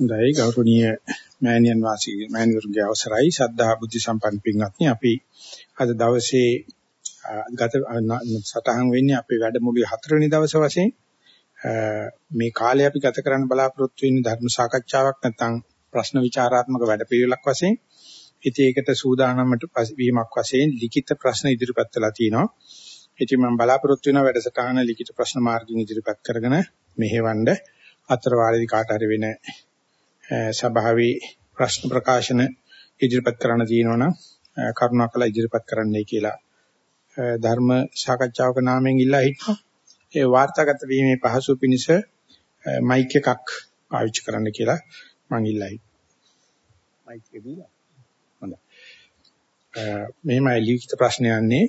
හොඳයි. ගෞරවනීය මෑණියන් වාසී මෑණිවරුන්ගේ අවසරයි. ශද්ධා බුද්ධ සම්පන්න පින්වත්නි අපි අද දවසේ ගත සටහන් වෙන්නේ අපේ වැඩමුළුවේ හතරවෙනි දවසේ වශයෙන්. මේ කාලේ අපි ගත කරන්න බලාපොරොත්තු වෙන්නේ ධර්ම සාකච්ඡාවක් නැත්නම් ප්‍රශ්න විචාරාත්මක වැඩපිළිවෙලක් වශයෙන්. ඉතින් ඒකට සූදානම්ට වීමක් වශයෙන් ලිඛිත ප්‍රශ්න ඉදිරිපත් කළා තියෙනවා. ඉතින් මම බලාපොරොත්තු වෙන වැඩසටහන ලිඛිත ප්‍රශ්න මාර්ගයෙන් ඉදිරිපත් කරගෙන මෙහෙවන්න. අතර වාරේදී කාට හරි වෙන සභාවේ ප්‍රශ්න ප්‍රකාශන ඉදිරිපත් කරන්න තියෙනවනම් කරුණාකර ඉදිරිපත් කරන්නයි කියලා ධර්ම සාකච්ඡාවක නාමයෙන් ඉල්ලා හිටනවා. ඒ වාර්තාගත වීමේ පහසු පිණිස මයික් එකක් පාවිච්චි කරන්න කියලා මම ඉල්ලා හිටියා. මයික් එක දීලා. හොඳයි. මෙහෙමයි ලිඛිත ප්‍රශ්න යන්නේ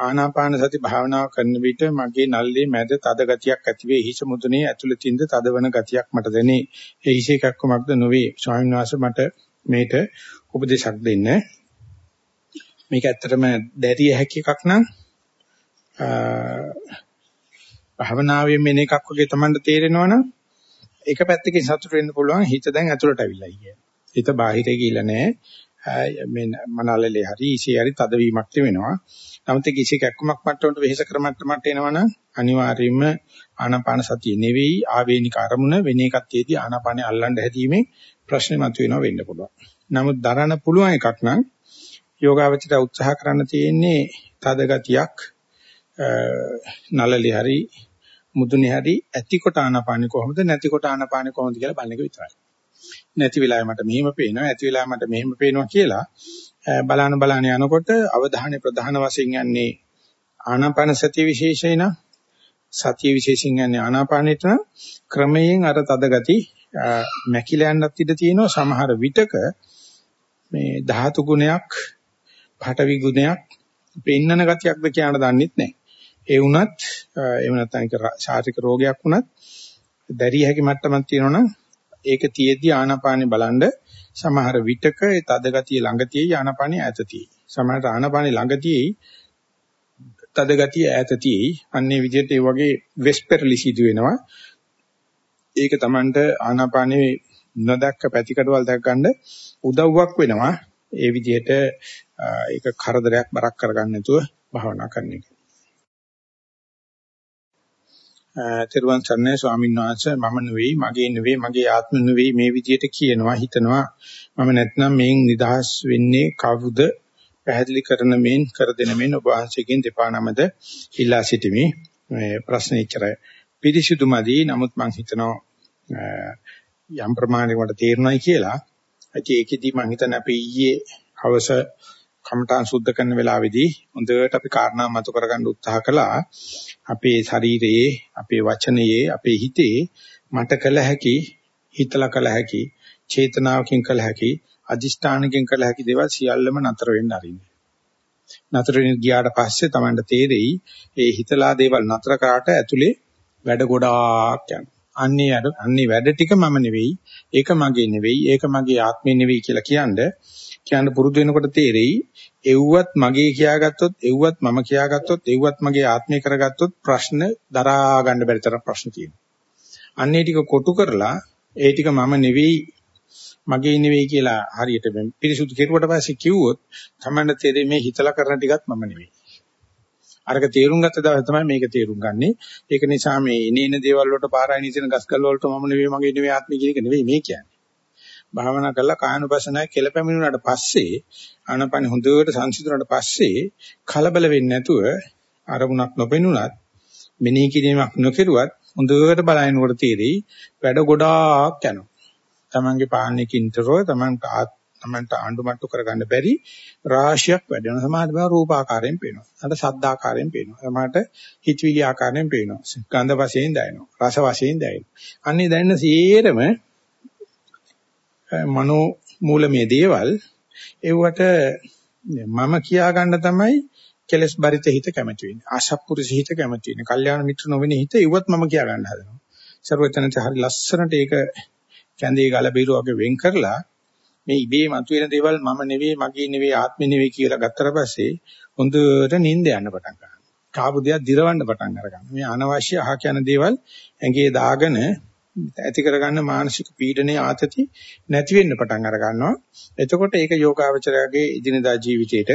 ආනාපාන සති භාවනාව කරන විට මගේ නල්ලේ මැද තද ගතියක් ඇති වේ හිස මුදුනේ ඇතුළතින්ද තදවන ගතියක් මට දැනේ. ඒ හිස එකක් කොමක්ද නොවේ. ස්වාමීන් වහන්සේ මට මේට උපදේශක් දෙන්න. මේක ඇත්තටම දැරිය හැකි එකක් නම් භාවනාවෙන් මෙන එකක් වගේ Tamanට තේරෙනවනම් එක පැත්තකින් සතුට වෙන්න පුළුවන් හිත දැන් ඇතුළට අවිල්ලයි කියන හිත බාහිරේ ගිහිල්ලා නැහැ. මේ මනලලේ හරි ඉසේ හරි තදවීමක් වෙනවා නමුත් ඒ කිසි කැක්කමක් මට්ටමට වෙහෙස කර මට්ටමට එනවනම් අනිවාර්යයෙන්ම ආනාපාන සතිය නෙවෙයි ආවේනික අරමුණ වෙන එකක් තියදී ආනාපානේ අල්ලන්න හැදීමේ ප්‍රශ්නේ මතුවෙනවා වෙන්න පුළුවන්. නමුත් දරන්න පුළුවන් එකක් නම් යෝගාවචරය උත්සාහ කරන්න තියෙන්නේ තද ගතියක් නලලි හරි මුදුනේ හරි ඇතිකොට ආනාපානේ කොහොමද නැතිකොට ආනාපානේ කොහොමද කියලා බලන එක විතරයි. නැති වෙලාවෙ මට මෙහෙම පේනවා ඇති වෙලාවෙ මට මෙහෙම පේනවා කියලා බලන බලන යනකොට අවධානය ප්‍රධාන වශයෙන් යන්නේ ආනාපාන සතිය විශේෂයින සතිය විශේෂයෙන් යන්නේ ආනාපානෙට ක්‍රමයෙන් අර තද ගති මැකිලා යන්නත් ඉඩ තියෙනවා සමහර විටක මේ ධාතු ගුණයක් පාඨවි ගුණයක් පෙන්නන ගතියක්ද කියන දන්නෙත් නැහැ. ඒ වුණත් එහෙම නැත්නම් ඒක ශාරීරික රෝගයක් වුණත් දැරිය හැකි මට්ටමක් තියෙනවනම් ඒක තියේදී ආනාපානෙ බලන්ඩ සමහර විටක ඒ තද ගතිය ළඟ තියෙයි ආනාපානෙ ඈත තියෙයි. සමහරට ආනාපානෙ ළඟ තියෙයි තද ගතිය ඈත තියෙයි. අන්නේ විදිහට ඒ වගේ වෙස්පර්ලි සිදු වෙනවා. ඒක Tamanට ආනාපානෙ නොදැක්ක පැතිකඩවල් දැක් ගන්න උදව්වක් වෙනවා. ඒ විදිහට ඒක කරදරයක් බරක් කරගන්න නැතුව භාවනා කරන එක. තෙරුවන් සරණයි ස්වාමීන් වහන්සේ. මම නෙවෙයි මගේ නෙවෙයි මගේ ආත්ම නෙවෙයි මේ විදිහට කියනවා හිතනවා. මම නැත්නම් මේන් නිදහස් වෙන්නේ කවුද? පැහැදිලි කරන මේන් කර දෙන මේන් ඔබ වහන්සේගෙන් දෙපා නමද ඉල්ලා සිටිමි. මේ ප්‍රශ්නේ ඉච්චරයි පිරිසිදුමදි නමුත් මම හිතනවා යම් ප්‍රමාණයකට තේරුණයි කියලා. ඒකෙදි මම හිතන්නේ අපි ඊයේ හවස කමඨාන් සුද්ධ කරන වෙලාවේදී හොඳට අපි කාරණා මතු කරගන්න උත්සාහ කළා. අපේ ශරීරයේ, අපේ වචනයේ, අපේ හිතේ මට කළ හැකි, හිතලා කළ හැකි, චේතනාවකින් කළ හැකි, අදිෂ්ඨානකින් කළ හැකි දේවල් සියල්ලම නතර වෙන්න අරින්න. නතර වෙන ගියාට පස්සේ Tamanට තේරෙයි ඒ හිතලා දේවල් නතර කරාට ඇතුලේ වැඩ ගොඩාක් යනවා. අන්නේ අන්නේ වැඩ ටික මම නෙවෙයි, ඒක මගේ නෙවෙයි, ඒක මගේ ආත්මේ නෙවෙයි කියලා කියන්නේ කියන්න පුරුදු වෙනකොට තේරෙයි එව්වත් මගේ කියාගත්තොත් එව්වත් මම කියාගත්තොත් එව්වත් මගේ ආත්මය කරගත්තොත් ප්‍රශ්න දරා ගන්න බැරි තරම් ප්‍රශ්න තියෙනවා. අන්නේ ටික කොටු කරලා ඒ ටික මම නෙවෙයි මගේ නෙවෙයි කියලා හරියට පිරිසුදු කෙරුවට පස්සේ කිව්වොත් තමයි තේරෙන්නේ මේ හිතලා කරන ටිකත් මම නෙවෙයි. අරක තේරුම් ගත්ත දවස් තමයි මේක තේරුම් ගන්නෙ. ඒක නිසා මේ එනේන දේවල් වලට පාරායි නිසින ගස්කල් වලට මම නෙවෙයි මගේ නෙවෙයි ආත්මය කියන එක නෙවෙයි මේ කියන්නේ. භාවනා කරලා කායනුපසනාව කෙලපැමිණුණාට පස්සේ ආනපන හොඳට සංසිඳුණාට පස්සේ කලබල වෙන්නේ නැතුව අරමුණක් නොපෙනුනත් මෙනෙහි කිරීමක් නොකරුවත් හොඳට බලනකොට තේරෙයි වැඩ ගොඩාක් යනවා. Tamange පාන්නකින්තරව Tamanට තමන්ට ආණ්ඩුමට්ටු කරගන්න බැරි රාශියක් වැඩ වෙනවා. සමහරවිට බා රූපාකාරයෙන් පේනවා. අර ශබ්දාකාරයෙන් පේනවා. සමහරට හිතවිලි ආකාරයෙන් පේනවා. ගන්ධ වශයෙන් දැනෙනවා. රස වශයෙන් දැනෙනවා. අන්නේ දැනෙන සියරම මනෝ මූලමය දේවල් ඒවට මම කියා ගන්න තමයි කෙලස් බරිත හිත කැමති වෙන්නේ. ආශප්පුරුෂ හිත කැමති වෙන්නේ. කල්යාණ මිත්‍ර නොවෙන හිත ඒවත් මම කියා ගන්න හදනවා. ਸਰවචනට හරි ලස්සනට ඒක කැඳේ ගල බීරු වගේ වෙන් කරලා මේ ඉබේ මතුවෙන දේවල් මම නෙවෙයි මගේ නෙවෙයි ආත්මෙ නෙවෙයි කියලා ගත්තට පස්සේ හොඳට නිින්ද යන්න පටන් ගන්නවා. කාපු දෙයක් දිරවන්න පටන් අරගන්නවා. මේ අනවශ්‍ය අහ කියන දේවල් ඇඟේ දාගෙන ඇති කරගන්න මානසික පීඩනයේ ආතති නැති වෙන්න පටන් අර ගන්නවා. එතකොට ඒක යෝගාවචරයාගේ ඉදිනදා ජීවිතේට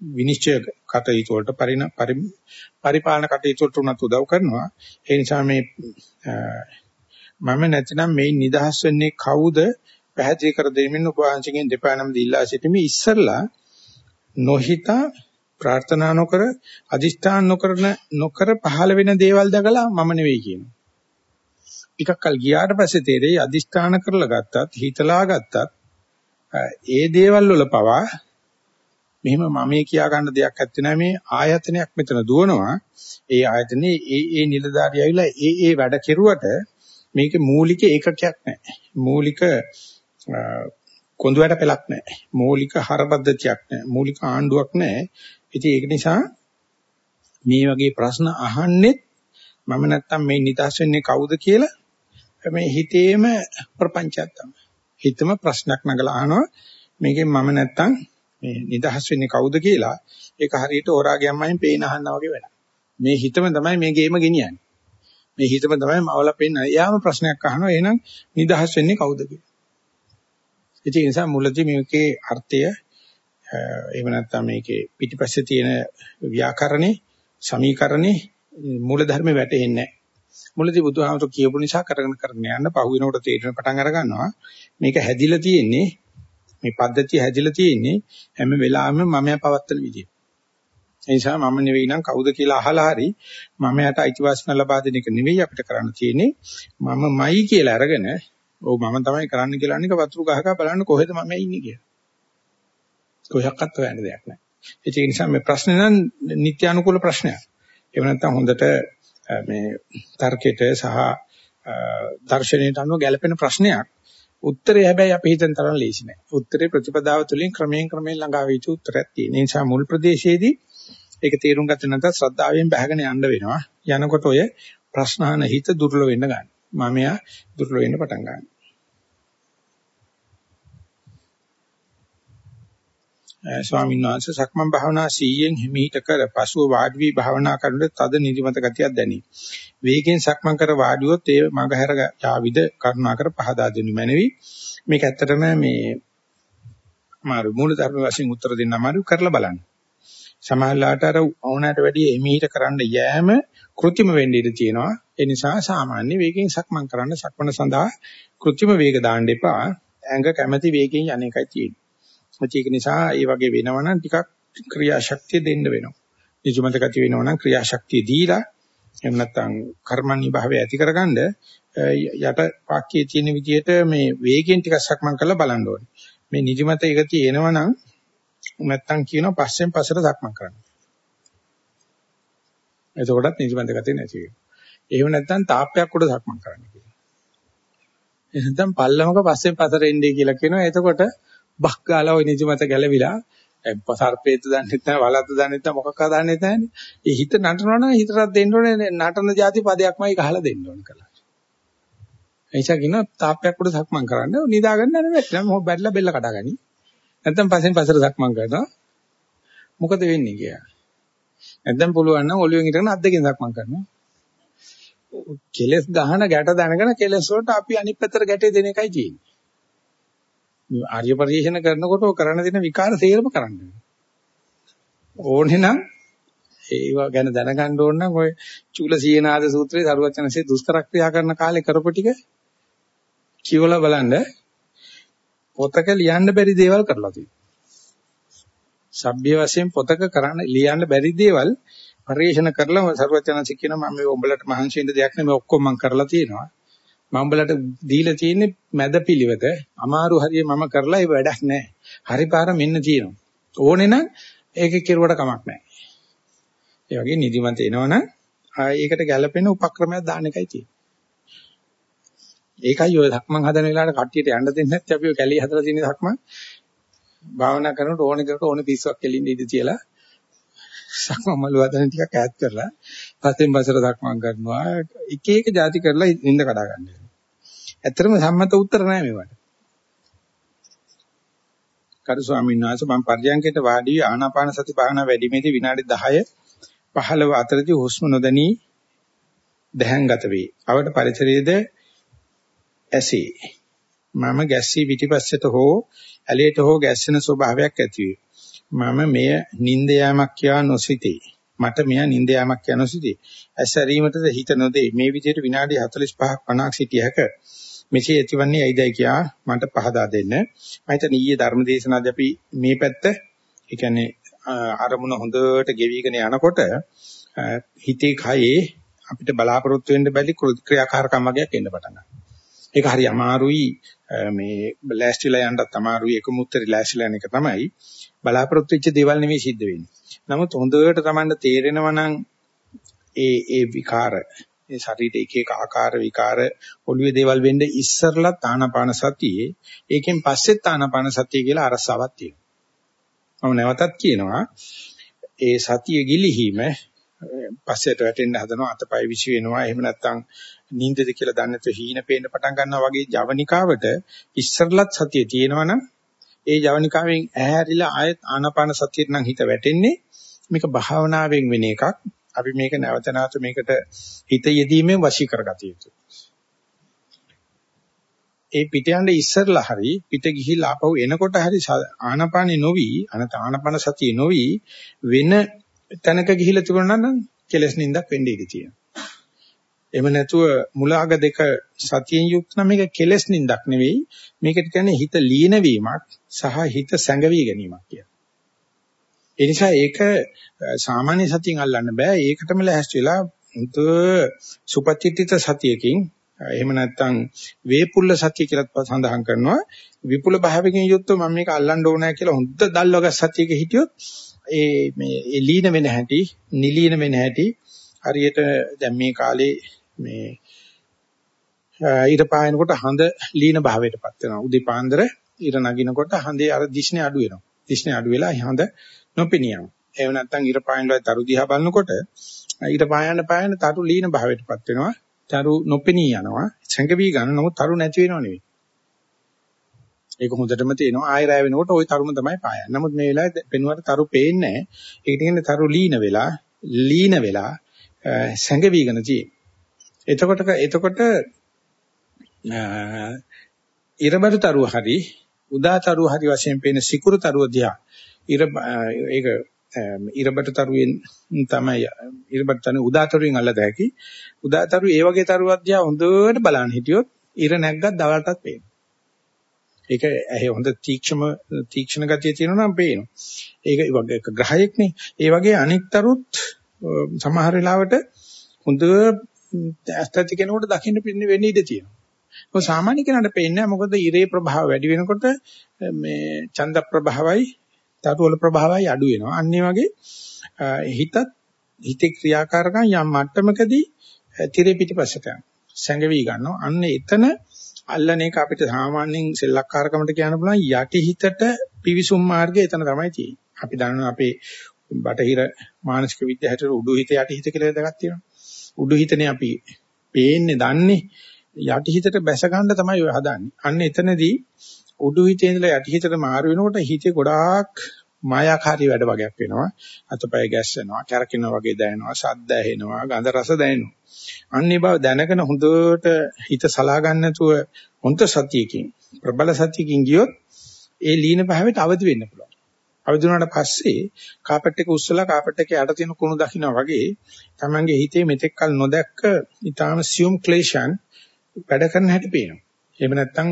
විනිශ්චය කටයුතු වලට පරිපාලන කටයුතු වලට උනත් උදව් කරනවා. ඒ නිසා මේ මම නැතිනම් මේ නිදහස් වෙන්නේ කවුද පැහැදිලි කර දෙමින් උපවාසයෙන් දෙපා නම් දීලා සිටීමේ ඉස්සරලා නොහිතා ප්‍රාර්ථනා නොකර අදිෂ්ඨාන නොකරන නොකර පහළ වෙන දේවල් දැකලා මම නෙවෙයි කියනවා. ටිකක් කල් ගියාට පස්සේ තේරෙයි අදිෂ්ඨාන කරලා ගත්තත් හිතලා ගත්තත් ඒ දේවල් වල පවා මෙහෙම මමේ කියා ගන්න දෙයක් නැත්තේ නෑ. මේ ආයතනයක් මෙතන දුවනවා. ඒ ආයතනේ ඒ ඒ නිලධාරිය ඇවිල්ලා ඒ ඒ වැඩ කෙරුවට මේකේ මූලික ඒකකයක් නැහැ මූලික කොඳු වැඩ පෙලක් නැහැ මූලික හරපද්ධතියක් නැහැ මූලික ආණ්ඩුවක් නැහැ ඉතින් ඒක නිසා මේ වගේ ප්‍රශ්න අහන්නේ මම නැත්තම් මේ නිදහස් වෙන්නේ කවුද කියලා මේ හිතේම ප්‍රපංචයක් තමයි. හිතම ප්‍රශ්නක් නගලා අහනවා මේකෙන් මම නැත්තම් මේ නිදහස් වෙන්නේ කවුද කියලා ඒක හරියට හොරාගේ අම්මෙන් පේන අහන්නා වගේ වැඩක්. මේ හිතම තමයි මේ ගේම ගෙනියන්නේ. මේ හිතම තමයි මවලා පෙන්නන්නේ. එයාම ප්‍රශ්නයක් අහනවා එහෙනම් නිදහස් වෙන්නේ කවුද කියලා. ඒ නිසා මුලදී මේකේ අර්ථය එහෙම නැත්නම් මේකේ පිටිපස්සේ තියෙන ව්‍යාකරණේ සමීකරණේ මූල ධර්ම වැටෙන්නේ නැහැ. මුලදී බුදුහාමතු කියපු නිසා කරගෙන කරගෙන යන්න පහු වෙනකොට තේරෙන පටන් අර ගන්නවා. මේක හැදිලා තියෙන්නේ මේ පද්ධතිය හැදිලා තියෙන්නේ හැම වෙලාවෙම මමයා පවත්තන විදිය. ඒ නිසා මම නෙවෙයි නම් කවුද කියලා අහලා හරි මමයට අයිතිවාසිකම් ලබා දෙන එක නෙවෙයි අපිට කරන්න තියෙන්නේ. මමමයි කියලා අරගෙන ඔව් මම තමයි කරන්න කියලා අනික වතුරු ගහක බලන්න කොහෙද මම ඉන්නේ කියලා. කොහොක්වත් හොයන්න දෙයක් නැහැ. ඒ නිසා මේ ප්‍රශ්නේ නම් නිත්‍ය අනුකූල ප්‍රශ්නයක්. එහෙම නැත්නම් හොඳට මේ තර්කයට සහ දර්ශනයට අනුව ගැලපෙන ප්‍රශ්නයක්. උත්තරේ හැබැයි අපි හිතන තරම් ලේසි නෑ. උත්තරේ ප්‍රතිපදාව තුළින් ක්‍රමයෙන් ක්‍රමයෙන් ළඟා වෙ යුතු උත්තරයක් තියෙන. ඒ නිසා මුල් ප්‍රදේශයේදී ඒක තේරුම් ගත්තේ නැත්නම් ශ්‍රද්ධාවෙන් බහගෙන යන්න වෙනවා. යනකොට ඔය ප්‍රශ්න අහන හිත දුර්වල වෙන්න ගන්න. මමයා දුර්වල වෙන්න පටන් ගන්නවා. ස්වාමීන් වහන්සේ සක්මන් භාවනා 100න් හිමීට කර පසුව වාඩි වී භාවනා කරනකොට තද නිදිමත ගතියක් දැනේ. වේගෙන් සක්මන් කර වාඩිවොත් ඒ මගහැර යාවිද කරුණාකර පහදා දෙනු මැනවි. මේක ඇත්තටම මේ අමාරු මූල ධර්ම වශයෙන් උත්තර දෙන්න අමාරු කරලා බලන්න. සමහරලාට අර ඕනෑමට වැඩිය එමීට කරන්න යෑම કૃත්‍රිම වෙන්න ඉඩ තියෙනවා. ඒ නිසා සාමාන්‍ය වේගෙන් සක්මන් කරන්න සක්මන සඳහා કૃත්‍රිම වේග දාන්න එපා. ඇඟ කැමැති වේගෙන් යන්නේකයි තියෙන්නේ. ඒක නිසා ඒ වගේ වෙනවනම් ටිකක් ක්‍රියාශක්තිය දෙන්න වෙනවා. නිජමත ගති වෙනවනම් ක්‍රියාශක්තිය දීලා එහෙම නැත්නම් කර්මණී භාවය ඇති කරගන්න යට වාක්‍යයේ තියෙන විදිහට මේ වේගෙන් ටිකක් සක්මන් කරලා බලන්න ඕනේ. මේ නිජමත එක තියෙනවනම් නැත්නම් කියනවා පස්සෙන් පස්සට සක්මන් කරන්න. එතකොටත් නිජමත ගතිය නැති වෙනවා. එහෙම නැත්නම් තාප්පයක් උඩ සක්මන් කරන්න කියනවා. එහෙනම් පල්ලමක පස්සෙන් පස්සට එන්නේ කියලා කියනවා. එතකොට බක් ගාලා ওই නිදිමත ගැලවිලා සර්පේත් දන්නෙත් නැහැ වලත් දන්නෙත් නැහැ මොකක් හදා දන්නෙත් නැහැනේ. ඒ හිත නටනවා නම් හිතටත් දෙන්න ඕනේ නටන જાති පදයක්මයි ගහලා දෙන්න ඕන කියලා. එයිසා කියනවා තාප්පයක් උඩ සක්මන් කරන්න නිදා ගන්න නෑ වැටෙනවා මොකද බැරිලා බෙල්ල කඩා ගනි. නැත්තම් පස්සෙන් පස්සට සක්මන් කරනවා. මොකද වෙන්නේ කියලා. නැත්තම් පුළුවන් නම් ඔළුවෙන් හිටගෙන අත් දෙකෙන් සක්මන් කරනවා. කෙලස් ගහන ගැට දැනගෙන කෙලස් වලට අපි අනිත් පැත්තට ගැටේ දෙන එකයි තියෙන්නේ. ආර්ය පරිශන කරනකොට ඔය කරන්න දෙන විකාර තේරම කරන්න ඕනේ නම් ඒව ගැන දැනගන්න ඕන නම් ඔය චූල සීනාද සූත්‍රයේ සරුවචනසේ දුෂ්කර ක්‍රියා කරන කාලේ කරපු ටික කියවලා බලන්න පොතක ලියන්න බැරි දේවල් කරලා තියෙනවා. සભ્ય වශයෙන් පොතක කරන්න ලියන්න බැරි දේවල් පරිශන කරලා සරුවචනසේ කියන මම මේ උඹලට මහන්සි වෙන්න දෙයක් නෙමෙයි ඔක්කොම මම කරලා තියෙනවා. මම උඹලට දීලා තියෙන්නේ මැද පිළිවෙත. අමාරු හරිය මම කරලා ඒ වැඩක් නැහැ. හරි පාර මෙන්න තියෙනවා. ඕනේ නම් ඒක කෙරුවට කමක් නැහැ. ඒ වගේ නිදිමත එනවනම් ඒකට ගැළපෙන උපක්‍රමයක් දාන්න එකයි තියෙන්නේ. ඒකයි ඔය සක්මන් හදන වෙලාවට කට්ටියට යන්න දෙන්නේ නැත්නම් අපි ඔය කැලේ හදලා තියෙන සක්මන් භාවනා කරනකොට ඕනේ කරට ඕනේ පිස්සුවක් කෙලින්න ඉඳී තියලා සක්මන් මළු හදන ටිකක් ඈත් කරලා පස්සෙන් පස්සට සක්මන් කරනවා එක එක જાති කරලා නිින්ද කඩා ගන්නවා. ඇත්තටම සම්මත උත්තර නෑ මේවට. කරු ස්වාමීන් වහන්සේ මම පර්යංකයට වාඩි වී ආනාපාන සති භාවනා වැඩිමේදී විනාඩි 10 15 අතරදී හුස්ම නොදැනී දැහැන්ගත වේ. අවට පරිසරයේද ඇසේ. මම ගැස්සී පිටිපස්සට හෝ ඇලයට හෝ ගැස්සෙන ස්වභාවයක් ඇති මම මෙය නිින්ද යාමක් කියා නොසිතේ. මට මෙය නිින්ද යාමක් කියා නොසිතේ. ඇසරීමටද හිත නොදේ. මේ විදිහට විනාඩි 45ක් 50ක් සිටිය හැක. මෙසේ ඇතිවන්නේ ඇයිදයි කියා මට පහදා දෙන්න. මම හිතන්නේ ඊයේ ධර්මදේශනාදී අපි මේ පැත්ත ඒ කියන්නේ අරමුණ හොඳට ගෙවිගෙන යනකොට හිතේ කයේ අපිට බලාපොරොත්තු වෙන්න බැරි ක්‍රියාකාරකම් වගේක් එන්න පටන් ගන්නවා. ඒක හරි අමාරුයි මේ ලෑස්තිලා යන්නත් අමාරුයි එකම උත්තරي ලෑස්තිලා යන එක තමයි බලාපොරොත්තු වෙච්ච දේවල් නෙවෙයි සිද්ධ වෙන්නේ. නමුත් හොඳට Tamanට තේරෙනවා නම් ඒ ඒ විකාර ඒ ශරීරයේ එක එක ආකාර විකාර ඔළුවේ දේවල් වෙන්න ඉස්සරලා ආනාපාන සතියේ ඒකෙන් පස්සෙත් ආනාපාන සතිය කියලා අරසාවක් තියෙනවා. මම නැවතත් කියනවා ඒ සතිය ගිලිහීම පස්සට වැටෙන්න හදනවා අතපය විසි වෙනවා එහෙම නැත්නම් නිින්දද කියලා දන්නේ නැතුව හීන පේන්න පටන් ගන්නවා වගේ ජවනිකාවට ඉස්සරලත් සතිය තියෙනවනම් ඒ ජවනිකාවෙන් ඇහැරිලා ආයත් ආනාපාන සතියට නම් හිත වැටෙන්නේ මේක භාවනාවෙන් වෙන එකක් අපි මේක නැවත නැවත මේකට හිත යෙදීමෙන් වශී කරගatiya යුතුයි ඒ පිට යන්න ඉස්සරලා හරි පිට ගිහිල්ලා ආපහු එනකොට හරි ආනාපානෙ නොවි අනත ආනාපාන සතිය නොවි වෙන තැනක ගිහිල්ලා තිබුණා නම් කෙලස් නින්දක් වෙන්න ඉඩ තියෙනවා. එහෙම නැතුව මුලාග දෙක සතියෙන් යුක්ත නම් මේක කෙලස් නින්දක් නෙවෙයි. මේකට කියන්නේ හිත ලීන වීමක් සහ හිත සැඟවි ගැනීමක් කියලා. ඒ නිසා ඒක සාමාන්‍ය සතියෙන් අල්ලන්න බෑ. ඒකටම ලෑස්ති වෙලා උන්ට සුපතිත්‍ිත සතියකින් එහෙම නැත්නම් වේපුල්ල සත්‍ය කියලා සඳහන් කරනවා. විපුල භාවයෙන් යුක්තව මම මේක අල්ලන්න ඕනෑ කියලා හොඳ දල්වග සත්‍යයක හිටියොත් ඒ මේ එලීන වෙන හැටි නිලීන වෙන හැටි හරියට දැන් මේ කාලේ මේ ඊට පායනකොට හඳ ලීන භාවයටපත් වෙනවා. උදේ පාන්දර ඊට නගිනකොට හඳේ අර දිෂ්ණේ අඩු වෙනවා. දිෂ්ණේ අඩු වෙලා හඳ නොපෙනියනවා. එහෙම නැත්නම් ඊට පායන වෙලාවේ තරු දිහා බලනකොට ඊට පායන පායන තරු ලීන භාවයටපත් වෙනවා. තරු නොපෙනී යනවා. සංකවි ගන්න නමුත් තරු නැති වෙනව නෙවෙයි. ඒක හොඳටම තේනවා. ආය රැ වෙනකොට ওই තරුම තමයි පායන්නේ. නමුත් මේ වෙලාවේ පෙනුවට තරු පේන්නේ නැහැ. ඒක කියන්නේ තරු ලීන වෙලා ලීන වෙලා සංකවිගෙන තියෙන්නේ. එතකොට එතකොට ඉරබඩු තරුව හරි උදා තරුව හරි වශයෙන් පේන සිකුරු තරුව දිහා ඉර ඒක ඉරබඩු තරුවෙන් තමයි ඉරබඩු තරුවෙන් උදා තරුවෙන් අල්ලද හැකි උදාතරු ඒ වගේ තරුවක් දිහා හොඳට බලන්න හිටියොත් ඉර නැග්ගත් දවල්ටත් පේනවා. ඒක ඇහි හොඳ තීක්ෂම තීක්ෂණ ගතිය තියෙනවා නම් පේනවා. ඒක වගේ ග්‍රහයෙක්නේ. ඒ වගේ අනෙක් තරුත් සමහර වෙලාවට හොඳ ඇස්තති කෙනෙකුට දකින්න පින්නේ වෙන්නේ ඉඳ තියෙනවා. ඒක සාමාන්‍ය කෙනාට පේන්නේ නැහැ මොකද ඉරේ ප්‍රභාව වැඩි වෙනකොට මේ ඡන්ද ප්‍රභාවයි තරුවල ප්‍රභාවයි අඩු වෙනවා. අන්න වගේ හිතත් හිතේ ක්‍රියාකාරකම් යම් මට්ටමකදී තිරේ පිටිපස්සට යනවා. සැඟවි ගන්නවා. අන්න එතන අල්ලන එක අපිට සාමාන්‍යයෙන් සෙල්ලක්කාරකමට කියන්න පුළුවන් යටි හිතට පිවිසුම් මාර්ගය එතන තමයි තියෙන්නේ. අපි දන්නවා අපේ බටහිර මානසික විද්‍යාවට උඩු හිත යටි හිත කියලා දෙකක් තියෙනවා. උඩු හිතනේ අපි පේන්නේ දන්නේ යටි හිතට බැස ගන්න තමයි ඔය හදන්නේ. අන්න එතනදී උඩු හිතේ ඉඳලා යටි හිතට මාරු වෙනකොට හිතේ ගොඩාක් මායාකාරී වැඩ වගේක් වෙනවා. අතපය ගැස්සෙනවා, කැරකිනවා වගේ දැනෙනවා, ශබ්ද ඇහෙනවා, ගන්ධ රස දැනෙනවා. අන්නේ බව දැනගෙන හොඳට හිත සලා ගන්න නැතුව හොන්ත සතියකින් ප්‍රබල සතියකින් ගියොත් ඒ ලීන භාවයට අවදි වෙන්න පුළුවන්. අවදි වුණාට පස්සේ කාපට් එක උස්සලා කාපට් එකේ යට තියෙන කුණු දකින්න වගේ තමන්ගේ හිතේ මෙතෙක් කල නොදැක්ක ඊටාම සියුම් ක්ලේශයන් වැඩ කරන හැටි පේනවා. එහෙම නැත්නම්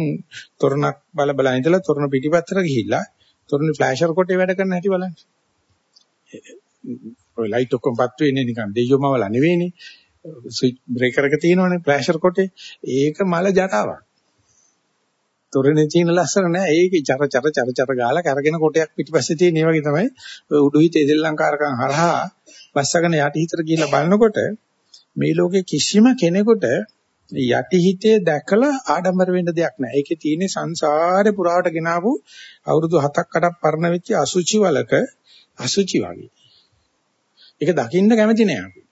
තොරණක් බල බල ඉඳලා තොරණ පිටිපස්සට ගිහිල්ලා තොරණ ෆ්ලෑෂර් කොටේ වැඩ කරන හැටි බලන්න. ඔය ලයිට් ඔක්කොම පත් වෙන්නේ නිකන් දෙයියෝමවලා නෙවෙයිනේ. ස්විච් බ්‍රේකර් එක තියෙනවනේ ෆ්ලෑෂර් කොටේ. ඒක මල ජටාවක්. තොරණේ තියෙන ලස්සන නෑ. ඒක චර චර චර චර ගාලා කරගෙන කොටයක් පිටිපස්සේ තියෙන ඒ වගේ තමයි ඔය උඩුහිත ශ්‍රී ලංකාරකම් හරහා බස්සගෙන යටි හිතට ගිහිල්ලා බලනකොට මේ ලෝකේ කිසිම කෙනෙකුට යටි හිතේ දැකලා ආඩම්බර වෙන්න දෙයක් නෑ. ඒකේ තියෙන්නේ සංසාරේ පුරාවට ගෙනාවු අවුරුදු 7ක් 8ක් පරණ වෙච්ච අසුචි වලක අසුචි වගේ. ඒක දකින්න කැමති නෑ අපි.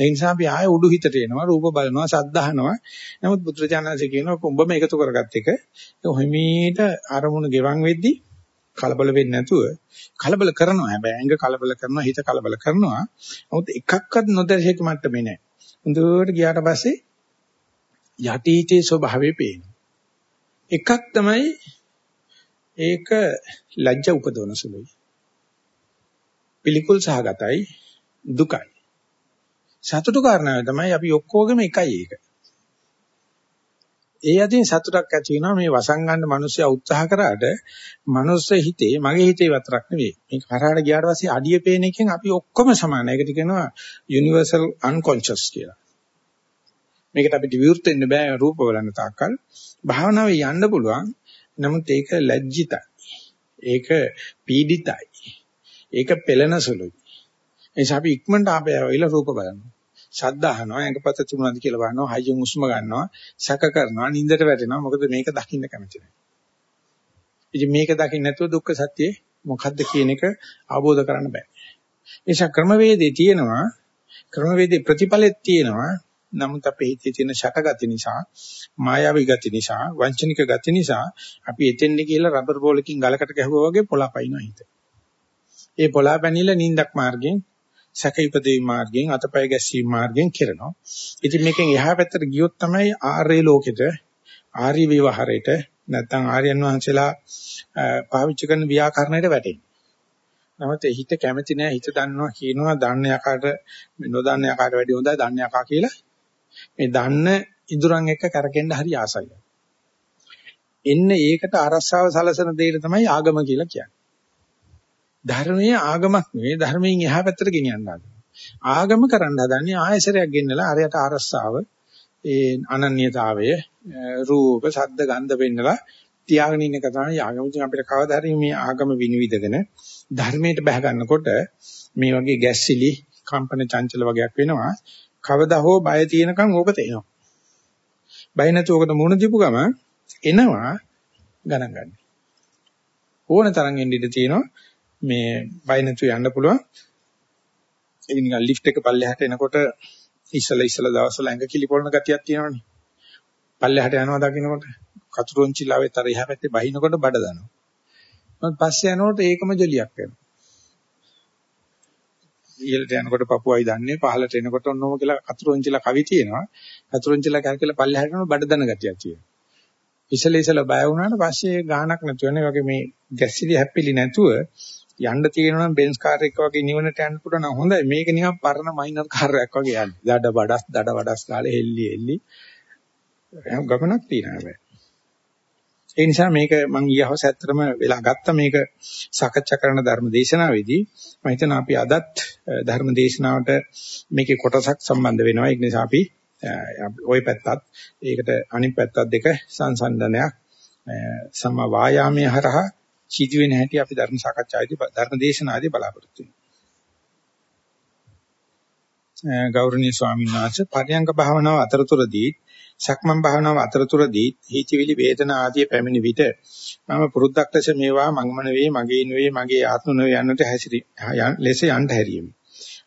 ඒ නිසා අපි ආයෙ උඩු හිතට එනවා රූප බලනවා සද්ද අහනවා. නමුත් බුදුරජාණන්සේ කියනවා උඹම එකතු කරගත්ත එක. ඒ හිමීට අරමුණ ගෙවන් වෙද්දි කලබල වෙන්නේ නැතුව කලබල කරනවා. හැබැයි ඇඟ කලබල කරනවා හිත කලබල කරනවා. නමුත් එකක්වත් නොදැරියක මට්ටමේ නෑ. හොඳට ගියාට පස්සේ යටි හිතේ ස්වභාවය පේනවා. එකක් තමයි ඒක ලැජ්ජ උපදවන සුළුයි. පිළිකුල් සහගතයි දුකයි. සතුටු කාරණාව තමයි අපි ඔක්කොගෙම එකයි ඒක. ඒ යදින් සතුටක් ඇති වෙනවා මේ වසංගන්න මිනිස්සයා උත්සාහ කරාට මනුස්ස හිතේ මගේ හිතේ වතරක් නෙවෙයි. මේක කරාට ගියාට පස්සේ අඩිය පේන එකෙන් අපි ඔක්කොම සමානයි. ඒකට කියනවා universal unconscious කියලා. මේකට අපිට විවෘත වෙන්න බෑ රූප බලන්න තාක්කල්. භාවනාවේ යන්න පුළුවන්. නමුත් ඒක ලැජ්ජිතයි. ඒක පීඩිතයි. ඒක පෙළෙන සුළුයි. එනිසා අපි ඉක්මනට ආපේ ආවිලා රූප බලනවා. ශබ්ද අහනවා, ඇඟපත තුනද කියලා බලනවා, හයියෙන් හුස්ම ගන්නවා, සැක කරනවා, නිින්දට වැටෙනවා. මොකද මේක දකින්න කැමති නැහැ. ඉතින් මේක දකින්න නැතුව දුක්ඛ සත්‍යේ මොකද්ද කියන එක අවබෝධ කරන්න බෑ. ඒ නිසා ක්‍රමවේදේ තියෙනවා, ක්‍රමවේදේ ප්‍රතිඵලෙත් තියෙනවා. නමුත් අපේ හිතේ තියෙන ෂටගති නිසා, මායාවී ගති නිසා, වංචනික ගති නිසා අපි එතෙන්ද කියලා රබර් බෝලකින් ගලකට ගැහුවා වගේ පොළාපයින්නවා හිත. ඒ පොළාපැනිලා නිින්දක් මාර්ගයෙන් සැකීපදේ මාර්ගයෙන් අතපය ගැස්සීම් මාර්ගයෙන් කරනවා. ඉතින් මේකෙන් එහා පැත්තට ගියොත් තමයි ආර්ය ලෝකෙට ආර්ය විවහරයට නැත්නම් ආර්යයන් වහන්සේලා පාවිච්චි කරන ව්‍යාකරණයට වැටෙන්නේ. නමුත් හිත කැමති නෑ හිත දන්නවා කියනවා දන්න යකාට නොදන්න යකාට වැඩිය හොඳයි දන්න යකා කියලා. මේ දන්න ඉඳුරන් එක්ක කරකෙන්න හරි ආසයි. එන්න ඒකට අරස්සාව සලසන දෙයට තමයි ආගම කියලා කියන්නේ. ධර්මයේ ආගමක් නෙවෙයි ධර්මයෙන් එහා පැත්තට ගෙනියන්න හදනවා. ආගම කරන්න හදන්නේ ආයසරයක් ගෙන්නලා අරයට අරස්සාව ඒ අනන්‍යතාවය රූප ශබ්ද ගන්ධ වෙන්නලා තියාගෙන ඉන්න එක තමයි ආගම. ඉතින් අපිට කවදා හරි මේ ආගම විනිවිදගෙන ධර්මයට බහ ගන්නකොට මේ වගේ ගැස්සිලි කම්පන චංචල වගේක් වෙනවා. කවදා හෝ බය තියෙනකන් ඕක තේනවා. බය නැතුව ඔකට මුණ දීපු ගම එනවා ගණන් ගන්න. ඕන තරම් එන්න ඉඩ තියෙනවා. මේ බය නැතුව යන්න පුළුවන්. ඒක නිකන් ලිෆ්ට් එක පල්ලෙහාට එනකොට ඉස්සලා ඉස්සලා දවස්වල ඇඟ කිලිපොළන ගතියක් තියෙනවනේ. පල්ලෙහාට යනවා දකින්නකොට කතුරුන්චිලාවේ තර එහා පැත්තේ බහිනකොට බඩ දනවා. මම පස්සේ යනකොට ඒකම ජොලියක් වෙනවා. ඉහළට යනකොට පපුවයි දන්නේ පහළට එනකොට ඔන්නෝම කියලා කතුරුන්චිලා කවි තියෙනවා. කතුරුන්චිලා කරකලා පල්ලෙහාට යනකොට බඩ දන ගතියක් තියෙනවා. ඉසල ඉසල බය වුණාට පස්සේ ගානක් නැතුව නේ වගේ මේ ගැස්සිලි හැප්පිලි නැතුව යන්න තියෙනවා නම් බෙන්ස් කාර් එක වගේ නිවනට යන්න පුළුවන් නම් හොඳයි. මේක නිකන් පරණ මයිනර් කාර් එකක් වගේ යන්නේ. දඩ බඩස් දඩ වඩස් කාලේ හෙල්ලි හෙල්ලි. එහෙනම් ගමනක් තියෙනවා හැබැයි. ඒ නිසා මේක මම ඊයවස් ඇත්තටම වෙලා ගත්ත මේක සාකච්ඡා කරන ධර්ම දේශනාවේදී මම හිතනවා අපි අදත් ධර්ම දේශනාවට මේකේ කොටසක් සම්බන්ධ වෙනවා. ඒක නිසා අපි ওই පැත්තත් ඒකට අනිත් පැත්තත් දෙක සංසන්දනයක් සම වායාමයේ හරහා සිදුවෙන හැටි අපි ධර්ම සාකච්ඡාවේදී ධර්ම දේශනාවේදී බලාපොරොත්තු වෙනවා. ගෞරවනීය ස්වාමීන් වහන්සේ පරියංග භාවනාව අතරතුරදී සක්මන් භාවනාව අතරතුරදී හිතවිලි වේදනා ආදී පැමිණි විට මම පුරුද්දක් ලෙස මේවා මගම නෙවෙයි මගේ නෙවෙයි මගේ ආත්ම නෙවෙයි යන්නට හැසිරි ලෙස යන්න හැරියෙමි.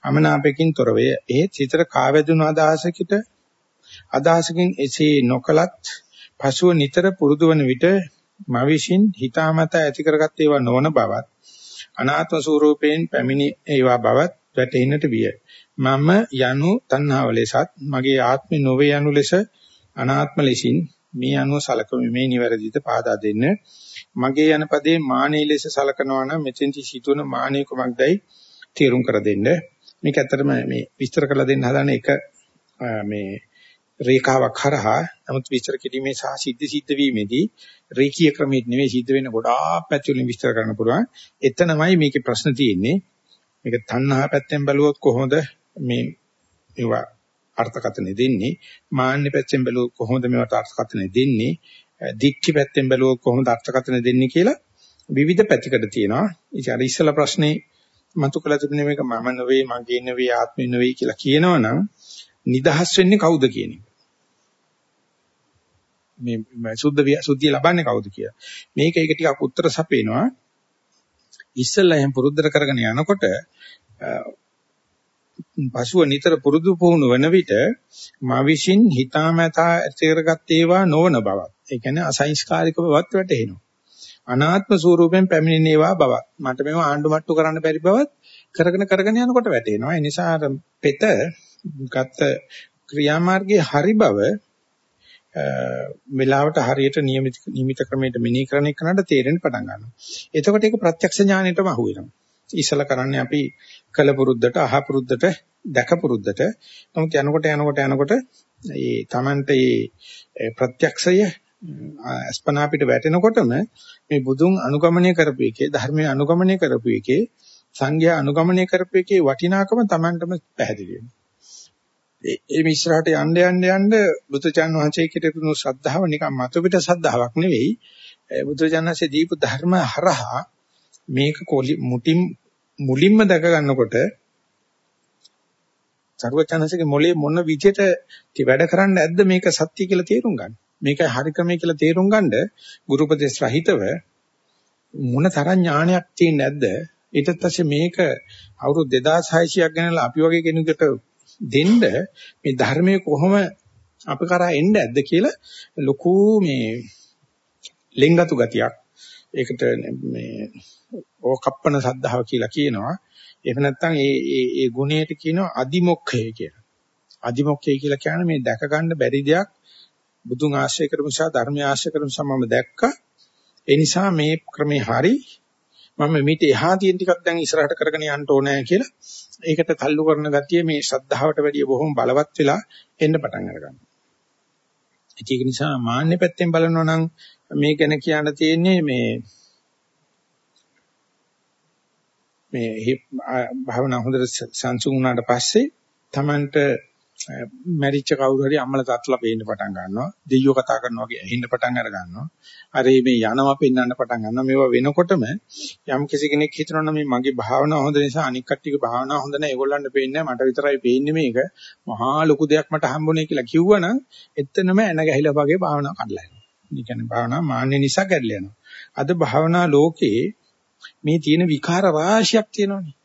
අමනාපකින් තොර වේ. ඒ චිත්‍ර කාවැදුණු අදහසකිට අදහසකින් එසේ නොකලත් පසුව නිතර පුරුදු වන විට මා විසින් හිතාමතා ඇති කරගත් ඒවා නොවන බවත් අනාත්ම ස්වરૂපයෙන් පැමිණි ඒවා බවත් වැටහෙන්නට විය. මම යනු තණ්හාව ලෙසත් මගේ ආත්මෙ නොවේ යනු ලෙස අනාත්ම ලෙසින් මේ අනුව සලකමි මේ නිවැරදිද පාදා දෙන්න. මගේ යන පදේ මානෙ ලෙස සලකනවා නම් මෙතෙන්දි සිදුවන මානෙ කොමක්දයි තීරුම් කර දෙන්න. මේක ඇත්තටම මේ විස්තර කරලා දෙන්න හදන එක මේ රේඛාවක් හරහා නමුත් විස්තර කිරීමේ සහ සිද්ධ සිද්ධ වීමේදී රේඛීය ක්‍රමයක් නෙවෙයි සිද්ධ වෙන ගොඩාක් පැති වලින් විස්තර කරන්න පුළුවන්. එතනමයි මේකේ ප්‍රශ්න තියෙන්නේ. මේක තණ්හා පැත්තෙන් බැලුවොත් කොහොමද මේ ඒවා අර්ථකථන දෙන්නේ? මාන්න පැත්තෙන් බැලුවොත් කොහොමද මේවට අර්ථකථන දෙන්නේ? දික්ටි පැත්තෙන් බැලුවොත් කොහොමද අර්ථකථන දෙන්නේ කියලා විවිධ පැතිකඩ තියෙනවා. ඉතින් අර ඉස්සලා ප්‍රශ්නේ මතු කළ තිබුණේ මේක මම නෙවෙයි මගේ නෙවෙයි ආත්මෙ නෙවෙයි කියලා කියනවනම් නිදහස් වෙන්නේ කවුද කියන එක. මේ සුද්ධ සුද්ධිය ලබන්නේ කවුද කියලා. මේක ඒක ටිකක් උත්තර සපේනවා. ඉස්සෙල්ලා එහෙන් පුරුද්දට කරගෙන යනකොට පසුව නිතර පුරුදු පුහුණු වෙන විට මා විශ්ින් හිතාමතා ඇති කරගත් ඒවා නොවන බවත්. ඒ කියන්නේ අසංස්කාරික බවත් වැටහෙනවා. අනාත්ම ස්වરૂපයෙන් පැමිණෙන ඒවා බවත්. මට මේව ආණ්ඩු මට්ටු කරන්න බැරි බවත් කරගෙන කරගෙන යනකොට වැටෙනවා. ඒ නිසා පෙත ගත ක්‍රියාමාර්ගයේ හරි බව වෙලාවට හරියට નિયમિત නිමිත ක්‍රමයට මෙනෙහි කරන එකනට තේරෙන්න පටන් ගන්නවා. එතකොට ඒක ප්‍රත්‍යක්ෂ ඥාණයටම අහු වෙනවා. ඉස්සලා කරන්නේ අපි කල පුරුද්දට අහ පුරුද්දට දැක පුරුද්දට. නමුත් යනකොට යනකොට යනකොට ඒ Tamante මේ ප්‍රත්‍යක්ෂය අස්පනා පිට වැටෙනකොටම මේ බුදුන් අනුගමනය කරපු එකේ ධර්මයේ අනුගමනය කරපු එකේ සංඝයා අනුගමනය කරපු එකේ වටිනාකම Tamanටම පැහැදිලි වෙනවා. ඒ මිශ්‍රහට යන්න යන්න යන්න බුදුචාන් වහන්සේ කෙරෙපුණු ශ්‍රද්ධාව නිකන් මතු පිට ශ්‍රද්ධාවක් නෙවෙයි. බුදුචාන්සේ දීපු ධර්ම හරහා මේක මුටින් මුලින්ම දැක ගන්නකොට සර්වචනසගේ මොලේ මොන විදියට වැඩ කරන්න ඇද්ද මේක සත්‍ය කියලා තේරුම් ගන්න. මේකයි හරි ක්‍රමය කියලා තේරුම් ගන්න ගුරුපදේශ රහිතව මොන තරම් ඥානයක් තියෙන්නේ නැද්ද? ඊට පස්සේ මේක අවුරුදු 2600ක් ගෙනලා අපි වගේ කෙනෙකුට දෙන්න මේ ධර්මයේ කොහොම අප කරා එන්න ඇද්ද කියලා ලොකු මේ ලෙන්ගතු ගතියක් ඒකට මේ ඕකප්පන සද්ධාව කියලා කියනවා එහෙම නැත්නම් ඒ ඒ ඒ ගුණයට කියනවා අදිමොක්ඛය කියලා. අදිමොක්ඛය කියලා කියන්නේ මේ දැක ගන්න බැරි දෙයක් බුදුන් ආශ්‍රය කරමු නිසා ධර්මය ආශ්‍රය කරමු නිසා මම දැක්කා. ඒ නිසා මේ ක්‍රමේ හරි මම මේට එහා තියෙන ටිකක් දැන් ඉස්සරහට කරගෙන යන්න ඕනේ කියලා ඒකට තල්ලු කරන ගතිය මේ ශ්‍රද්ධාවට වැඩිය බොහොම බලවත් වෙලා එන්න පටන් අරගන්නවා. ඒක නිසා මාන්නේ පැත්තෙන් බලනවා නම් මේ ගැන කියන්න තියෙන්නේ මේ මේ භාවනා හොඳට සංසුන් වුණාට පස්සේ Tamanට මැරිච්ච කවුරු හරි අම්මලා තාත්තලා පේන්න පටන් ගන්නවා දෙයියෝ කතා කරනවා වගේ ඇහෙන්න පටන් අර ගන්නවා අර මේ යනවා පෙන්වන්න පටන් ගන්නවා මේවා වෙනකොටම යම් කිසි කෙනෙක් හිතනවා මේ මගේ භාවනාව හොඳ නිසා අනික් කට්ටියගේ භාවනාව හොඳ නැහැ ඒගොල්ලන්ට පේන්නේ මට විතරයි පේන්නේ මේක මහා ලොකු දෙයක් මට හම්බුනේ කියලා කිව්වනම් එතනම එන ගැහිලා වගේ භාවනාව කඩලා යනවා. ඒ කියන්නේ භාවනාව මාන්නේ නිසා කැඩලා යනවා. අද භාවනා ලෝකේ මේ තියෙන විකාර රාශියක් තියෙනවනේ.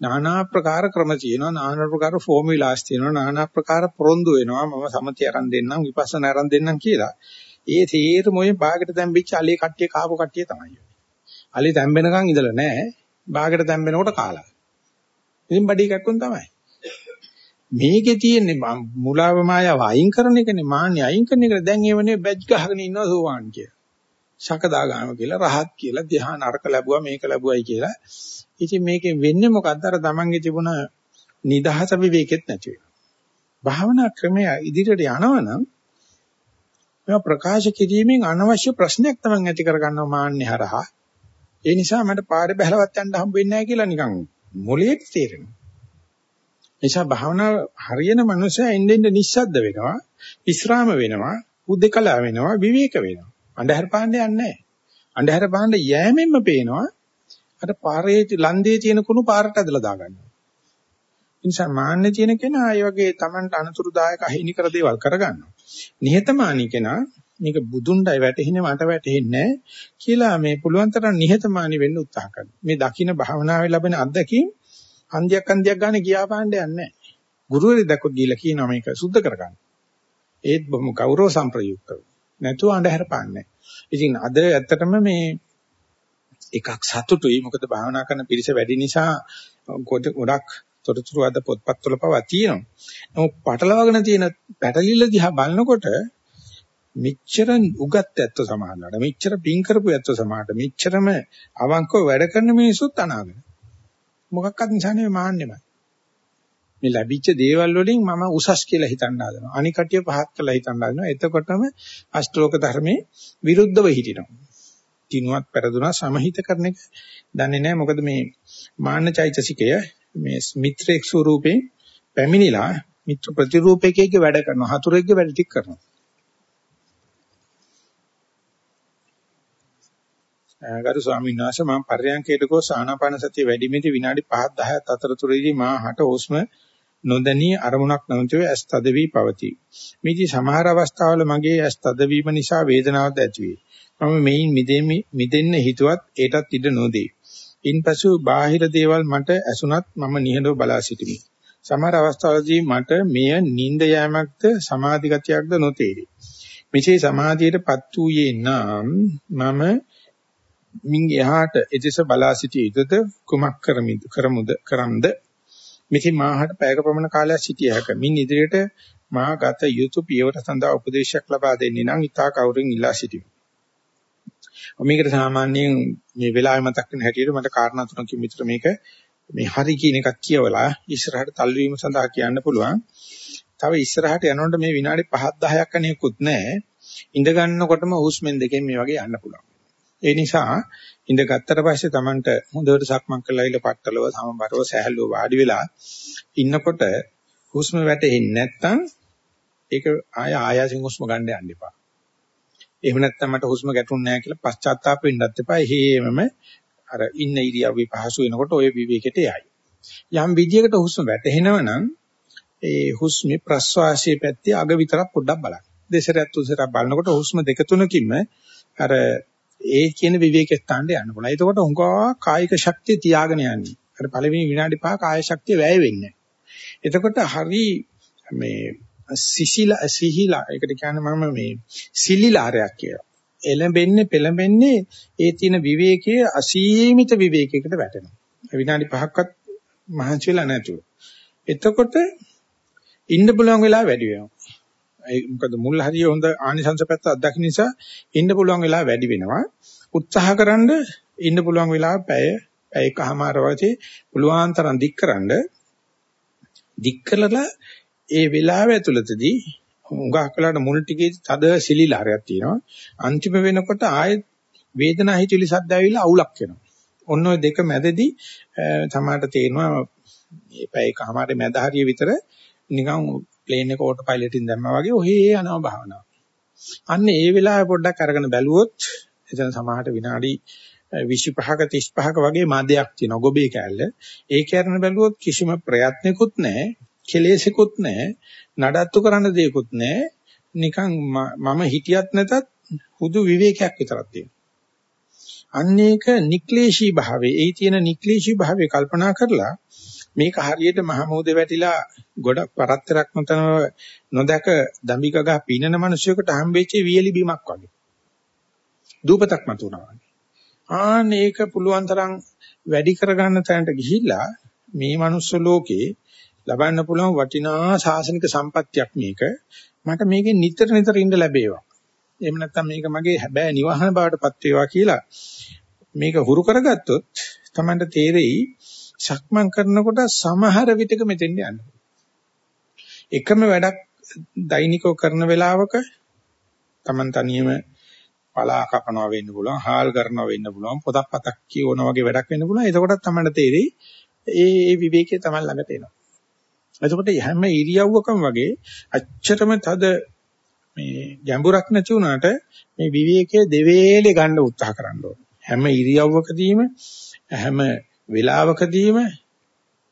নানা ප්‍රකාර ක්‍රම තියෙනවා নানা ප්‍රකාර ෆෝමියුලාස් තියෙනවා নানা ප්‍රකාර පොරොන්දු වෙනවා මම සමථය ආරම්භ දෙන්නම් විපස්සනා ආරම්භ දෙන්නම් කියලා ඒ තේරම ඔය බාගට දැම්බිච්ච අලේ කට්ටිය කාපු කට්ටිය තමයි අලේ දැම්බෙනකන් ඉඳලා නැහැ බාගට දැම්බෙනකොට කාලා ඉතින් බඩේ කැක්කුම් තමයි මේකේ තියෙන්නේ මුලාව මායාව අයින් කරන එකනේ මාන්නේ අයින් කරන එක දැන් ඒවනේ බැජ් ගහගෙන ඉන්නවා සෝවාන් කිය. ශකදාගාම කියලා රහත් කියලා ධ්‍යාන අරක ලැබුවා මේක ලැබුවයි කියලා ඉතින් මේකෙන් වෙන්නේ මොකද්ද අර තමන්ගේ තිබුණ නිදහස විවේකෙත් නැති වෙනවා. භාවනා ක්‍රමය ඉදිරියට යනවනම් මේවා ප්‍රකාශ කිරීමෙන් අනවශ්‍ය ප්‍රශ්නයක් තමන් ඇති කර ගන්නවා මාන්නේ හරහා. ඒ නිසා මට පාරේ බහලවත් යන්න හම්බ වෙන්නේ නැහැ කියලා නිකන් මොලේට තේරෙනවා. නිසා භාවනා හරියන මනුස්සයා එන්නේ නිස්සද්ද වෙනවා, විස්රාම වෙනවා, උද්දකලා වෙනවා, විවේක වෙනවා. අන්ධහර පාණ්ඩ යන්නේ නැහැ. අන්ධහර පාණ්ඩ යෑමෙන්ම පේනවා අර පාරේ ලන්දේ තියෙන කුණු පාරට ඇදලා දාගන්නවා. ඒ නිසා මාන්නේ තියෙන කෙනා ඒ වගේ Tamanට අනතුරුදායක අහිමි කර දේවල් කරගන්නවා. නිහතමානී කෙනා මේක බුදුන්ඩයි වැටෙන්නේ මට වැටෙන්නේ කියලා මේ පුළුවන් තරම් නිහතමානී වෙන්න උත්සාහ කරනවා. මේ දකින්න භාවනාවේ ලැබෙන අත්දැකීම් හන්දියක් හන්දියක් ගන්න ගියා පාණ්ඩයක් නැහැ. ගුරුවරයෙක් දැක්කොත් ගිහිල්ලා කියනවා මේක සුද්ධ කරගන්න. ඒත් බොහොම ගෞරව සම්ප්‍රයුක්තව. නැතුව අඳුර පාන්නේ. ඉතින් අද ඇත්තටම මේ එකක් සතුටුයි. මොකද භාවනා කරන පිරිස වැඩි නිසා ගොඩක් තොරතුරු අද පොත්පත්වල පවා තියෙනවා. නමුත් පටලවාගෙන තියෙන පැටලිල්ල දිහා බලනකොට මෙච්චර උගත් ඇත්ත සමානලට මෙච්චර පිං කරපු ඇත්ත සමානට මෙච්චරම අවංකව වැඩ කරන මිනිස්සුත් අනාගෙන. මොකක්වත් නිසා නෙවෙයි මාන්නෙමයි. මේ ලැබිච්ච දේවල් වලින් මම උසස් කියලා හිතන්න හදනවා. අනිකටිය පහත් කියලා හිතන්න හදනවා. එතකොටම අෂ්ටෝක ධර්මයේ විරුද්ධව හිටිනවා. තිනුවත් පෙරදුනා සමහිත කරන එක දන්නේ නැහැ මොකද මේ මාන්න චෛතසිකය මේ මිත්‍රෙක් ස්වරූපේ පැමිණිලා මිත්‍ර ප්‍රතිරූපකයේ වැඩ කරනවා හතුරෙක්ගේ වැඩ ටික කරනවා ගරු ස්වාමීන් වහන්සේ මම පර්යංකයට ගෝ සානාපාන සතිය වැඩිමෙති විනාඩි 5 10ක් අතරතුරදී මා හට හුස්ම නොදැනී අරමුණක් නැවතුව ඇස් තද වී පවතී. මේදී සමහර අවස්ථාවල මගේ ඇස් තද වීම නිසා වේදනාවක් ඇති වේ. මම මෙයින් මිදෙමි මිදෙන්න හිතුවත් ඒටත් ඉඩ නොදේ. ඉන්පසු බාහිර දේවල් මට ඇසුණත් මම නිහඬව බලා සිටිමි. සමහර අවස්ථාවලදී මට මෙය නිින්ද යෑමක්ද සමාධි ගතියක්ද නොතේරේ. මෙසේ සමාධියටපත් වූයේ නම් මම මින් එහාට එදෙස බලා සිටිය යුතුද කුමක් කරමිද කරමුද කරම්ද මෙහි මාහට පැයක පමණ කාලයක් සිටිය හැක මින් ඉදිරියට මා ගත යුතු පියවර සඳහා උපදේශයක් ලබා දෙන්නේ නම් ඊතා කවුරුන් ඉල්ලා සිටිමි. මේකට සාමාන්‍යයෙන් මේ වෙලාවේ මතක් වෙන හැටියට මට කාරණා තුනකින් විතර මේක මේ හරි කියන එකක් කියවලා ඉස්සරහට තල්වීම සඳහා කියන්න පුළුවන්. තව ඉස්සරහට යනකොට මේ විනාඩි 5ක් 10ක් අනේකුත් නැහැ. ඉඳ ගන්නකොටම හුස්මෙන් දෙකෙන් මේ වගේ යන්න පුළුවන්. ඒ නිසා ඉඳ ගත්තට පස්සේ Tamanට හොඳට සක්මන් කරලා ඉල පట్టලව සමබරව සහැල්ලුව වාඩි වෙලා ඉන්නකොට හුස්ම වැටෙන්නේ නැත්නම් ඒක ආය ආයසින් හුස්ම ගන්න යන්න එපා. එහෙම නැත්නම් මට හුස්ම ගැටුන්නේ නැහැ කියලා පශ්චාත්තාප වෙන්නත් එපා. එහෙමම අර ඉන්න ඉරියව්වේ පහසු වෙනකොට ওই විවේකයට යයි. යම් විදියකට හුස්ම වැටෙනවනම් ඒ හුස්මේ ප්‍රස්වාසයේ පැත්තේ අග විතරක් පොඩ්ඩක් බලන්න. දෙසරයක් තුසරයක් බලනකොට හුස්ම දෙක තුනකින්ම අර ඒ කියන විවේක ස්ථානට යන්න පුළුවන්. එතකොට උංගා කායික ශක්තිය තියාගෙන යන්නේ. අර පළවෙනි විනාඩි පහ කාය ශක්තිය වැය වෙන්නේ එතකොට හරි මේ සිසිලා සිහිලා ඒකට කියන්නේ මම මේ සිලිලාරයක් කියලා. එළඹෙන්නේ පෙළඹෙන්නේ ඒ තියෙන විවේකයේ අසීමිත විවේකයකට වැටෙනවා. විනාඩි 5ක්වත් මහන්සි වෙලා නැතුව. එතකොට ඉන්න පුළුවන් වෙලාව වැඩි වෙනවා. ඒ මොකද මුල් හරිය හොඳ ආනිසංස පැත්ත අත්දකින්න නිසා ඉන්න පුළුවන් වෙලාව වැඩි වෙනවා. උත්සාහකරනද ඉන්න පුළුවන් වෙලාව පැය පැය එකමාර වගේ පුළුවන් තරම් දික්කරනද දික් කළා ඒ වෙලාව ඇතුළතදී උඟක් කලකට මුල් ටිකේ තද සිලිලාරයක් තියෙනවා. අන්තිම වෙනකොට ආයෙත් වේදනා හිතිලි සද්ද ඇවිල්ලා අවුලක් වෙනවා. ඔන්න ඔය දෙක මැදදී සමහරට තේරෙනවා මේ පැය එකමාරේ මැද හරිය විතර නිකන් ප්ලේන් එක ඕටෝ පයිලට් එකෙන් දැම්මා වගේ ඔහේ යනවා භාවනාව. අන්න ඒ වෙලාවේ පොඩ්ඩක් අරගෙන බැලුවොත් එතන සමහරට විනාඩි 25ක 35ක වගේ මාදයක් තියෙනවා ගොබේ කෑල්ල. ඒ කැරන බැලුවොත් කිසිම ප්‍රයත්නකුත් නැහැ, කෙලෙසකුත් නැහැ, නඩත්තු කරන්න දෙයක්කුත් නැහැ. නිකන් මම හිතියත් නැතත් හුදු විවේකයක් විතරක් තියෙනවා. අන්නේක නික්ලේශී භාවයේ ඒ තියෙන නික්ලේශී භාවයේ කල්පනා කරලා මේක හරියට මහමෝදේ වැටිලා ගොඩක් පරත්තරක් නොතනව නොදක දඹික ගහ පිනන මිනිසෙකුට හම්බෙච්ච වියලි බීමක් වගේ. දූපතක් මතුණා වගේ. ආන්න ඒක පුළුවන් තරම් වැඩි කරගන්න තැනට ගිහිල්ලා මේ manuss ලෝකේ ලබන්න පුළුවන් වටිනා සාසනික සම්පත්තියක් මේක. මට මේකෙන් නිතර නිතර ඉඳ ලැබේවා. එහෙම නැත්නම් මේක මගේ හැබෑ නිවහන බවටපත් වේවා කියලා මේක හුරු කරගත්තොත් Tamanට තේරෙයි සක්මන් කරනකොට සමහර විටක මෙතෙන්ට යන්න. එකම වැඩක් දෛනිකව කරන වෙලාවක Taman තනියම පලා කපනවා වෙන්න පුළුවන්, හාල් කරනවා වෙන්න පුළුවන්, පොතක් පතක් කියවන වගේ වැඩක් වෙන්න පුළුවන්. එතකොටත් Tamanට තේරෙයි ඒ ඒ විවේකයේ Taman ළඟට එනවා. එතකොට හැම ඉරියව්වකම වගේ අච්චරම තද මේ ගැඹුරක් නැති වුණාට මේ විවේකයේ දෙවේලේ ගන්න උත්සාහ කරන්න ඕනේ. හැම ඉරියව්වකදීම හැම වේලාවකදීම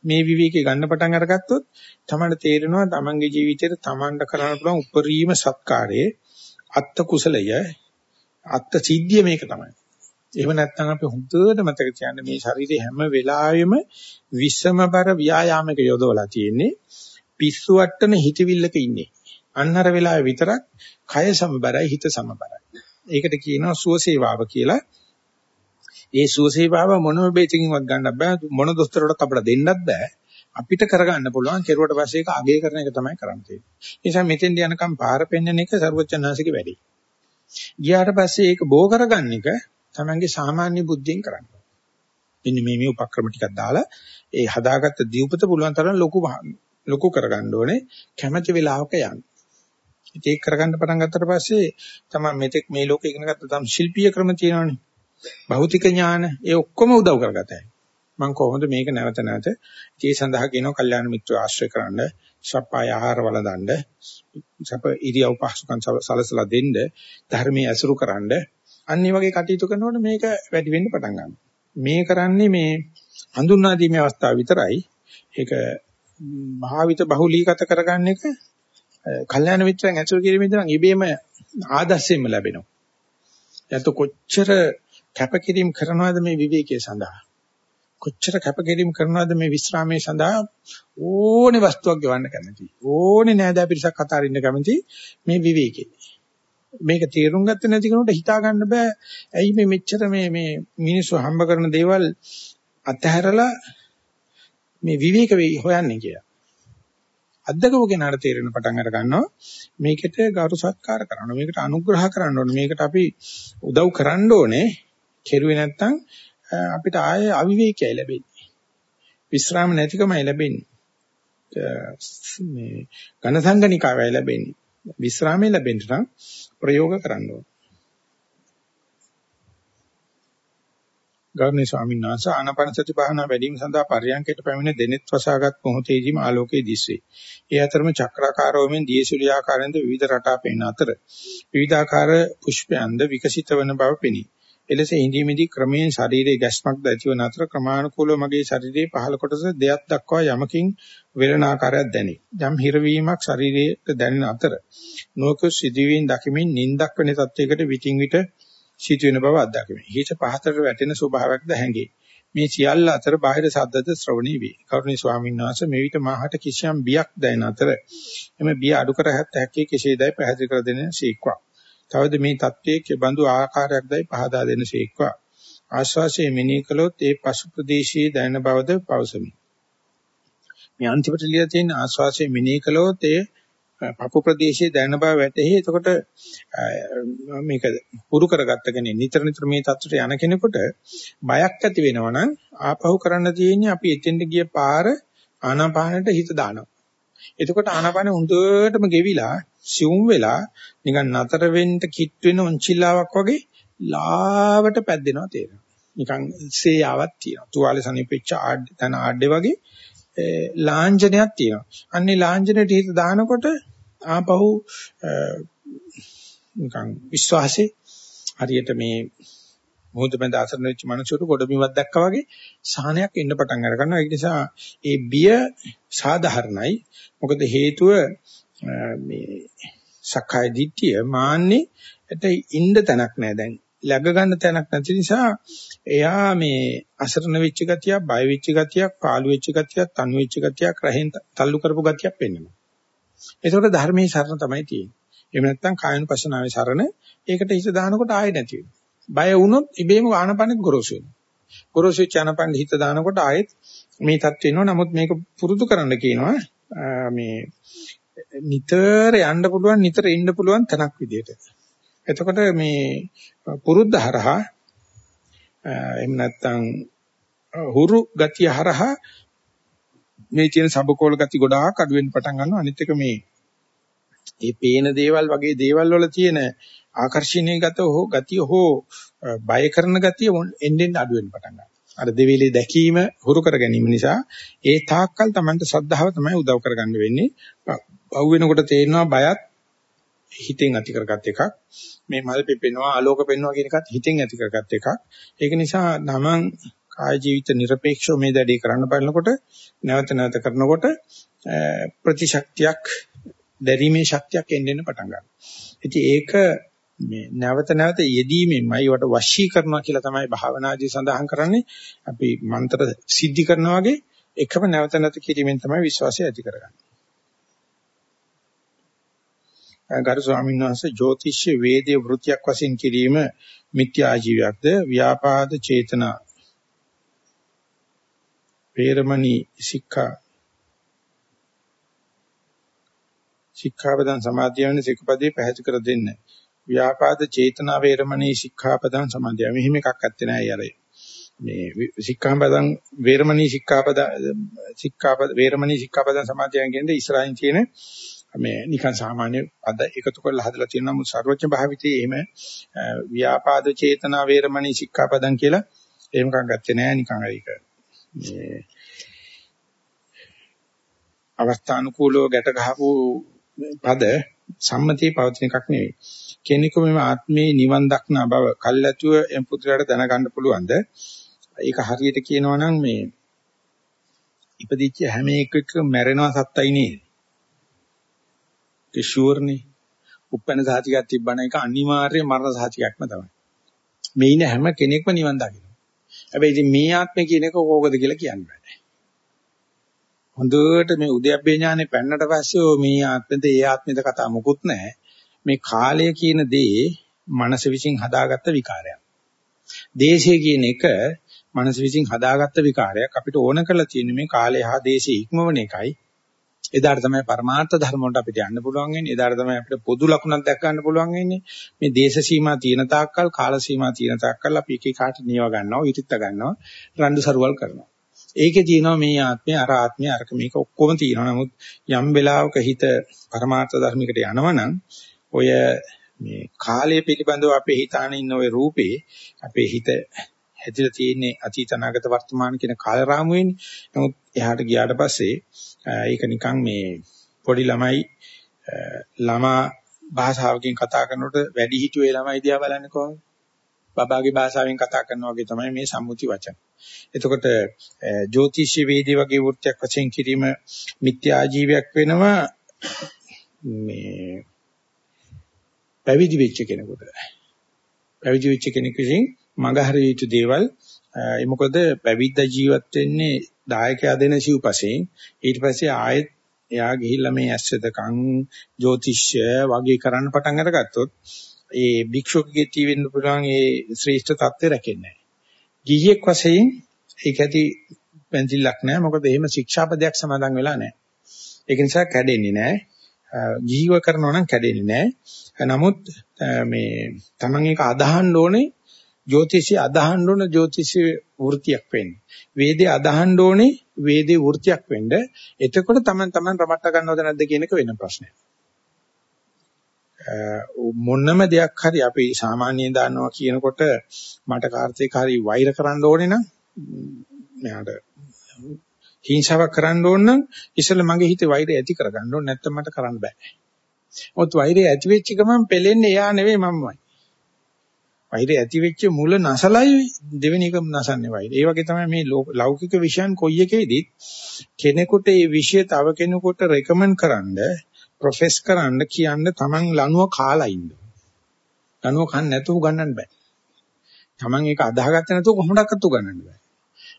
මේ විවේකේ ගන්න පටන් අරගත්තොත් තමයි තේරෙනවා තමන්ගේ ජීවිතේට තමන්ට කරන්න පුළුවන් උපරිම සත්කාරයේ අත්ත කුසලය අත්ත සිද්ධිය මේක තමයි. එහෙම නැත්නම් අපි හුදුවට මතක තියාගන්න මේ ශරීරයේ හැම වෙලාවෙම විසමබර ව්‍යායාමයක යොදවලා තියෙන්නේ පිස්සු වට්ටන හිතවිල්ලක ඉන්නේ. අන්නර වෙලාවේ විතරක් කය සමබරයි හිත සමබරයි. ඒකට කියනවා සුවසේවාව කියලා. ඒ සුවසේවාව මොනම බේචකින්වත් ගන්න බෑ මොන දොස්තරකට අපිට දෙන්නත් බෑ අපිට කරගන්න පුළුවන් කෙරුවට පස්සේ ඒක අගය කරන එක තමයි කරන්න තියෙන්නේ. ඒ නිසා මෙතෙන්ද යනකම් පාර පෙන්වන එක ਸਰවචන්නාසික වැඩි. ගියාට පස්සේ ඒක බෝ කරගන්න එක තමන්ගේ සාමාන්‍ය බුද්ධියෙන් කරන්න. මෙන්න මේ මේ උපක්‍රම ටිකක් දාලා ඒ හදාගත්ත දීපත පුළුවන් තරම් ලොකු ලොකු කරගන්න ඕනේ කැමැති වෙලාවක යන්න. ඒක කරගන්න පටන් ගත්තට පස්සේ තමයි මෙතෙක් මේ ලෝකේ ඉගෙන ගත්ත තම ශිල්පීය ක්‍රම තියෙනවනේ. භෞතික ඥාන ඒ ඔක්කොම උදව් කරගතයි. මම කොහොමද මේක නැවත නැවත ඒ සඳහා කියනවා කල්යාණ මිත්‍ර ආශ්‍රය කරන්න, සප්පාය ආහාර වළඳන්න, සප ඉරියව් පහසුකම් සලසලා දෙන්න, ධර්මයේ ඇසුරු කරන්න, අනිත් වගේ කටයුතු කරනකොට මේක වැඩි වෙන්න පටන් ගන්නවා. මේ කරන්නේ මේ හඳුන්වා දීමේ අවස්ථාව විතරයි. ඒක භාවිත බහුලීගත කරගන්න එක කල්යාණ මිත්‍රයන් ඇසුරු කිරීමෙන් නම් ඉබේම ආදර්ශයෙන්ම ලැබෙනවා. එතකොට කොච්චර කැපකිරීම කරනවද මේ විවේකයේ සඳහා? කොච්චර කැපකිරීම කරනවද මේ විස්රාමයේ සඳහා? ඕනේ වස්තුවක් ගෙවන්න කැමති. ඕනේ නෑදෑ පිරිසක් අතරින්න කැමති මේ විවේකේ. මේක තේරුම් ගත්තේ නැති කෙනෙකුට හිතා ගන්න බෑ. ඇයි මේ මෙච්චර මේ මේ මිනිස්සු හම්බ කරන දේවල් අතහැරලා මේ විවේක වෙයි හොයන්නේ කියලා. අද්දකව කෙනාට තේරෙන පටන් අර ගන්නවා. මේකට ගරු සත්කාර කරනවා මේකට අනුග්‍රහ කරන්න ඕනේ. මේකට අපි උදව් කරන්න ඕනේ. කෙරුවේ නැත්තම් අපිට ආයේ අවිවේකයි ලැබෙන්නේ. විස්රාම නැතිකමයි ලැබෙන්නේ. මේ ඝනසංගනිකාවයි ලැබෙන්නේ. විස්රාමයේ ලැබෙන්න නම් ප්‍රයෝග කරන්න ඕනේ ගෞරවනීය ස්වාමීන් වහන්සේ ආනාපාන සති භාවනා වැඩිම සඳහා පරියන්කයට පැමිණ දෙනෙත් වසාගත් මොහොතේදීම ආලෝකයේ දිස්වේ. ඒ අතරම චක්‍රාකාරවමින් දියසුලි ආකාරයෙන් විවිධ රටා පෙනෙන අතර විවිධාකාර පුෂ්පයන්ද විකසිත වන බව පෙනේ. එලෙස ඉඳීමේදී ක්‍රමයෙන් ශරීරයේ ගැස්මක් දැතිව නතර ක්‍රමානුකූලව මගේ ශරීරයේ පහළ කොටස දෙයක් දක්වා යමකින් වෙරණ ආකාරයක් දැනේ. යම් හිරවීමක් ශරීරයට දැනෙන අතර නොකු සිදුවීම් දකිමින් නිින්දක් වෙන තත්යකට විтин විට සිටින බව අත්දැකීමේ. හිත පහතට වැටෙන ස්වභාවයක්ද හැඟේ. මේ සියල්ල අතර බාහිර ශබ්දද ශ්‍රවණී වේ. කරුණී ස්වාමීන් වහන්සේ මේ විට මාහට කිසියම් බියක් දැනෙන අතර එම බිය අඩු කර හැක්කේ කෙසේදයි පැහැදිලි කර දෙන සීක්වා. තවද මේ தත්වයේ බඳු ආකාරයක්දයි පහදා දෙන සීක්වා. ආශ්වාසයේ මෙනෙහි කළොත් ඒ පසු ප්‍රදේශයේ දැනෙන බවද පවසමි. මේ අන්තිමට ලියලා තියෙන ආශ්වාසයේ මෙනෙහි කළොත් ඒ පපු ප්‍රදේශයේ දැනෙන බව වැටහි. එතකොට මේක පුරු කරගත්ත කෙනෙක් නිතර නිතර මේ தත්වයට යන කෙනෙකුට බයක් ඇති වෙනවා නම් ආපහු කරන්න තියෙන්නේ අපි එතෙන්ට ගිය පාර ආනාපානට හිත දානවා. එතකොට ආනාපාන හොඳටම ගෙවිලා සිවුම් වෙලා නිකන් නතර වෙන්න කිට් වෙන උන්චිල්ලාවක් වගේ ලාවට පැද්දෙනවා තේරෙනවා. නිකන් සේයාවක් තියෙනවා. තුවාලේ සනිපෙච්ච ආඩ් තන ආඩේ වගේ ලාංඡනයක් තියෙනවා. අන්නේ ලාංඡනයට හිත දානකොට ආපහු නිකන් විශ්වාසේ හරියට මේ මොහොත බඳ අසරණ වෙච්ච මනුස්සයෙකු ගොඩබිමක් දැක්කා වගේ සහනයක් එන්න පටන් අර ගන්නවා. ඒ නිසා ඒ බිය සාධාරණයි. මොකද හේතුව මේ සක්කාය දිට්ඨිය මාන්නේ එතන ඉන්න තැනක් නැහැ දැන්. läග ගන්න තැනක් නැති නිසා එයා මේ අසරණ වෙච්ච ගතිය, බය වෙච්ච ගතිය, පාළු වෙච්ච ගතිය, තනු වෙච්ච ගතිය, රහෙන් තල්ලු කරපු ගතියක් පෙන්වනවා. ඒකට ධර්මයේ සරණ තමයි තියෙන්නේ. එහෙම නැත්නම් කායන පශනාවේ සරණ ඒකට හිත දානකොට ආයෙ නැති බය වුණොත් ඉබේම ආනපනෙත් ගොරෝසු වෙනවා. ගොරෝසු චානපන් හිත දානකොට ආයෙත් මේ තත්ත්ව වෙනවා. නමුත් මේක පුරුදු කරන්න කියනවා මේ නිතර යන්න පුළුවන් නිතර ඉන්න පුළුවන් තැනක් විදියට. එතකොට මේ පුරුද්ද හරහා එහෙම නැත්නම් හුරු ගතිය හරහා මේ තියෙන සබකෝල ගති ගොඩාක් අඩු වෙන්න පටන් ගන්නවා. අනිත් එක මේ මේ පේන දේවල් වගේ දේවල් වල තියෙන ආකර්ෂණීය ගත හෝ ගතිය හෝ බය කරන ගතිය එන්නෙන් අඩු වෙන්න පටන් ගන්නවා. අර දෙවිලේ දැකීම හුරු කර ගැනීම නිසා ඒ තාක්කල් Tamanට සද්ධාව තමයි උදව් කරගන්න වෙන්නේ. පව් වෙනකොට තේරෙනවා බයත් හිතෙන් ඇති කරගත් එකක්. මේ මල් පිපෙනවා ආලෝක පෙන්වනවා කියන එකත් හිතෙන් ඇති කරගත් එකක්. ඒක නිසා නමං කාය ජීවිත নিরপেক্ষව මේ දඩේ කරන්න බලනකොට නැවත නැවත කරනකොට ප්‍රතිශක්තියක් දැරීමේ ශක්තියක් එන්න පටන් ගන්නවා. ඉතින් ඒක මේ නැවත නැවත යෙදීමෙන්මයි වට වශී කරනවා කියලා තමයි භාවනාදී සඳහන් කරන්නේ. අපි මන්ත්‍ර සිද්ධි කරනවා වගේ එකම නැවත නැවත කිරීමෙන් තමයි විශ්වාසය ඇති කරගන්නේ. ගරු ස්වාමීන් වහන්සේ ජ්‍යොතිෂ්‍ය වේදේ වෘත්තියක් වශයෙන් කිරීම මිත්‍යා ජීවයක්ද ව්‍යාපාද චේතනා වේරමණී සික්ඛා සික්ඛාපදං සමාදිය වෙන සික්ඛපදේ පැහැදිලි කර දෙන්න. ව්‍යාපාද චේතනා වේරමණී සික්ඛාපදං සමාදිය. මෙහිම එකක් ඇත්තේ නෑ අය මේ සික්ඛාපදං වේරමණී සික්ඛාපද සික්ඛාපද වේරමණී සික්ඛාපදං සමාදිය කියන්නේ ඉස්රායින් කියන මේ නිකන් සාමාන්‍ය අද එකතු කරලා හදලා තියෙන නමුත් සර්වඥ භාවිතයේ එහෙම ව්‍යාපාද චේතනා වේරමණී සික්ඛාපදං කියලා එහෙම කක් ගත්තේ නෑ නිකන් ඒක මේ අවස්ථානුකූලව ගැට ගහපු පද සම්මතියේ පවතින එකක් නෙවෙයි. කෙනෙකු මේ ආත්මේ නිවන් දක්නා බව කල්ැතුව එම් පුත්‍රයාට දැනගන්න පුළුවන්ද? ඒක හරියට කියනවා නම් මේ ඉපදිච්ච හැම එකකම මැරෙනවා සත්තයි නේද? ඒ ෂුවර්නේ. උපැන්න සාතිකයක් තිබ්බන එක අනිවාර්ය මරණ සාතිකයක්ම තමයි. මේ ඉන්න හැම කෙනෙක්ම නිවන් දකිනවා. හැබැයි ඉතින් මේ ආත්මේ කියන එක කෝකද කියලා කියන්න බෑ. හොඳට මේ උද්‍යප්පේ ඥානෙ පෙන්නට පස්සේ මේ ආත්මෙද ඒ ආත්මෙද කතා මොකුත් නැහැ. මේ කාලය කියන දේ මනස විසින් හදාගත්ත විකාරයක්. දේශය කියන එක මනස විසින් හදාගත්ත විකාරයක්. අපිට ඕන කරලා තියෙන්නේ මේ කාලය හා දේශය ඉක්මවන එකයි. එදාට තමයි පරමාර්ථ ධර්ම වලට අපිට යන්න පුළුවන් වෙන්නේ. එදාට තමයි අපිට පොදු ලකුණක් දැක් ගන්න පුළුවන් වෙන්නේ. මේ දේශ සීමා තියෙන තාක්කල්, කාල සීමා තියෙන තාක්කල් අපි එක එකාට නියව ගන්නවා, විචිත්ත ගන්නවා, රණ්ඩු සරුවල් කරනවා. ඒකේ තියෙනවා මේ ආත්මය, අර ආත්මය, අරක මේක ඔක්කොම තියෙනවා. නමුත් යම් වෙලාවක හිත පරමාර්ථ ධර්මයකට යනවනම් ඔය මේ කාලය පිළිබඳව අපේ හිතාන ඉන්න ওই රූපේ අපේ හිත හැදිලා තියෙන්නේ අතීත අනාගත වර්තමාන කියන කාල රාමුවේනේ. නමුත් එහාට ගියාට පස්සේ ඒක නිකන් මේ පොඩි ළමයි ළමා භාෂාවකින් කතා කරනකොට වැඩි හිතුවේ ළමයි දිහා බලන්නේ කොහොමද? බබාගේ භාෂාවෙන් කතා කරනවා වගේ තමයි මේ සම්මුති වචන. එතකොට ජ්‍යොතිෂ වේදී වගේ වෘත්තියක් වශයෙන් කිරීම මිත්‍යා ජීවයක් වෙනවා මේ පැවිදි වෙච්ච කෙනෙකුට. පැවිදි වෙච්ච කෙනෙක් විසින් මගහරිය යුතු දේවල් ඒ මොකද පැවිද්ද ජීවත් වෙන්නේ දායකයා දෙන සිව්පසෙන් ඊට පස්සේ ආයෙත් එයා ගිහිල්ලා මේ ඇස්සදකම් ජ්‍යොතිෂ්‍ය වගේ කරන්න පටන් අරගත්තොත් ඒ භික්ෂුවකගේ තියෙන්න පුළුවන් ඒ ශ්‍රේෂ්ඨ தත්ත්වය රැකෙන්නේ නැහැ. ගිහියෙක් වශයෙන් ඒක ඇති පැන්තිලක් නැහැ මොකද එහෙම ශික්ෂාපදයක් සමාදන් වෙලා නැහැ. ඒක නිසා කැඩෙන්නේ නැහැ. ජීව කරනවා නම් කැඩෙන්නේ නැහැ. නමුත් මේ Taman එක අදහන්න ඕනේ ජ්‍යොතිෂي අදහන්න ඕන ජ්‍යොතිෂي වෘත්තියක් වෙන්න. වේදේ අදහන්න ඕනේ වේදේ වෘත්තියක් වෙන්න. එතකොට Taman Taman රමට්ට ගන්නවද නැද්ද කියන එක වෙන ප්‍රශ්නයක්. මොනම දෙයක් හරි අපි සාමාන්‍යයෙන් දානවා කියනකොට මට කාර්තික හරි වෛර කරන්න ඕනේ නම් මෙයාට හිංසාවක් කරන්න ඕන නම් ඉස්සෙල්ලා මගේ හිතේ වෛරය ඇති කරගන්න ඕනේ නැත්නම් මට කරන්න බෑ. මොකද වෛරය ඇති වෙච්ච ගමන් පෙලෙන්නේ එයා නෙවෙයි මමමයි. වෛරය ඇති වෙච්ච මුල නැසලයි දෙවෙනි එක නැසන්නේ වෛරය. ඒ වගේ තමයි මේ ලෞකික විෂයන් කොයි එකේදීත් කෙනෙකුට මේ විෂය තව කෙනෙකුට රෙකමන්ඩ් කරන්න, ප්‍රොෆෙස් කරන්න කියන්න Taman ලනුව කාලා ඉන්න. ලනුව කන්න නැතුව ගන්නන්න බෑ. Taman ඒක අදාහගත්තේ නැතුව කොහොමඩක්වත් උගන්නන්න බෑ.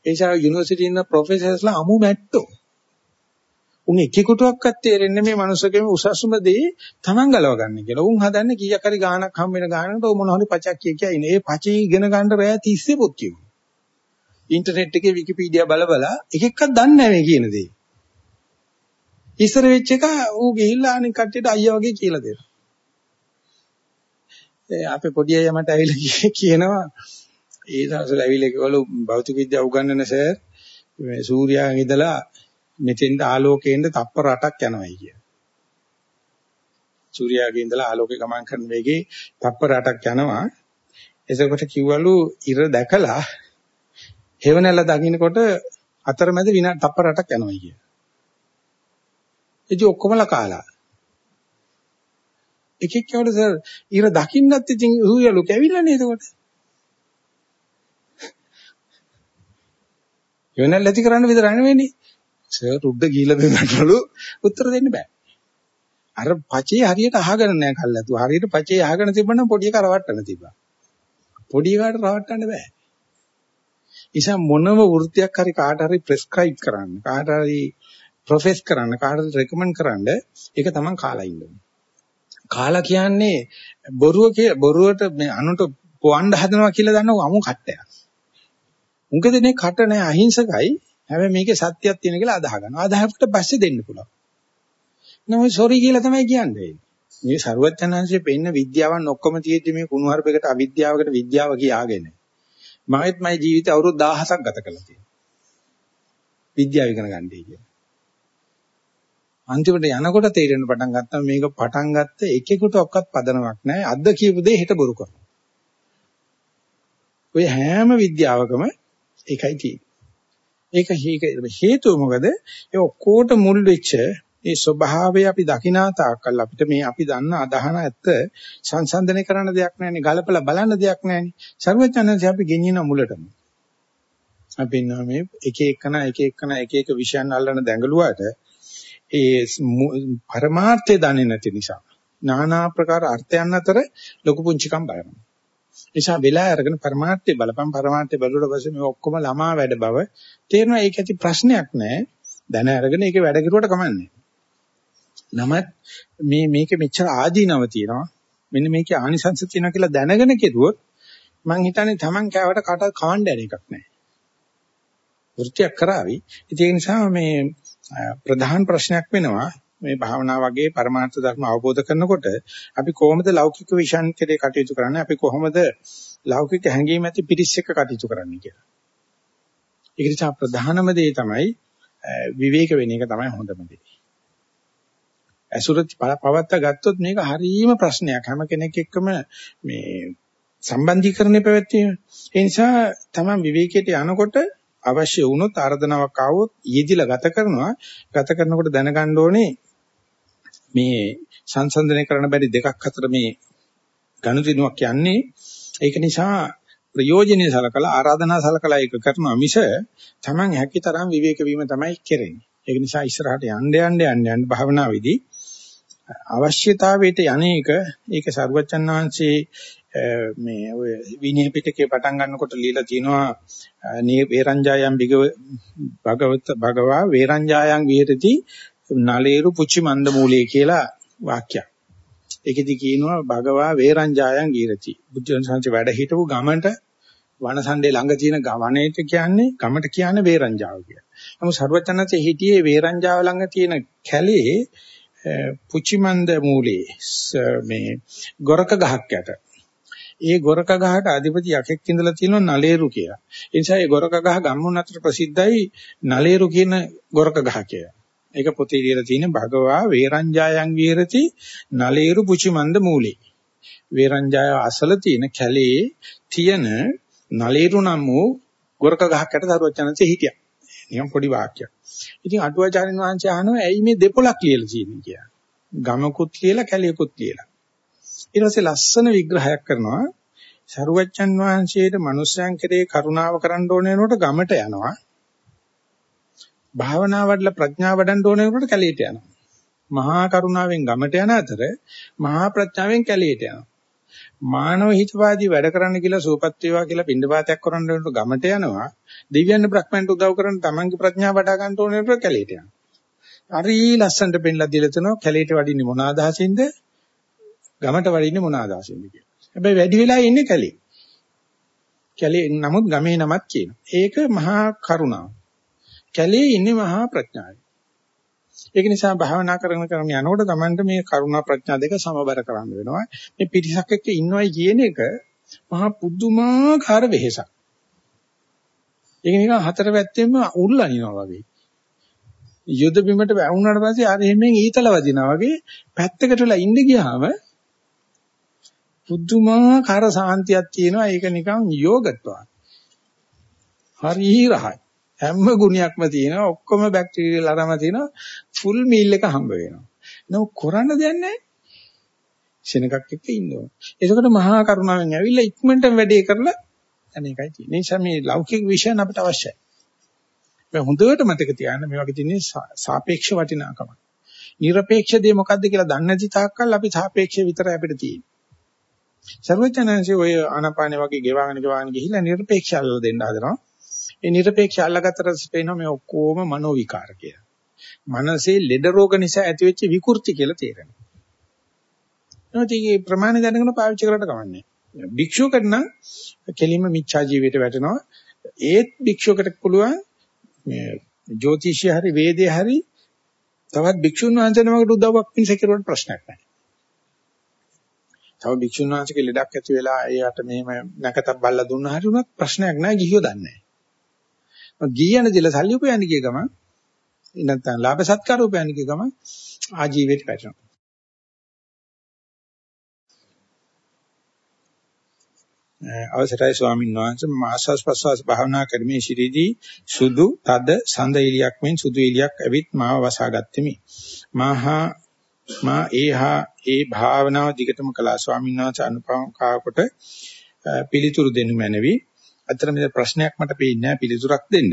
ඒ නිසා යුනිවර්සිටි ඉන්න ප්‍රොෆෙසර්ස්ලා අමු මැට්ටෝ. උන් එකෙකුටවත් තේරෙන්නේ මේ මනුස්සකෙම උසස්ම දේ Taman ගලව ගන්න කියලා. උන් හදන්නේ කීයක් හරි ගාණක් හම් වෙන ගානකට මොන හරි පචක් කිය කිය ඉන්නේ. ඒ පචේ ඉගෙන ගන්න රෑ 30 පොත් කියු. ඉන්ටර්නෙට් එකේ විකිපීඩියා බල බල එක එකක් දන්නේ නැහැ මේ කියන දේ. ඉස්සර වෙච්ච එක ඌ ගිහිල්ලා අනික කට්ටියට අයියා වගේ කියලා දෙනවා. ඒ අපේ පොඩි අයියා මට ඇවිල්ලා කියනවා ඒ දවස්වල ඇවිල්ලා කිව්වලු භෞතික විද්‍යාව උගන්වන සර් මේ සූර්යාගෙන් ඉඳලා මෙතෙන්ට ආලෝකයෙන්ද තප්පර 8ක් යනවායි කිය. සූර්යාගේ ඉඳලා ආලෝකේ ගමන් කරන වේගේ තප්පර 8ක් යනවා. එතකොට කිව්වලු ඉර දැකලා හේවණල්ල දකින්නකොට අතරමැද විනා තප්පර 8ක් යනවායි කිය. ඉතින් ඔක්කොමලා කාලා. එකෙක් කියවල සර් ඉර දකින්නත් ඉතින් සූර්යලු කැවිලානේ එතකොට. යෝනල් ඇති කරන්න විතර නෙවෙයිනේ. සර් උඩ ගිහිල්ලා දෙන්නටලු උත්තර දෙන්න බෑ. අර පචේ හරියට අහගෙන නැහැ කල්ලාතු. හරියට පචේ අහගෙන තිබුණා පොඩි එක රවට්ටන්න තිබ්බා. පොඩි එකාට රවට්ටන්න බෑ. ඉතින් මොනම වෘත්තියක් හරි කාට හරි ප්‍රෙස්ක්‍රයිබ් කරන්න කාට හරි ප්‍රොෆෙස් කරන්න කාට හරි රෙකමන්ඩ් කරන්න ඒක තමයි කාලා ඉන්නේ. කාලා කියන්නේ බොරුව බොරුවට මේ අනුන්ට පොවන්න හදනවා කියලා දන්නව අමු කට්ටයක්. උංග දෙනේ කට නැහැ අහිංසකයි. හැබැයි මේකේ සත්‍යයක් තියෙන කියලා අදහ ගන්නවා. අදහකට පස්සේ දෙන්න පුළුවන්. නෝ සෝරි කියලා තමයි කියන්නේ. මේ ਸਰුවචනංශයේ පෙන්න විද්‍යාවන් ඔක්කොම තියෙද්දි මේ කුණුහරුපයකට අවිද්‍යාවකට විද්‍යාව කියාගෙන. මමත් මගේ ජීවිතය අවුරුදු 1000ක් ගත කළා තියෙනවා. විද්‍යාව ඉගෙන ගන්නයි කියන්නේ. අන්තිමට යනකොට තේරෙන්න පටන් ගත්තා මේක පටන් ගත්ත එකෙකුට ඔක්කත් පදනමක් නැහැ. අද කියපු දේ හෙට බොරු කරනවා. ඔය හැම විද්‍යාවකම ඒකයි තියෙන්නේ. ඒක හේතුව මොකද? ඒ ඔක්කොට මුල් වෙච්ච ඒ ස්වභාවය අපි දකිනා තාක්කල් අපිට මේ අපි දන්න අදහන ඇත්ත සංසන්දනය කරන්න දෙයක් නැහැනේ ගලපලා බලන්න දෙයක් නැහැනේ. සර්වඥාන්සේ අපි ගෙනියන මුලටම. අපි මේ එක එකන එක එකන එක එක විෂයන් අල්ලන දැඟලුවාට ඒ පරමාර්ථය දන්නේ නැති නිසා নানা ආකාර අර්ථයන් අතර ලොකු පුංචිකම් බලනවා. නිසා වෙලා අරගෙන પરමාර්ථය බලපන්. પરමාර්ථය බලුවට පස්සේ මේ ඔක්කොම ළමා වැඩ බව තේරෙනවා. ඒක ඇති ප්‍රශ්නයක් නෑ. දැන අරගෙන ඒක වැඩ කෙරුවට කමන්නේ. නමත් මේ මේක මෙච්චර ආදීනව තියෙනවා. මෙන්න මේකේ ආනිසංශ තියෙනවා කියලා දැනගෙන කෙරුවොත් මං හිතන්නේ Taman කෑවට කට කාණ්ඩ යන එකක් නෑ. වෘත්‍යයක් කරાવી. ඒ නිසා මේ ප්‍රධාන ප්‍රශ්නයක් වෙනවා. මේ භාවනා වගේ පරමාර්ථ ධර්ම අවබෝධ කරනකොට අපි කොහොමද ලෞකික විෂයන් කෙරේ කටයුතු කරන්නේ අපි කොහොමද ලෞකික හැඟීම් ඇති පිරිස් එක්ක කටයුතු කරන්නේ කියලා. ඒක නිසා ප්‍රධානම දේ තමයි විවේක වෙන එක තමයි හොඳම දේ. අසුරත් පවත්ත ගත්තොත් මේක හරීම ප්‍රශ්නයක් හැම කෙනෙක් එක්කම මේ සම්බන්ධීකරණය පැවැත්වීම. ඒ නිසා තමයි විවේකයට යනකොට අවශ්‍ය වුණොත් ආර්දනාවක් ආවොත් යෙදිලා ගත කරනවා. ගත කරනකොට දැනගන්න ඕනේ මේ සංසන්දනය කරන්න බැරි දෙකක් අතර මේ ගනුදෙනුවක් යන්නේ. ඒක නිසා ප්‍රයෝජනෙයි සලකලා ආරාධනා සලකලා ඒක කරනවා මිස Taman හැකිතරම් විවේක වීම තමයි කෙරෙන්නේ. ඒක නිසා ඉස්සරහට යන්න යන්න යන්න යන්න භාවනාවේදී අවශ්‍යතාවයට යන්නේක ඒක සරුවචන් වහන්සේ මේ ඔය විනය පිටකේ පටන් ගන්නකොට লীලා තියෙනවා නේ වේරංජායම් බිගව භගවත භගවා වේරංජායම් විහෙතති නලේරු පුචි මන්ද මූලයේ කියලා වාක්‍යයක්. ඒකෙදි කියනවා භගවා වේරංජායන් ගීරති. බුද්ධ සංසංශ වැඩ හිටපු ගමන්ට වනසණ්ඩේ ළඟ තියෙන ගවණේට කියන්නේ ගමට කියන්නේ වේරංජාව කියලා. නමුත් සර්වචනන්සේ හිටියේ වේරංජාව ළඟ තියෙන කැලේ පුචිමන්ද මූලේ මේ ගොරක ගහක් යට. ඒ ගොරක ගහට අධිපති යකෙක් ඉඳලා තියෙනවා නලේරු කියලා. ඒ නිසා ඒ ගොරක ගහ ගම්මුන් අතර ප්‍රසිද්ධයි නලේරු කියන ගොරක ගහ කියලා. ඒක පොතේ ලියලා තියෙන භගවා වේරංජායන් විහෙරති නලේරු පුචිමන්ද මූලේ. වේරංජාය අසල තියෙන කැලේ තියෙන නලේරු නම් වූ ගොරක ගහකට දරුවචනන්සේ හිටියා. නිකන් පොඩි වාක්‍යයක්. ඉතින් අටුවාචාරින් වහන්සේ අහනවා ඇයි මේ දෙපොලක් කියලා තියෙන්නේ කියලා. ගමකුත් කියලා කැලියකුත් කියලා. ඊට පස්සේ ලස්සන විග්‍රහයක් කරනවා. සරුවච්චන් වහන්සේට මිනිස්යන් කෙරේ කරුණාව කරන්න ඕන වෙනකොට ගමට යනවා. භාවනා වඩලා ප්‍රඥාව වඩන්න ඕන වෙනකොට කැලියට යනවා. මහා කරුණාවෙන් ගමට යන අතර මහා ප්‍රඥාවෙන් කැලියට යනවා. මානව හිතවාදී වැඩ කරන්න කියලා සූපත් වේවා කියලා පින්ඩපාතයක් කරන්න වෙනකොට ගමට යනවා. දෙවියන් බ්‍රහ්මයන්ට උදව් කරන්න තමන්ගේ ප්‍රඥාව වඩා ගන්න ඕන වෙනකොට කැලියට යනවා. හරි ලස්සනට පෙන්ලා දීලා තනවා කැලියට වඩින්නේ මොන ආදාසින්ද? ගමට වඩින්නේ මොන ආදාසින්ද කියලා. හැබැයි වැඩි වෙලා ඉන්නේ කැලේ. කැලේ නමුත් ගමේ නමක් කියනවා. ඒක මහා කරුණාව. කැලේ ඉන්නේ මහා ප්‍රඥාවයි. ඒක නිසා භාවනා කරන කරන යනකොට Tamanට මේ කරුණා ප්‍රඥා දෙක සමබර කරන්න වෙනවා. මේ පිරිසක් එක්ක ඉන්නවයි කියන එක මහා පුදුමාකාර වෙහෙසක්. ඒක නිකන් හතර පැත්තෙම උල්ලනිනවා වගේ. යුද බිමට වැවුනාට පස්සේ අර එහෙමෙන් ඊතල වදිනා වගේ පැත්තකට වෙලා ඉන්න ගියාම පුදුමාකාර සාන්තියක් තියෙනවා. ඒක නිකන් යෝගත්වා. හරි රහයි. හැම ගුණයක්ම තියෙනවා. ඔක්කොම බැක්ටීරියල් අරම තියෙනවා. ෆුල් මීල් එක හම්බ වෙනවා. නෝ කරන්න දෙයක් නැහැ. සෙනගක් එක්ක ඉන්නවා එතකොට මහා කරුණාවෙන් ඇවිල්ලා ඉක්මනටම වැඩේ කරලා අනේකයි තියෙන්නේ. නිසා මේ ලෞකික විෂයන් අපිට අවශ්‍යයි. මේ හොඳට මතක තියාගන්න මේ වගේ තියෙන්නේ සාපේක්ෂ වටිනාකම. নিরপেক্ষ දේ මොකද්ද කියලා දන්නේ නැති තාක්කල් අපි සාපේක්ෂ විතරයි අපිට තියෙන්නේ. සර්වඥාන්සේ ඔය ආනාපානේ වගේ ගෙවාගෙන ගෙවාගෙන ගිහිල්ලා নিরপেক্ষව දෙන්න හදනවා. ඒ নিরপেক্ষ අල්ලගත්තට පේනවා මේ ඔක්කොම මනෝ විකාර කියලා. මනසේ ලෙඩ රෝග නිසා ඇතිවෙච්ච විකෘති කියලා තේරෙනවා. නැත්නම් ප්‍රමාණය දැනගෙන පාවිච්චි කරලා කමන්නේ. භික්ෂුවකට නම් කෙලින්ම මිච්ඡා ජීවිතයට වැටෙනවා. ඒත් භික්ෂුවකට පුළුවන් මේ ජ්‍යොතිෂය හරි වේදේ හරි තවත් භික්ෂුන් වහන්සේ නමකට උදව්වක් පිණිස කෙරුවට ප්‍රශ්නයක් නැහැ. තව භික්ෂුන් වහන්සේගේ ලෙඩක් ඇති වෙලා එයාට මෙහෙම නැකතක් බල්ලා දුන්නා හරි උනත් ප්‍රශ්නයක් නැහැ ගිහියෝ දන්නේ නැහැ. ගියන දිල සල්ලි උපයන්නේ කිය ගමන් නැත්නම් ලාභ සත්කාර උපයන්නේ කිය ගමන් ආජීවයට පැටවෙනවා. අවසරයි ස්වාමීන් වහන්සේ මාසස් ප්‍රසවාස භාවනා කරමේ ශිරීදී සුදු තද සඳ එලියක් මෙන් සුදු එලියක් ඇවිත් මාව වසාගත්තෙමි. මාහා මා ඒහා ඒ භාවනාව දිගටම කළා ස්වාමීන් වහන්සේ අනුපංකා කොට පිළිතුරු දෙනු මැනවි. අතන මේ ප්‍රශ්නයක් මට පේන්නේ නැහැ පිළිතුරක් දෙන්න.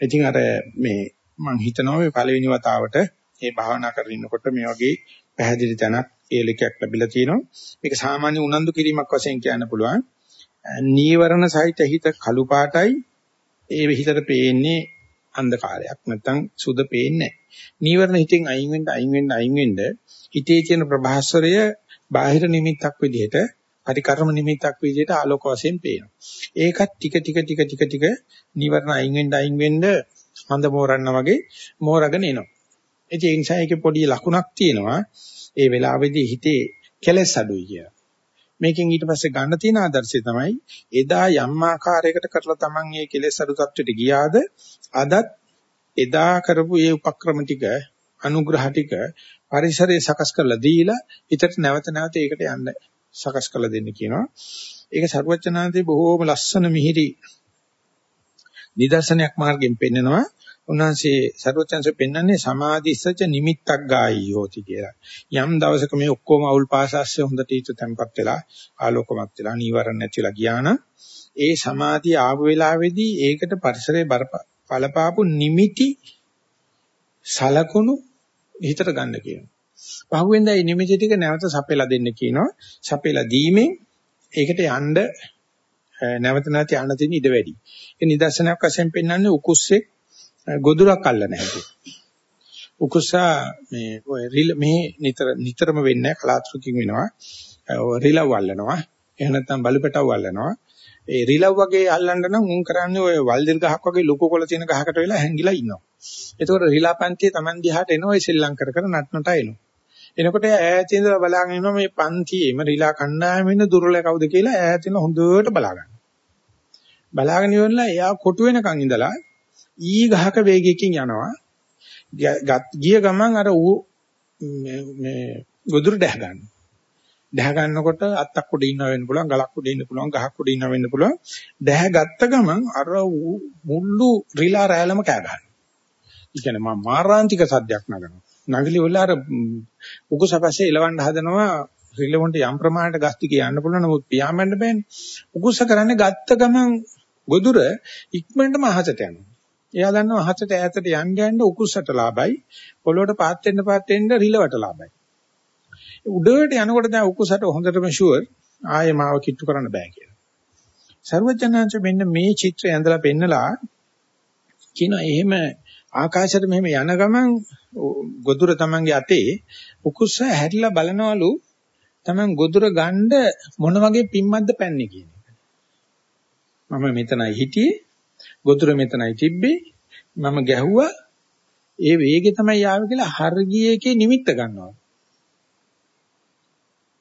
ඉතින් අර මේ මම හිතනවා මේ පළවෙනි වතාවට මේ භාවනා කරගෙන ඉන්නකොට මේ වගේ පැහැදිලි තැනක් ඒලකයක් ලැබිලා තියෙනවා. මේක සාමාන්‍ය උනන්දු කිරීමක් වශයෙන් කියන්න පුළුවන්. නීවරණ සහිත හිත කළු පාටයි ඒ හිතට පේන්නේ අන්ධකාරයක් නැත්තම් සුද පේන්නේ නැහැ. නීවරණ හිතෙන් අයින් වෙන්න අයින් වෙන්න අයින් වෙන්න හිතේ තියෙන ප්‍රභාස්වරය බාහිර නිමිත්තක් විදිහට පරිකර්ම නිමිත්තක් විදිහට ආලෝක වශයෙන් පේනවා. ඒකත් ටික ටික ටික ටික ටික නිවර්ණ අයින් වෙන්න අයින් වෙන්න හඳ මෝරන්න වගේ මෝරගෙන එනවා. ඒ නිසා ඒකේ පොඩි ලකුණක් තියෙනවා. ඒ වෙලාවේදී හිතේ කෙලස් අඩුයි කියලා. මේකෙන් ඊට පස්සේ ගන්න තියෙන ආදර්ශය තමයි එදා යම් ආකාරයකට කරලා Taman මේ කෙලෙස් අඩු තත්ත්වයට ගියාද අදත් එදා කරපු මේ උපක්‍රම ටික අනුග්‍රහ ටික පරිසරයේ සකස් කරලා දීලා හිතට නැවත නැවත ඒකට යන්න සකස් කරලා දෙන්න කියනවා. ඒක සරුවචනාන්තේ බොහෝම ලස්සන මිහිරි නිදර්ශනයක් මාර්ගයෙන් පෙන්නනවා. උන්වහන්සේ සරුවචන්සේ පෙන්වන්නේ සමාධිස්සච නිමිත්තක් ගායි යෝති කියලා. යම් දවසක මේ ඔක්කොම අවුල් පාසස්සේ හොඳට ඊට තැම්පත් වෙලා ආලෝකමත් වෙලා නීවරණ නැතිලා ගියා නම් ඒ සමාධිය ආව වෙලාවේදී ඒකට පරිසරයේ බලපාපු නිමිටි සලකුණු හිතට ගන්න කියනවා. පහුවෙන්ද මේ නිමිති ටික නැවත සපෙලා දෙන්න කියනවා. සපෙලා දීමෙන් ඒකට යන්න නැවත නැවත යන්න තියෙන ඉඩ වැඩි. ඒ නිදර්ශනයක් වශයෙන් පෙන්වන්නේ උකුස්සේ ගොදුරක් අල්ලන හැටි. උකුසා මේ ඔය රිල මේ නිතර නිතරම වෙන්නේ කලාතුරකින් වෙනවා. ඔය රිලව් අල්ලනවා. එහෙම නැත්නම් බලපටව අල්ලනවා. ඒ රිලව් වගේ අල්ලන්න නම් උන් කරන්නේ ඔය වල්දිල් ගහක් වගේ ලොකු කොළ තියෙන ගහකට වෙලා හැංගිලා ඉන්නවා. එතකොට රිලාපන්තිය Taman දිහාට එනවා ඒ ශ්‍රී ලංකර කර නටනට එනවා. එනකොට ඈත ඉඳලා බලාගෙන ඉන්නවා මේ පන්තියේම රිලා කණ්ඩායමේ ඉන්න දුර්වල කවුද කියලා ඈත ඉඳලා හොඳට බලාගන්න. බලාගෙන ඉවරලා එයා කොටු වෙනකන් ඉඳලා ඊ ගහක වේගයකින් යනවා. ගිය ගමන් අර ඌ මේ ගොදුරු දැහ ගන්නවා. දැහ ගන්නකොට අත්තක් උඩ ඉන්න වෙන්න පුළුවන් ගලක් උඩ ඉන්න පුළුවන් ගහක් උඩ ඉන්න වෙන්න පුළුවන් දැහ ගත්ත ගමන් අර මුල්ලු රිලා රැළම කෑ ගන්නවා. ඒ කියන්නේ මා මාරාන්තික සද්දයක් නගනවා. නගලි වල අර උකුසපස්සේ එලවන්න හදනවා රිලවන්ට යම් ප්‍රමාණයට ගස්ති කියන්න පුළුවන් නමුත් පියාඹන්න බෑනේ. උකුස කරන්නේ ගත්ත ගමන් ගොදුර ඉක්මනටම අහසට යනවා. එයා දන්නවා අහසට ඈතට යන්න යන්න උකුස්සට ලාභයි පොළොවට පාත් වෙන්න පාත් වෙන්න රිලවට ලාභයි. උඩට යනකොට දැන් උකුසට හොඳටම ෂුවර් ආයෙ මාව කිට්ටු කරන්න බෑ කියලා. සර්වඥාන්ච මෙන්න මේ චිත්‍රය ඇඳලා පෙන්නලා කියන එහෙම ආකාශයට මෙහෙම යන ගමන් ගොදුර තමන්ගේ අතේ උකුස්ස හැරිලා බලනවලු තමන් ගොදුර ගන්න මොන වගේ පිම්මක්ද පැන්නේ කියන එක. මම මෙතනයි හිටියේ ගොදුර මෙතනයි තිබ්බේ මම ගැහුවා ඒ වේගය තමයි ආවේ කියලා හර්ගියේකේ නිමිත්ත ගන්නවා.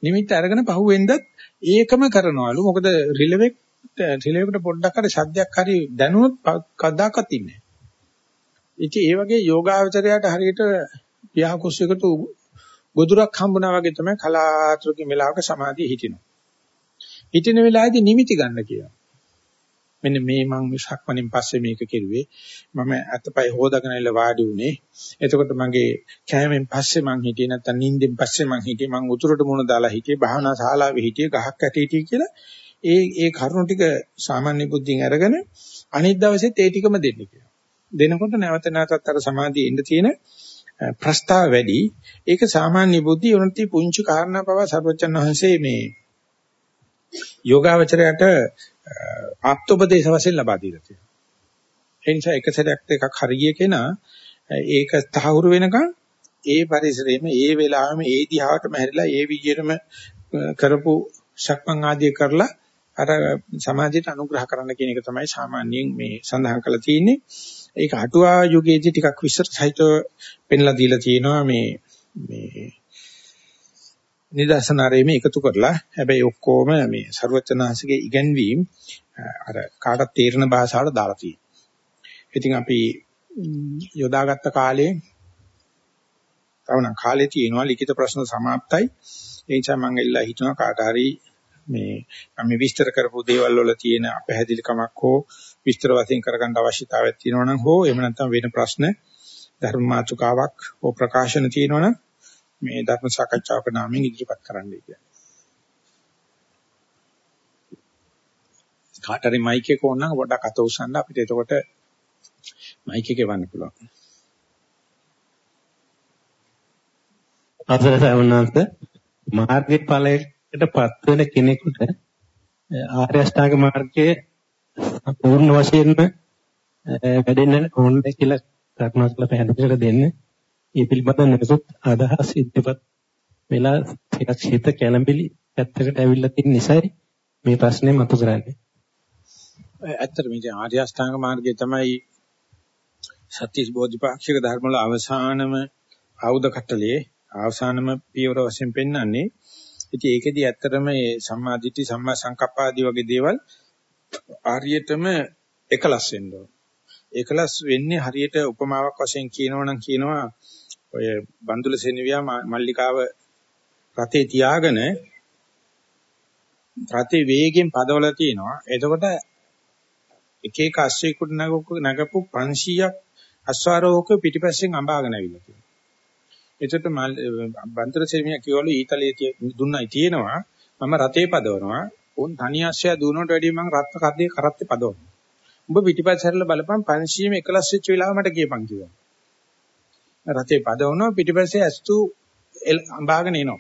නිමිත්ත අරගෙන පහුවෙන්දත් ඒකම කරනවලු. මොකද රිලෙවෙක් රිලෙවෙකට පොඩ්ඩක් හරි සද්දයක් හරි දැනුනොත් කවදාකවත් ඉන්නේ නැහැ. ඉතින් ඒ වගේ යෝගාවචරයට හරියට පියාකුස්සයකට ගොදුරක් හම්බුනා වගේ තමයි කලාතුරකින් වෙලාවක සමාධිය හිටිනවා. හිටින වෙලාවේදී නිමිති ගන්න කියනවා. මෙන්න මේ මං ශක්මණෙන් පස්සේ මේක කෙරුවේ. මම අතපය හොදාගෙන ඉල වාඩි උනේ එතකොට මගේ කෑමෙන් පස්සේ මං හිටියේ නැත්තම් නිින්දෙන් පස්සේ මං හිටියේ. මං උතුරට මුණ දාලා හිටියේ භාවනා ශාලාවේ හිටියේ ගහක් ඇටේ හිටියේ කියලා. ඒ ඒ කරුණු ටික සාමාන්‍ය බුද්ධියෙන් අරගෙන අනිත් දවසෙත් ඒ ටිකම දෙන්න කියලා. දෙනකොට නැවත නැවතත් අර සමාධියේ ඉන්න තියෙන ප්‍රස්තාව වැඩි ඒක සාමාන්‍ය බුද්ධිය උනති පුංචි කාරණා පවා සර්වචන් වහන්සේ මේ යෝගාවචරයට ආත්මෝපදේශ වශයෙන් ලබා දීලා තියෙනවා. ඒ නිසා එක සැරයක් දෙකක් හරිය කෙනා ඒක තහවුරු වෙනකන් ඒ පරිසරයේම ඒ වෙලාවෙම ඒ දිහාටම හැරිලා ඒ විදිහටම කරපු ශක්මන් ආදී කරලා අර සමාජයට අනුග්‍රහ කරන්න කියන එක තමයි සාමාන්‍යයෙන් මේ සඳහන් කරලා තියෙන්නේ. ඒක අටුවා යුගයේදී ටිකක් විස්තර සහිතව පෙන්ලා දීලා තියෙනවා මේ මේ නිදර්ශනාරේම එකතු කරලා හැබැයි ඔක්කොම මේ ਸਰවචනහසගේ ඉගැන්වීම් අර කාටත් තේරෙන භාෂාවට දාලා තියෙනවා. ඉතින් අපි යොදාගත්ත කාලේ තවනම් කාලේ තියෙනවා ලිඛිත ප්‍රශ්න સમાප්තයි. ඒ නිසා මම ඉල්ලා හිතනවා කාට හරි මේ මම විස්තර කරපු දේවල් වල තියෙන අපහැදිලිකමක් හෝ විස්තර වශයෙන් කරගන්න අවශ්‍යතාවයක් තියෙනවා නම් හෝ එහෙම නැත්නම් වෙන ප්‍රශ්න ධර්ම මාතෘකාවක් හෝ ප්‍රකාශන තියෙනවා නම් මේ ධර්ම සාකච්ඡාවක නාමයෙන් ඉදිරිපත් කරන්නයි කියන්නේ. කාට හරි මයික් එක ඕන නම් පොඩ්ඩක් අත උස්සන්න අපිට එතකොට මයික් එක එවන්න පුළුවන්. අතර සවුනාන්ත මාර්ගයේ ඵලයකටපත් වෙන කෙනෙකුට ආර්ය අෂ්ටාංග මාර්ගයේ පූර්ණ වශයෙන්ම වැඩෙන්න ඕනේ කියලා කරුණාකරලා පැහැදිලි කර දෙන්නේ. ඒ පිළිබඳ නොසුත් අදහස් ඉදිරිපත් වෙලා ටිකක් හිත කැළඹිලි පැත්තකට ඇවිල්ලා තියෙන නිසායි මේ ප්‍රශ්නේ මතු කරන්නේ. ඇත්තටම ඉතින් ආර්ය අෂ්ටාංග මාර්ගය තමයි සත්‍තිස් බෝධිපාක්ෂික ධර්ම වල අවසානම ආයුධ කට්ටලයේ අවසානම පියවර වශයෙන් පෙන්වන්නේ ඉතින් ඒකෙදි ඇත්තටම මේ සම්මා දිට්ඨි සම්මා සංකප්ප ආදී වගේ දේවල් හරියටම එකලස් වෙන්න ඕන. එකලස් වෙන්නේ හරියට උපමාවක් වශයෙන් කියනවනම් කියනවා ඔය බන්දුල සෙනවියා මල්ලිකාව රතේ තියාගෙන රතේ වේගෙන් පදවල තියෙනවා. එතකොට එක එක අශ්වයෙකුට නගපු 500ක් අශ්වාරෝහක පිටිපස්සෙන් අඹාගෙන ඇවිල්ලා තියෙනවා. එතකොට බන්තර සෙමියා කියවලු ඊතලයේ දුන්නයි තියෙනවා. මම රතේ පදවනවා. උන් තනි අශ්වය දුවනට වැඩිය මම රත් කද්දේ කරත්තේ පදවනවා. උඹ පිටිපස්ස හැරලා බලපන් 500ම එකලස් වෙච්ච වෙලාව මට කියපන් කිව්වා. රතේ පදවනවා පිටිපස්සේ ඇස්තු අඹාගෙන එනවා.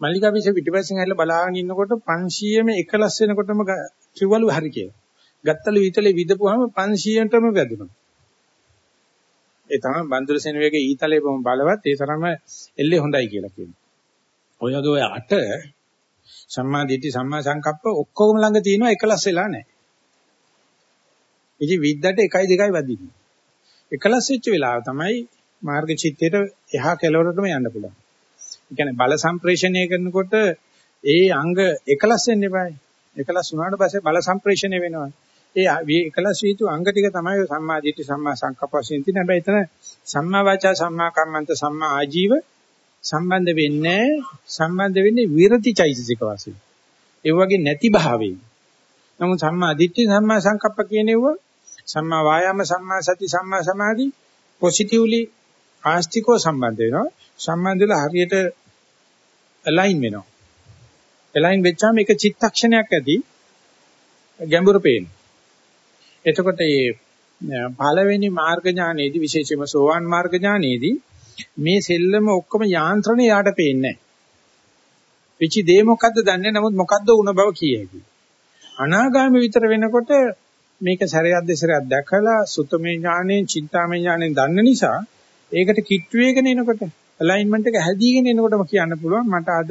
මල්ලිකා පිස්සේ පිටිපස්සෙන් හැරලා බලාගෙන ඉන්නකොට 500ම එකලස් වෙනකොටම කිව්වලු හරි කියලා. ගත්තලු ඊතලේ විදපුවාම 500ටම වැදුනා. ඒ තමයි බන්දුල සෙනවේගේ ඊතලේ බොහොම බලවත් ඒ තරම එල්ලේ හොඳයි කියලා කියනවා. ඔය වගේ ඔය අට සම්මා දිට්ඨි සම්මා සංකප්ප ඔක්කොම ළඟ තියෙනවා එකලස් වෙලා නැහැ. ඉතින් විද්දට 1යි 2යි වදින්නේ. එකලස් වෙච්ච වෙලාව තමයි මාර්ග චිත්තයට එහා කෙළවරටම යන්න පුළුවන්. ඒ කියන්නේ බල සම්ප්‍රේෂණය කරනකොට ඒ අංග එකලස් වෙන්න එපායි. එකලස් වුණාට පස්සේ බල සම්ප්‍රේෂණය වෙනවා. ඒ එකලස් වීතු අංග ටික තමයි සම්මා දිට්ඨි සම්මා සංකප්ප වශයෙන් තියෙන. හැබැයි එතන සම්මා වාචා සම්මා කම්මන්ත සම්මා ආජීව සම්බන්ධ වෙන්නේ සම්බන්ධ වෙන්නේ විරති චෛතසික වශයෙන්. ඒ වගේ නැති භාවයෙන්. නමුත් සම්මා දිට්ඨි සම්මා සංකප්ප කියනෙව සම්මා වායාම සම්මා සති සම්මා සමාධි පොසිටිව්ලි ආස්තිකව සම්බන්ධ වෙනවා. සම්බන්ධ වෙලා හරියට අලයින් වෙනවා. අලයින් වෙච්චාම ඒක චිත්තක්ෂණයක් ඇති ගැඹුරු පේනවා. එතකොට මේ පළවෙනි මාර්ග ඥානයේදී විශේෂයෙන්ම සෝවාන් මාර්ග ඥානයේදී මේ සෙල්ලම ඔක්කොම යාන්ත්‍රණය යාට පේන්නේ නැහැ. පිචි දේ මොකද්ද දන්නේ නමුත් මොකද්ද වුණ බව කියයි. අනාගාමී විතර වෙනකොට මේක සැරයක් දෙසරයක් දැකලා සුතමේ ඥාණයෙන්, චින්තාමේ ඥාණයෙන් දන්න නිසා ඒකට කිට්ටු වේගෙන එනකොට ඇලයින්මන්ට් එක හැදීගෙන එනකොටම කියන්න පුළුවන් මට අද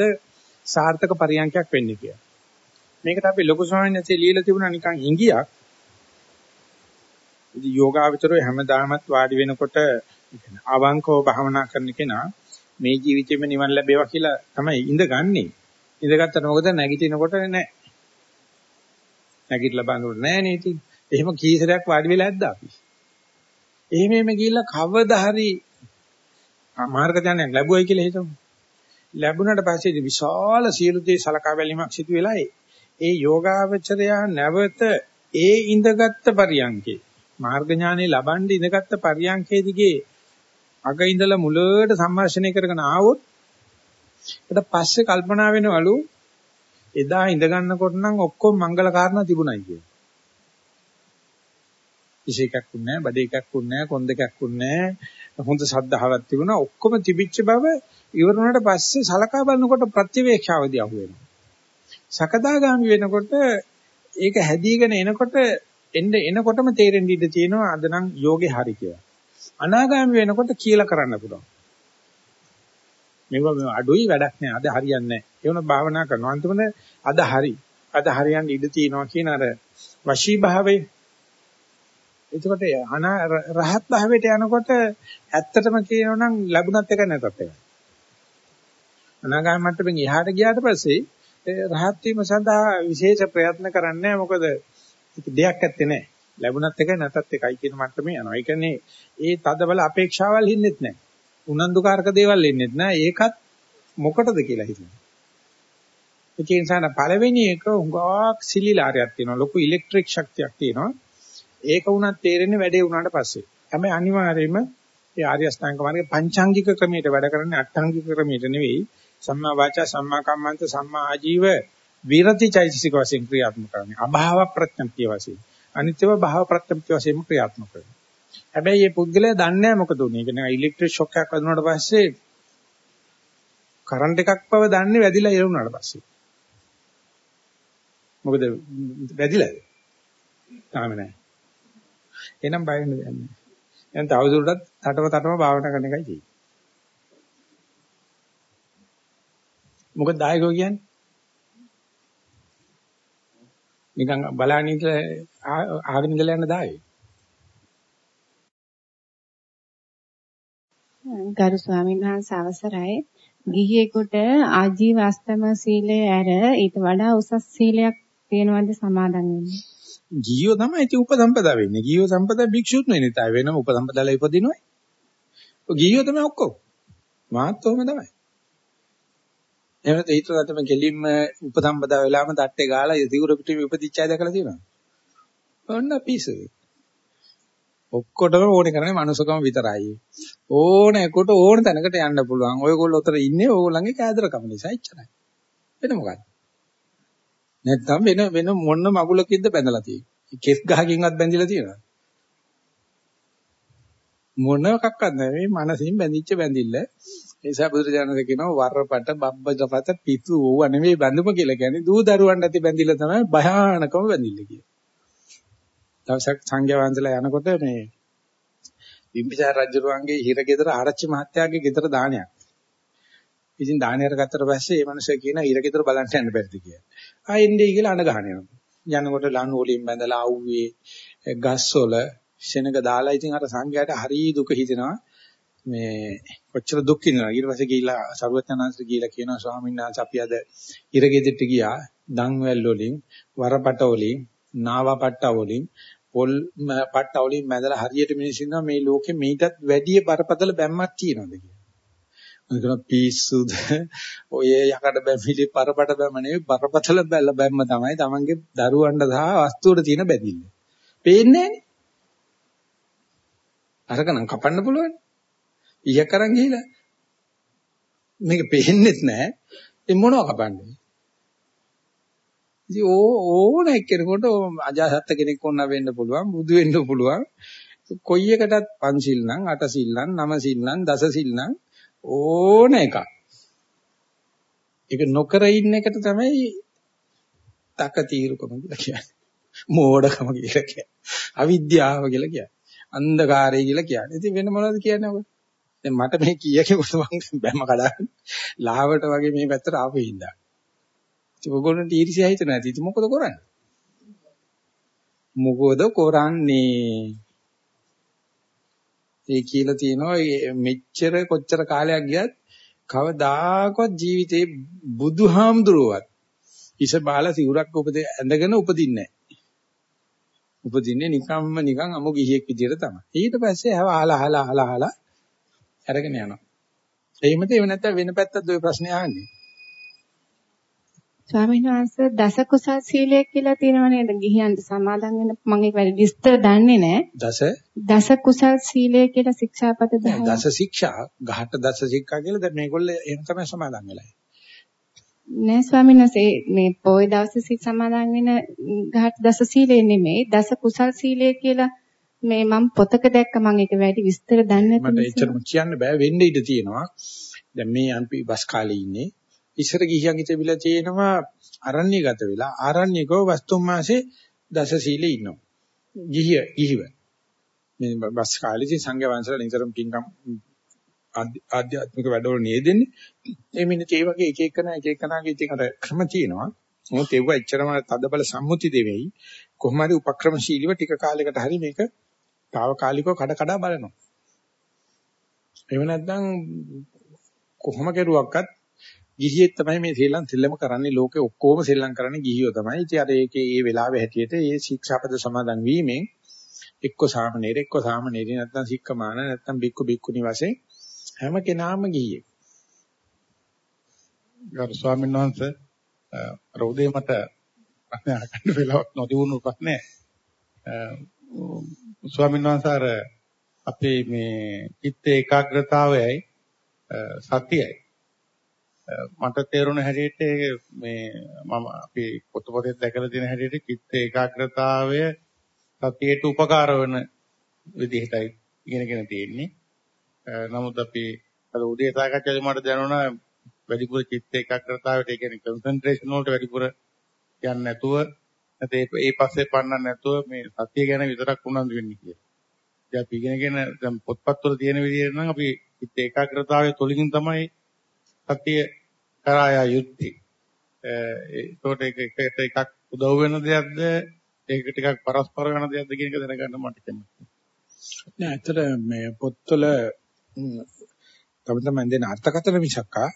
සාර්ථක පරියන්කයක් වෙන්නේ කියලා. මේකට අපි ලොකු ස්වාමීන් වහන්සේ ලියලා තිබුණා නිකන් ඉංගියක්. ඉතින් යෝගාවචරය හැමදාමත් වාඩි වෙනකොට අවංකව භාවනා කරන කෙනා මේ ජීවිතේම නිවන් ලැබේවා කියලා තමයි ඉඳගන්නේ. ඉඳගත්තට මොකද නැගිටිනකොට නෑ. නැගිටලා බලනකොට නෑ නේද? එහෙම කීසරයක් වාඩි වෙලා ඇද්ද අපි? එහෙම එහෙම ගිහිල්ලා කවදා හරි මාර්ග ඥානයක් ලැබුවයි කියලා හිතමු. ලැබුණාට පස්සේ විශාල සියලු දේ සලකා බැලීමක් සිදු වෙලා ඒ යෝගාවචරය නැවත ඒ ඉඳගත් පරියන්කේ මාර්ග ඥානෙ ලබන්න ඉඳගත් පරියන්කේ දිගේ අග ඉඳලා මුලට සම්මර්ෂණය කරගෙන ආවොත් ඊට පස්සේ කල්පනා වෙනවලු එදා ඉඳ ගන්නකොට නම් ඔක්කොම මංගල කාරණා තිබුණයි කියලා. ඉෂේකක් උන්නේ නැහැ, බඩ එකක් උන්නේ නැහැ, කොන් දෙකක් උන්නේ නැහැ. හොඳ සද්ධාවක් තිබුණා. ඔක්කොම තිබිච්ච බව ඉවර වුණාට පස්සේ සලකා බලනකොට ප්‍රතිවේක්ෂාවදී අහු වෙනවා. සකදාගාමි වෙනකොට ඒක හැදීගෙන එනකොට එන්න එනකොටම තේරෙන්න ඉඩ තියෙනවා අද නම් යෝගේ හරි කියලා. අනාගාමි වෙනකොට කියලා කරන්න පුළුවන්. මේවා මේ අඩුයි වැඩක් නෑ. අද හරියන්නේ නෑ. ඒ වුණා භාවනා කරනවා. අන්තිමට අද හරි. අද හරියන්න ඉඩ තියෙනවා කියන අර වශී භාවයේ එතකොට අන රහත් භාවයට යනකොට ඇත්තටම කියනොනම් ලැබුණත් එක නැතත් එකයි. අනාගාමී මට්ටමින් එහාට ගියාට පස්සේ රහත් වීම සඳහා විශේෂ ප්‍රයත්න කරන්නේ නැහැ මොකද ඒක දෙයක් ඇත්තේ නැහැ. ලැබුණත් එකයි නැතත් එකයි කියන මට්ටමේ යනවා. ඒ කියන්නේ ඒ තදබල අපේක්ෂාවල් හින්නෙත් නැහැ. උනන්දුකාරක දේවල් ඉන්නෙත් නැහැ. ඒකත් මොකටද කියලා හිතනවා. ඒ නිසා පළවෙනි එක හුඟක් සිලිලාරයක් තියෙනවා. ලොකු ඉලෙක්ට්‍රික් ශක්තියක් තියෙනවා. ඒක වුණත් තේරෙන්නේ වැඩේ වුණාට පස්සේ. තමයි අනිවාර්යයෙන්ම ඒ ආර්ය අෂ්ටාංග මාර්ගයේ පංචාංගික ක්‍රමයට වැඩ කරන්නේ අට්ඨාංගික ක්‍රමයට නෙවෙයි. සම්මා වාචා සම්මා කම්මන්ත සම්මා ආජීව විරති චෛතසික වශයෙන් ක්‍රියාත්මක කරන්නේ. අභාව ප්‍රත්‍යක්තිය වශයෙන්. අනිත්‍යව භාව ප්‍රත්‍යක්තිය වශයෙන් ක්‍රියාත්මක කරනවා. හැබැයි මේ පුද්ගලයා දන්නේ නැහැ මොකද උනේ. ඒ කියන්නේ ඉලෙක්ට්‍රික් ෂොක් එකක් වදුනාට පස්සේ කරන්ට් එකක් බව දන්නේ වැදිලා ඉරුණාට පස්සේ. මොකද වැදිලාද? තාම නැහැ. එහෙනම් බය වෙන්න දෙයක් නැහැ. එහෙනම් තවදුරටත් තටව තටව භාවනා කරන එකයි තියෙන්නේ. මොකද දායකෝ කියන්නේ? නිකන් බලන්න ඉඳලා ආගෙන ඉඳලා යන දායකයෝ. ගරු ස්වාමීන් වහන්සේ අවසරයි. ගිහියෙකුට ආජීව අෂ්ටම සීලය ඇර ඊට වඩා උසස් සීලයක් තියෙනවද සමාදන් වෙන්නේ? ගියෝ තමයි ඉති උපසම්පදා වෙන්නේ. ගියෝ සම්පදා භික්ෂුත් නෙවෙයි. තා වෙනම උපසම්පදාලා ඉපදිනවයි. ඔය ගියෝ තමයි ඔක්කොම. මාත් ඔහම තමයි. එහෙම තේිතුවා තමයි කෙලින්ම උපසම්පදා වෙලාම තට්ටේ ගාලා සිවුර පිටේ උපදිච්චය දැකලා තියෙනවා. ඔන්න පිස්සු. ඔක්කොටම ඕනේ කරන්නේ මනුස්සකම විතරයි. ඕනෙකට ඕන තැනකට යන්න පුළුවන්. ඔයගොල්ලෝ උතර ඉන්නේ ඕගොල්ලන්ගේ කෑදරකම නිසා එච්චරයි. වෙන මොකක්ද? නැත්තම් වෙන වෙන මොන මගුලකින්ද බැඳලා තියෙන්නේ? කෙස් ගහකින්වත් බැඳිලා තියෙනවද? මොනකක්වත් නෙවෙයි මනසින් බැඳිච්ච බැඳිල්ල. ඒ නිසා බුදුරජාණන් කියනවා වරපට බබ්බජපත පිතු ඕව නෙවෙයි බැඳුම කියලා කියන්නේ දූ දරුවන්ට ඇති බැඳිල්ල තමයි භයානකම බැඳිල්ල කියන්නේ. දවසක් සංඝයා වහන්සේලා යනකොට මේ බිම්බිසාර රජුරුවන්ගේ හිරගෙදර ආරච්චි මහත්තයාගේ ගෙදර දානයක්. ඉතින් දානයට ගත්තට පස්සේ මේ මිනිස්සු කියන හිරගෙදර බලන්න යන්න බැරිද කියලා. ආ එන්නේ කියලා අඬ ගහන යනවා. යනකොට ලණු වලින් බැඳලා ආව්වේ ගස්වල සෙනඟ දාලා ඉතින් අර සංඝයාට හරි දුක හිතෙනවා. මේ කොච්චර දුක් විඳිනවා. ඊට පස්සේ ගිහිලා සරුවචනාංශ ගිහිලා කියනවා ස්වාමීන් වහන්සේ අපි අද හිරගෙදරට ගියා. දන්වැල් වලින් වරපට වලින් නාවපට්ට වලින් පොල් පට්ට වලින් මැදලා හරියට මිනිස්සුන්ව මේ ලෝකෙ මේකත් වැඩි බරපතල බැම්මක් තියනවාද කියලා. මම කියන පිස්සුද ඔය යකඩ බැමිලි පරපට බැම නෙවෙයි බරපතල බැල්ල බැම්ම තමයි Tamange දරුවන්ට සහ වස්තුවට තියෙන බැදිල්ල. පේන්නේ නැහැ. අරකනම් කපන්න පුළුවන්. ඊය කරන් ගිහිලා මේක පේන්නේත් නැහැ. ඒ මොනව කපන්නේ? ඉතින් ඕන එක්කෙනෙකුට අජාසත්ත කෙනෙක් වුණා වෙන්න පුළුවන්, බුදු වෙන්න පුළුවන්. කොයි එකටත් පන්සිල් නම්, අට සිල් නම්, නව සිල් නම්, දස සිල් නම් ඕන එකක්. ඒක නොකර ඉන්න එකට තමයි තක తీරුකම කියලා කියන්නේ. මෝඩකම කියලා කියන්නේ. අවිද්‍යාව කියලා කියන්නේ. අන්ධකාරය කියලා කියන්නේ. ඉතින් වෙන මොනවද කියන්නේ ඔබ? දැන් මට මේ කීයක මම බැම්ම කඩාගෙන ලාවට වගේ මේ පැත්තට ආපු හින්දා. ඉතින් ඔයගොල්ලන්ට ඊර්ෂ්‍යා හිතෙන්නේ නැති. ඉතින් මොකද කරන්නේ? මොකද කරන්නේ? ඒ කියලා තියෙනවා මෙච්චර කොච්චර කාලයක් ගියත් කවදාකවත් ජීවිතේ බුදුහාමුදුරුවත් ඉස බාල සිවුරක් උපද ඇඳගෙන උපදින්නේ නැහැ. උපදින්නේ නිකම්ම නිකන් අමු ගිහියෙක් විදියට තමයි. ඊට පස්සේ හැව අහලා අහලා අහලා අහලා අරගෙන යනවා. එහෙමද එහෙම නැත්නම් වෙන පැත්තක්ද ඔය ප්‍රශ්නේ අහන්නේ? ස්වාමීන් වහන්සේ දස කුසල් සීලය කියලා තියෙනව නේද? ගිහියන්ට සමාදන් වෙන මම ඒක වැඩි විස්තර දන්නේ නැහැ. දස දස කුසල් සීලය කියලා ශික්ෂාපද 10. දස ශික්ෂා, ගහට දස ශික්ෂා කියලා දැන් මේගොල්ලෝ එහෙම තමයි සමාදන් වෙලා. නෑ ස්වාමීන් වහන්සේ මේ පොයි දවසේ සමාදන් වෙන ගහට දස සීලය නෙමෙයි දස කුසල් සීලය කියලා මේ මම පොතක දැක්ක මම ඒක වැඩි විස්තර දන්නේ නැති. මට එච්චරම කියන්න බෑ වෙන්න ඉඩ තියෙනවා. දැන් මේ අපි බස් කාලේ ඉන්නේ ඉස්සර ගිහියන්ගේ තිබිලා තියෙනවා අරණ්‍යගත වෙලා ආරණ්‍යකව වස්තුම් මාසේ දස සීලේ ඉන්නවා. ගිහිය ගිහිව. මේ බස් කාලේදී සංඝ වංශල නිතරම පින්කම් ආධ්‍යාත්මික වැඩවල නියෙදෙන්නේ. ඒ මිනිත් ඒ වගේ එක එකන එක එකනාගේ ඉතින් අර ක්‍රම තියෙනවා. මොකද ඒව එච්චරම තදබල සම්මුති දෙවෙයි. කොහොම හරි උපක්‍රමශීලීව ටික කාලයකට හරි මේක తాවකාලිකව කඩ කඩ බලනවා. එහෙම නැත්නම් කොහොම කෙරුවක්වත් ගිහියෙක් තමයි මේ ශ්‍රී ලංකා සෙල්ලම කරන්නේ ලෝකේ ඔක්කොම සෙල්ලම් කරන්නේ ගිහියෝ තමයි. ඉතින් අර ඒකේ ඒ වෙලාවේ හැටියට ඒ ශික්ෂාපද සමාදන් වීමෙන් එක්ක සාමනීර එක්ක සාමනීර නැත්නම් සික්කමාන නැත්නම් බික්කු බික්කුනි වශයෙන් හැම කෙනාම ගිහියෙක්. ගරු ස්වාමීන් වහන්සේ රෝදේ මට ප්‍රශ්න අහන්න වෙලාවක් නොතිබුණු ප්‍රශ්නේ. ස්වාමීන් වහන්සේ අර අපේ මේ චිත්ත ඒකාග්‍රතාවයයි සතියයි මට තේරුණ හැටියට මේ මම අපි පොත පොතේ දැකලා තියෙන හැටියට චිත්ත ඒකාග්‍රතාවය සතියට උපකාර වෙන විදිහටයි ඉගෙනගෙන තියෙන්නේ. නමුත් අපි අද උදේ සාකච්ඡාවේ මට දැනුණා වැඩිපුර චිත්ත ඒකාග්‍රතාවයට ඒ කියන්නේ කන්සන්ට්‍රේෂන් වලට වැඩිපුර යන්නේ නැතුව නැත්නම් ඒ පස්සේ පන්නන්න නැතුව මේ සතිය ගැන විතරක් උනන්දු වෙන්නේ කියලා. ඉතින් අපි ඉගෙනගෙන දැන් පොත්පත් වල තියෙන විදිහට නම් අපි චිත්ත ඒකාග්‍රතාවය තුලින් තමයි සතිය කරා යා යුත්තේ. ඒකට එක එකට එකක් උදව් වෙන දෙයක්ද ඒක ටිකක් පරස්පර වෙන දෙයක්ද කියන එක දැනගන්න මට කැමතියි. නෑ ඇත්තට මේ පොත්වල තම තමන් දෙන අර්ථකථන මිසක්කා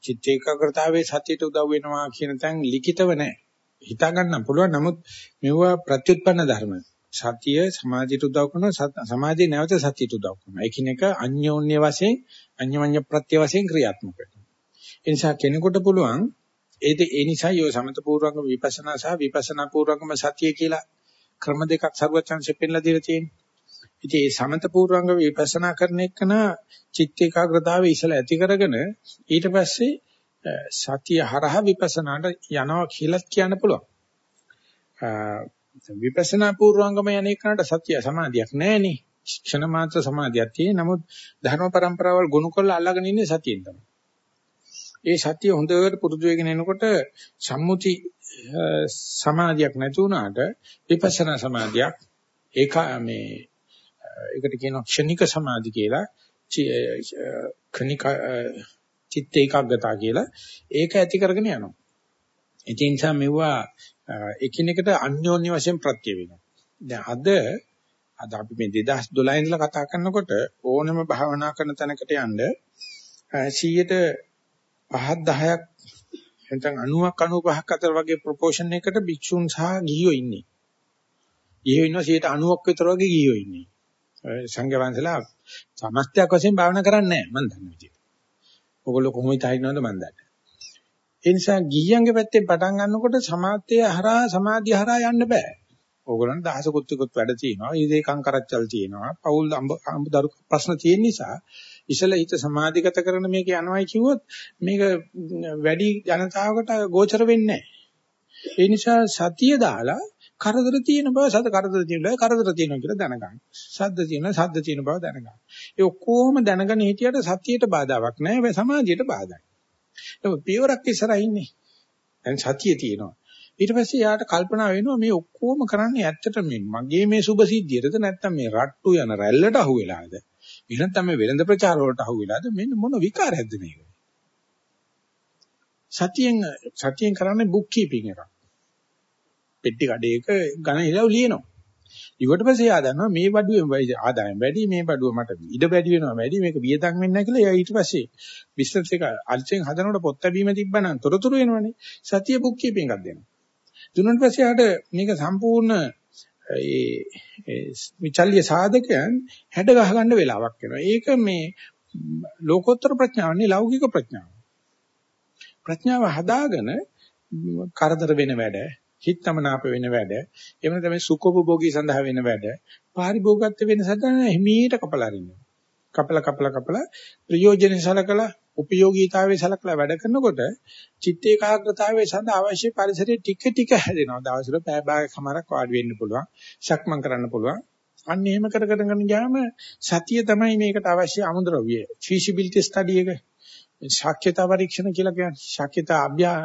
චිත්ත ඒකාග්‍රතාවයේ සතියට උදව් වෙනවා කියන තැන් ලිඛිතව නැහැ. හිතා ගන්න පුළුවන් නමුත් මෙවුවා ප්‍රත්‍යুৎපන්න ධර්ම. සතිය සමාධියට උදව් කරනවා සමාධිය නැවත සතියට උදව් කරනවා. එකිනෙක අන්‍යෝන්‍ය වශයෙන් අන්‍යමඤ්ඤ ප්‍රත්‍ය වශයෙන් ක්‍රියාත්මක වෙනවා. ඒ නිසා කෙනෙකුට පුළුවන් ඒද ඒ නිසා යෝ සමත පූර්වංග විපස්සනා සහ විපස්සනා පූර්වංගම සතිය කියලා ක්‍රම දෙකක් සරුවචන්සේ පෙන්ලා දීලා තියෙනවා. ඉතින් මේ සමත පූර්වංග විපස්සනා කරන එකන චිත්ත ඒකාග්‍රතාවය ඉසල ඇති කරගෙන ඊට පස්සේ සතිය හරහා විපස්සනාට යනවා කියලා කියන්න පුළුවන්. විපස්සනා පූර්වංගම යන එකනට සතිය සමාධියක් නැහෙනේ. ක්ෂණ මාත්‍ර සමාධියක් තියෙන. නමුත් ධර්ම પરම්පරාවල් ගොනු කරලා අල්ලගෙන ඉන්නේ සතියෙන් තමයි. ඒ සතිය හොඳට පුරුදු වෙගෙන එනකොට සම්මුති සමාධියක් නැති වුණාට විපස්සනා සමාධියක් ඒක මේ ඒකට කියනවා ක්ෂණික සමාධි කියලා ක්ෂණික චිත්ත ඒකාග්‍රතාව කියලා ඒක ඇති කරගෙන යනවා. ඒ නිසා මෙවුවා එකිනෙකට අන්‍යෝන්‍ය වශයෙන් ප්‍රත්‍ය වෙනවා. දැන් අද අද අපි මේ 2012 ඉඳලා කතා කරනකොට ඕනම භාවනා කරන තැනකට යන්න 100ට 5ක් 10ක් නැත්නම් 90ක් 95ක් අතර වගේ ප්‍රොපෝෂන් එකකට භික්ෂුන් සහ ගිහියෝ ඉන්නේ. ගිහියෝ ඉන්නවා 90ක් විතර වගේ ගිහියෝ ඉන්නේ. සංඝ වංශලා සමස්තයක් වශයෙන් භාවනා කරන්නේ නැහැ මම දන්න විදියට. ඔයගොල්ලෝ කොහොමද හිතනවද මම දන්නේ. ඒ නිසා ගිහියන්ගේ පැත්තෙන් පටන් ගන්නකොට සමාධිය හරහා සමාධිය හරහා යන්න බෑ. ඕගොල්ලන් දහස කුත්තිකුත් වැඩ තියෙනවා. ඊදේ කංකරච්චල් තියෙනවා. පෞල් අඹ දරු ප්‍රශ්න තියෙන නිසා ඉසල හිත සමාධිගත කරන මේක යනවායි කිව්වොත් මේක වැඩි ජනතාවකට ගෝචර වෙන්නේ නැහැ. ඒ නිසා සතිය දාලා කරදර තියෙන බව සද කරදර තියෙන බව කරදර තියෙනවා කියලා දැනගන්න. සද්ද තියෙන සද්ද තියෙන බව දැනගන්න. ඒ ඔක්කොම දැනගෙන හිටියට සතියට බාධාවක් නැහැ. ඒ සමාධියට බාධායි. ඒක පියවරක් ඉස්සරහින් ඉන්නේ. දැන් සතිය තියෙනවා. ඊට පස්සේ යාට කල්පනා වෙනවා මේ ඔක්කොම කරන්නේ ඇත්තට මේ මගේ මේ සුභ සිද්ධියටද නැත්නම් මේ රට්ටු යන රැල්ලට අහු වෙලාද? එහෙනම් තමයි වෙළඳ ප්‍රචාර වලට අහු වෙලාද? මෙන්න මොන විකාරයක්ද මේක? සතියෙන් සතියෙන් කරන්නේ බුක් කීපින් එකක්. පෙට්ටි කඩේක ඝන ඉලව් ලියනවා. ඊට පස්සේ ආ දන්නවා මේ බඩුවේ ආදායම් වැඩි මේ බඩුව මට ඉඩ වැඩි වෙනවා වැඩි මේක වියදම් වෙන්නේ නැහැ කියලා එයා ඊට පස්සේ බිස්නස් එක අල්චෙන් හදනකොට පොත් ලැබීම තිබ්බනම් තොරතුරු එනවනේ සතිය බුක් කීපින් එකක් දෙනවා. දුන්නාට පස්සේ ආට මේක සම්පූර්ණ ඒ විචල්්‍ය සාධකයන් හැඩ ගහ ගන්න වෙලාවක් වෙනවා. ඒක මේ ලෝකෝත්තර ප්‍රඥාවන්නේ ලෞකික ප්‍රඥාව. ප්‍රඥාව හදාගෙන කරදර වෙන වැඩ, හිතමනාප වෙන වැඩ, එහෙම තමයි සුඛෝපභෝගී සඳහා වෙන වැඩ, පාරිභෝගිකත්ව වෙන සඳහා හිමීට කපලා අරිනවා. කපල කපල කපල ප්‍රයෝජනෙ සලකලා උපයෝගීතාවයේ සලකලා වැඩ කරනකොට චිත්ත ඒකාග්‍රතාවයේ සඳහා අවශ්‍ය පරිසරයේ ටික ටික හැදෙනවා. දවසට පැය භාගයක් සමහරක් වාඩි වෙන්න පුළුවන්. ශක්මන් කරන්න පුළුවන්. අන්න එහෙම කර කර කරන ගියාම සතිය තමයි මේකට අවශ්‍ය අමුද්‍රව්‍ය. feasibility study එක. ශාක්‍යතා පරීක්ෂණ කියලා කියන්නේ ශාක්‍යතා අභ්‍යා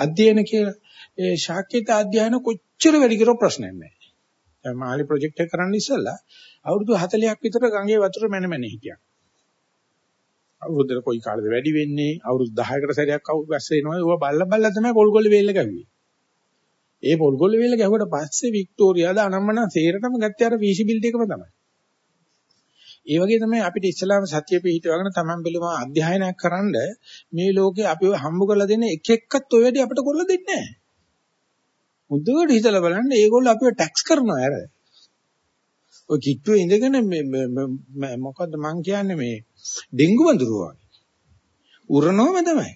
අධ්‍යයන කියලා. ඒ ශාක්‍යතා අධ්‍යයන කොච්චර වැඩි කරෝ ප්‍රශ්නයක් නැහැ. දැන් මාළි ප්‍රොජෙක්ට් එක කරන්න ඉස්සෙල්ලා අවුරුදු 40ක් විතර ගඟේ වතුර මැන මැන හිටියා. අවුරුද්දට කොයි කාලෙද වැඩි වෙන්නේ අවුරුදු 10කට සැරයක් අවුස්සෙ එනවා ඒවා බල්ල බල්ල තමයි පොල්ගොල්ල වේල්ල ගැව්වේ. ඒ පොල්ගොල්ල වේල්ල ගැහුවට පස්සේ වික්ටෝරියාද අනම්මන සේරටම ගත්තේ අර වීසිබිලිටි එකම තමයි. ඒ වගේ තමයි අපිට ඉස්ලාම සත්‍ය පිළිහිටවගෙන තමන් පිළිම අධ්‍යයනයක් කරන්න මේ ලෝකේ අපිව හම්බ කරලා දෙන එක එක්කත් ඔය වැඩි අපිට කරලා දෙන්නේ නැහැ. මුදුවට හිතලා බලන්න ඒගොල්ලෝ අපිව ටැක්ස් කරනවා අර. ඔය කිට්ටුවේ ඉඳගෙන මේ මොකද්ද මං කියන්නේ මේ ඩෙන්ගු වඳුරුව වගේ. උරනෝම තමයි.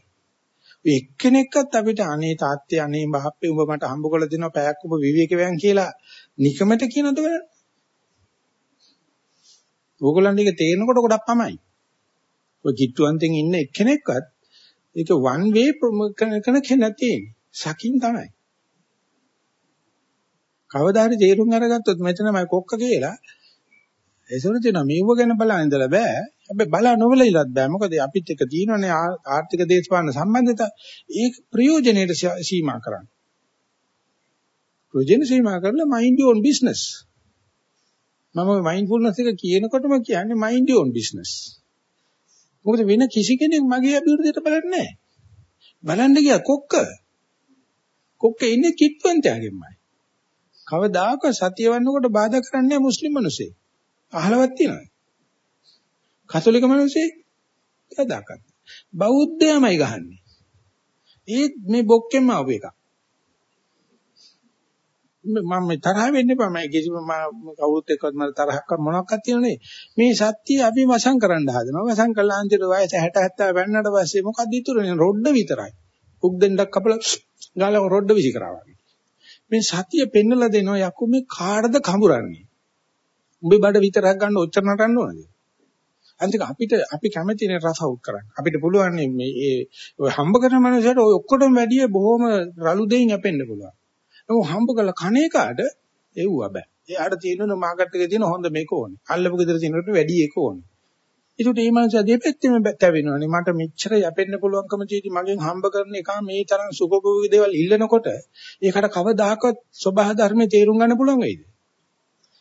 එක්කෙනෙක්වත් අපිට අනේ තාත්තේ අනේ මහප්පේ උඹ මට හම්බ කරලා දෙනවා පැයක් ඔබ විවේක වෙයන් කියලා නිකමට කියනද බලන්න. ඕගොල්ලන් එක තේරෙනකොට ගොඩක් පමයි. ඔය කිට්ටුවන්තෙන් ඉන්න එක්කෙනෙක්වත් ඒක one way කරන කෙනෙක් තියෙන්නේ. සකින් තමයි. කවදා හරි තේරුම් අරගත්තොත් මෙතනමයි කොක්ක කියලා ඒසොර තියෙනවා මේව ගැන බලන්න ඉඳලා බෑ. හැබැයි බලා නොවල ඉලත් බෑ. මොකද අපිත් එක්ක තියෙනනේ ආර්ථික දේශපාලන සම්බන්ධතා. ඒක ප්‍රයෝජනෙට සීමා කරන්න. ප්‍රයෝජන සීමා කරලා mind your own business. මම mindfulness එක කියනකොටම කියන්නේ mind your own business. මොකද වෙන කිසි කෙනෙක් මගේ අභිවෘද්ධියට බලන්නේ නැහැ. බලන්න ගියා කොක්ක. කොක්ක ඉන්නේ කිට්ටුවන්තයාගෙන්මයි. කවදාක සතිය වන්නකොට බාධා කරන්නේ මුස්ලිම් මිනිස්සේ. අහලවත් තියනවාද? කතෝලික මිනිස්සේ කදාකත්. බෞද්ධයමයි ගහන්නේ. ඒ මේ බොක්කෙම ආව එකක්. මම මේ තරහ වෙන්න එපා. මම කිසිම කවුරුත් එක්කවත් මට තරහක් මොනවාක්වත් තියෙන්නේ මේ සත්‍ය අපි වසන් කරන්න හදනවා. වසන් කළා අන්තිමට වයස 60 70 වෙන්නට පස්සේ මොකද ඉතුරුනේ රොඩ විතරයි. උක් දෙන්නක් කපලා ගාලා රොඩ විසි කරා වගේ. මේ සත්‍ය පෙන්නලා දෙනවා යකෝ මේ කාටද කඹරන්නේ? උඹේ බඩ විතරක් ගන්න ඔච්චර නටන්න ඕනද? අන්තික අපිට අපි කැමතිනේ රස අවුට් කරන්න. අපිට පුළුවන් මේ ඒ හම්බ කරන මනුස්සයට ඔය ඔක්කොටම වැඩිය බොහොම රළු දෙයින් අපෙන්න පුළුවන්. නමුත් හම්බ කරලා කණේ කාට එව්වා බෑ. එයාට තියෙන මාකට් එකේ තියෙන හොඳ මේක ඕනේ. අල්ලපු ගෙදර තියෙනකට වැඩි ඒක ඕනේ. ඒකට මේ මනුස්සයා දෙපැත්තෙම තැවෙනවානේ. මට මෙච්චර යැපෙන්න පුළුවන්කම තියෙදි මගෙන් හම්බ කරන එක මේ තරම් සුඛභෝගී දේවල් ඉල්ලනකොට ඒකට කවදාකවත් සබහා ධර්මයේ තේරුම් ගන්න පුළුවන් වෙයිද?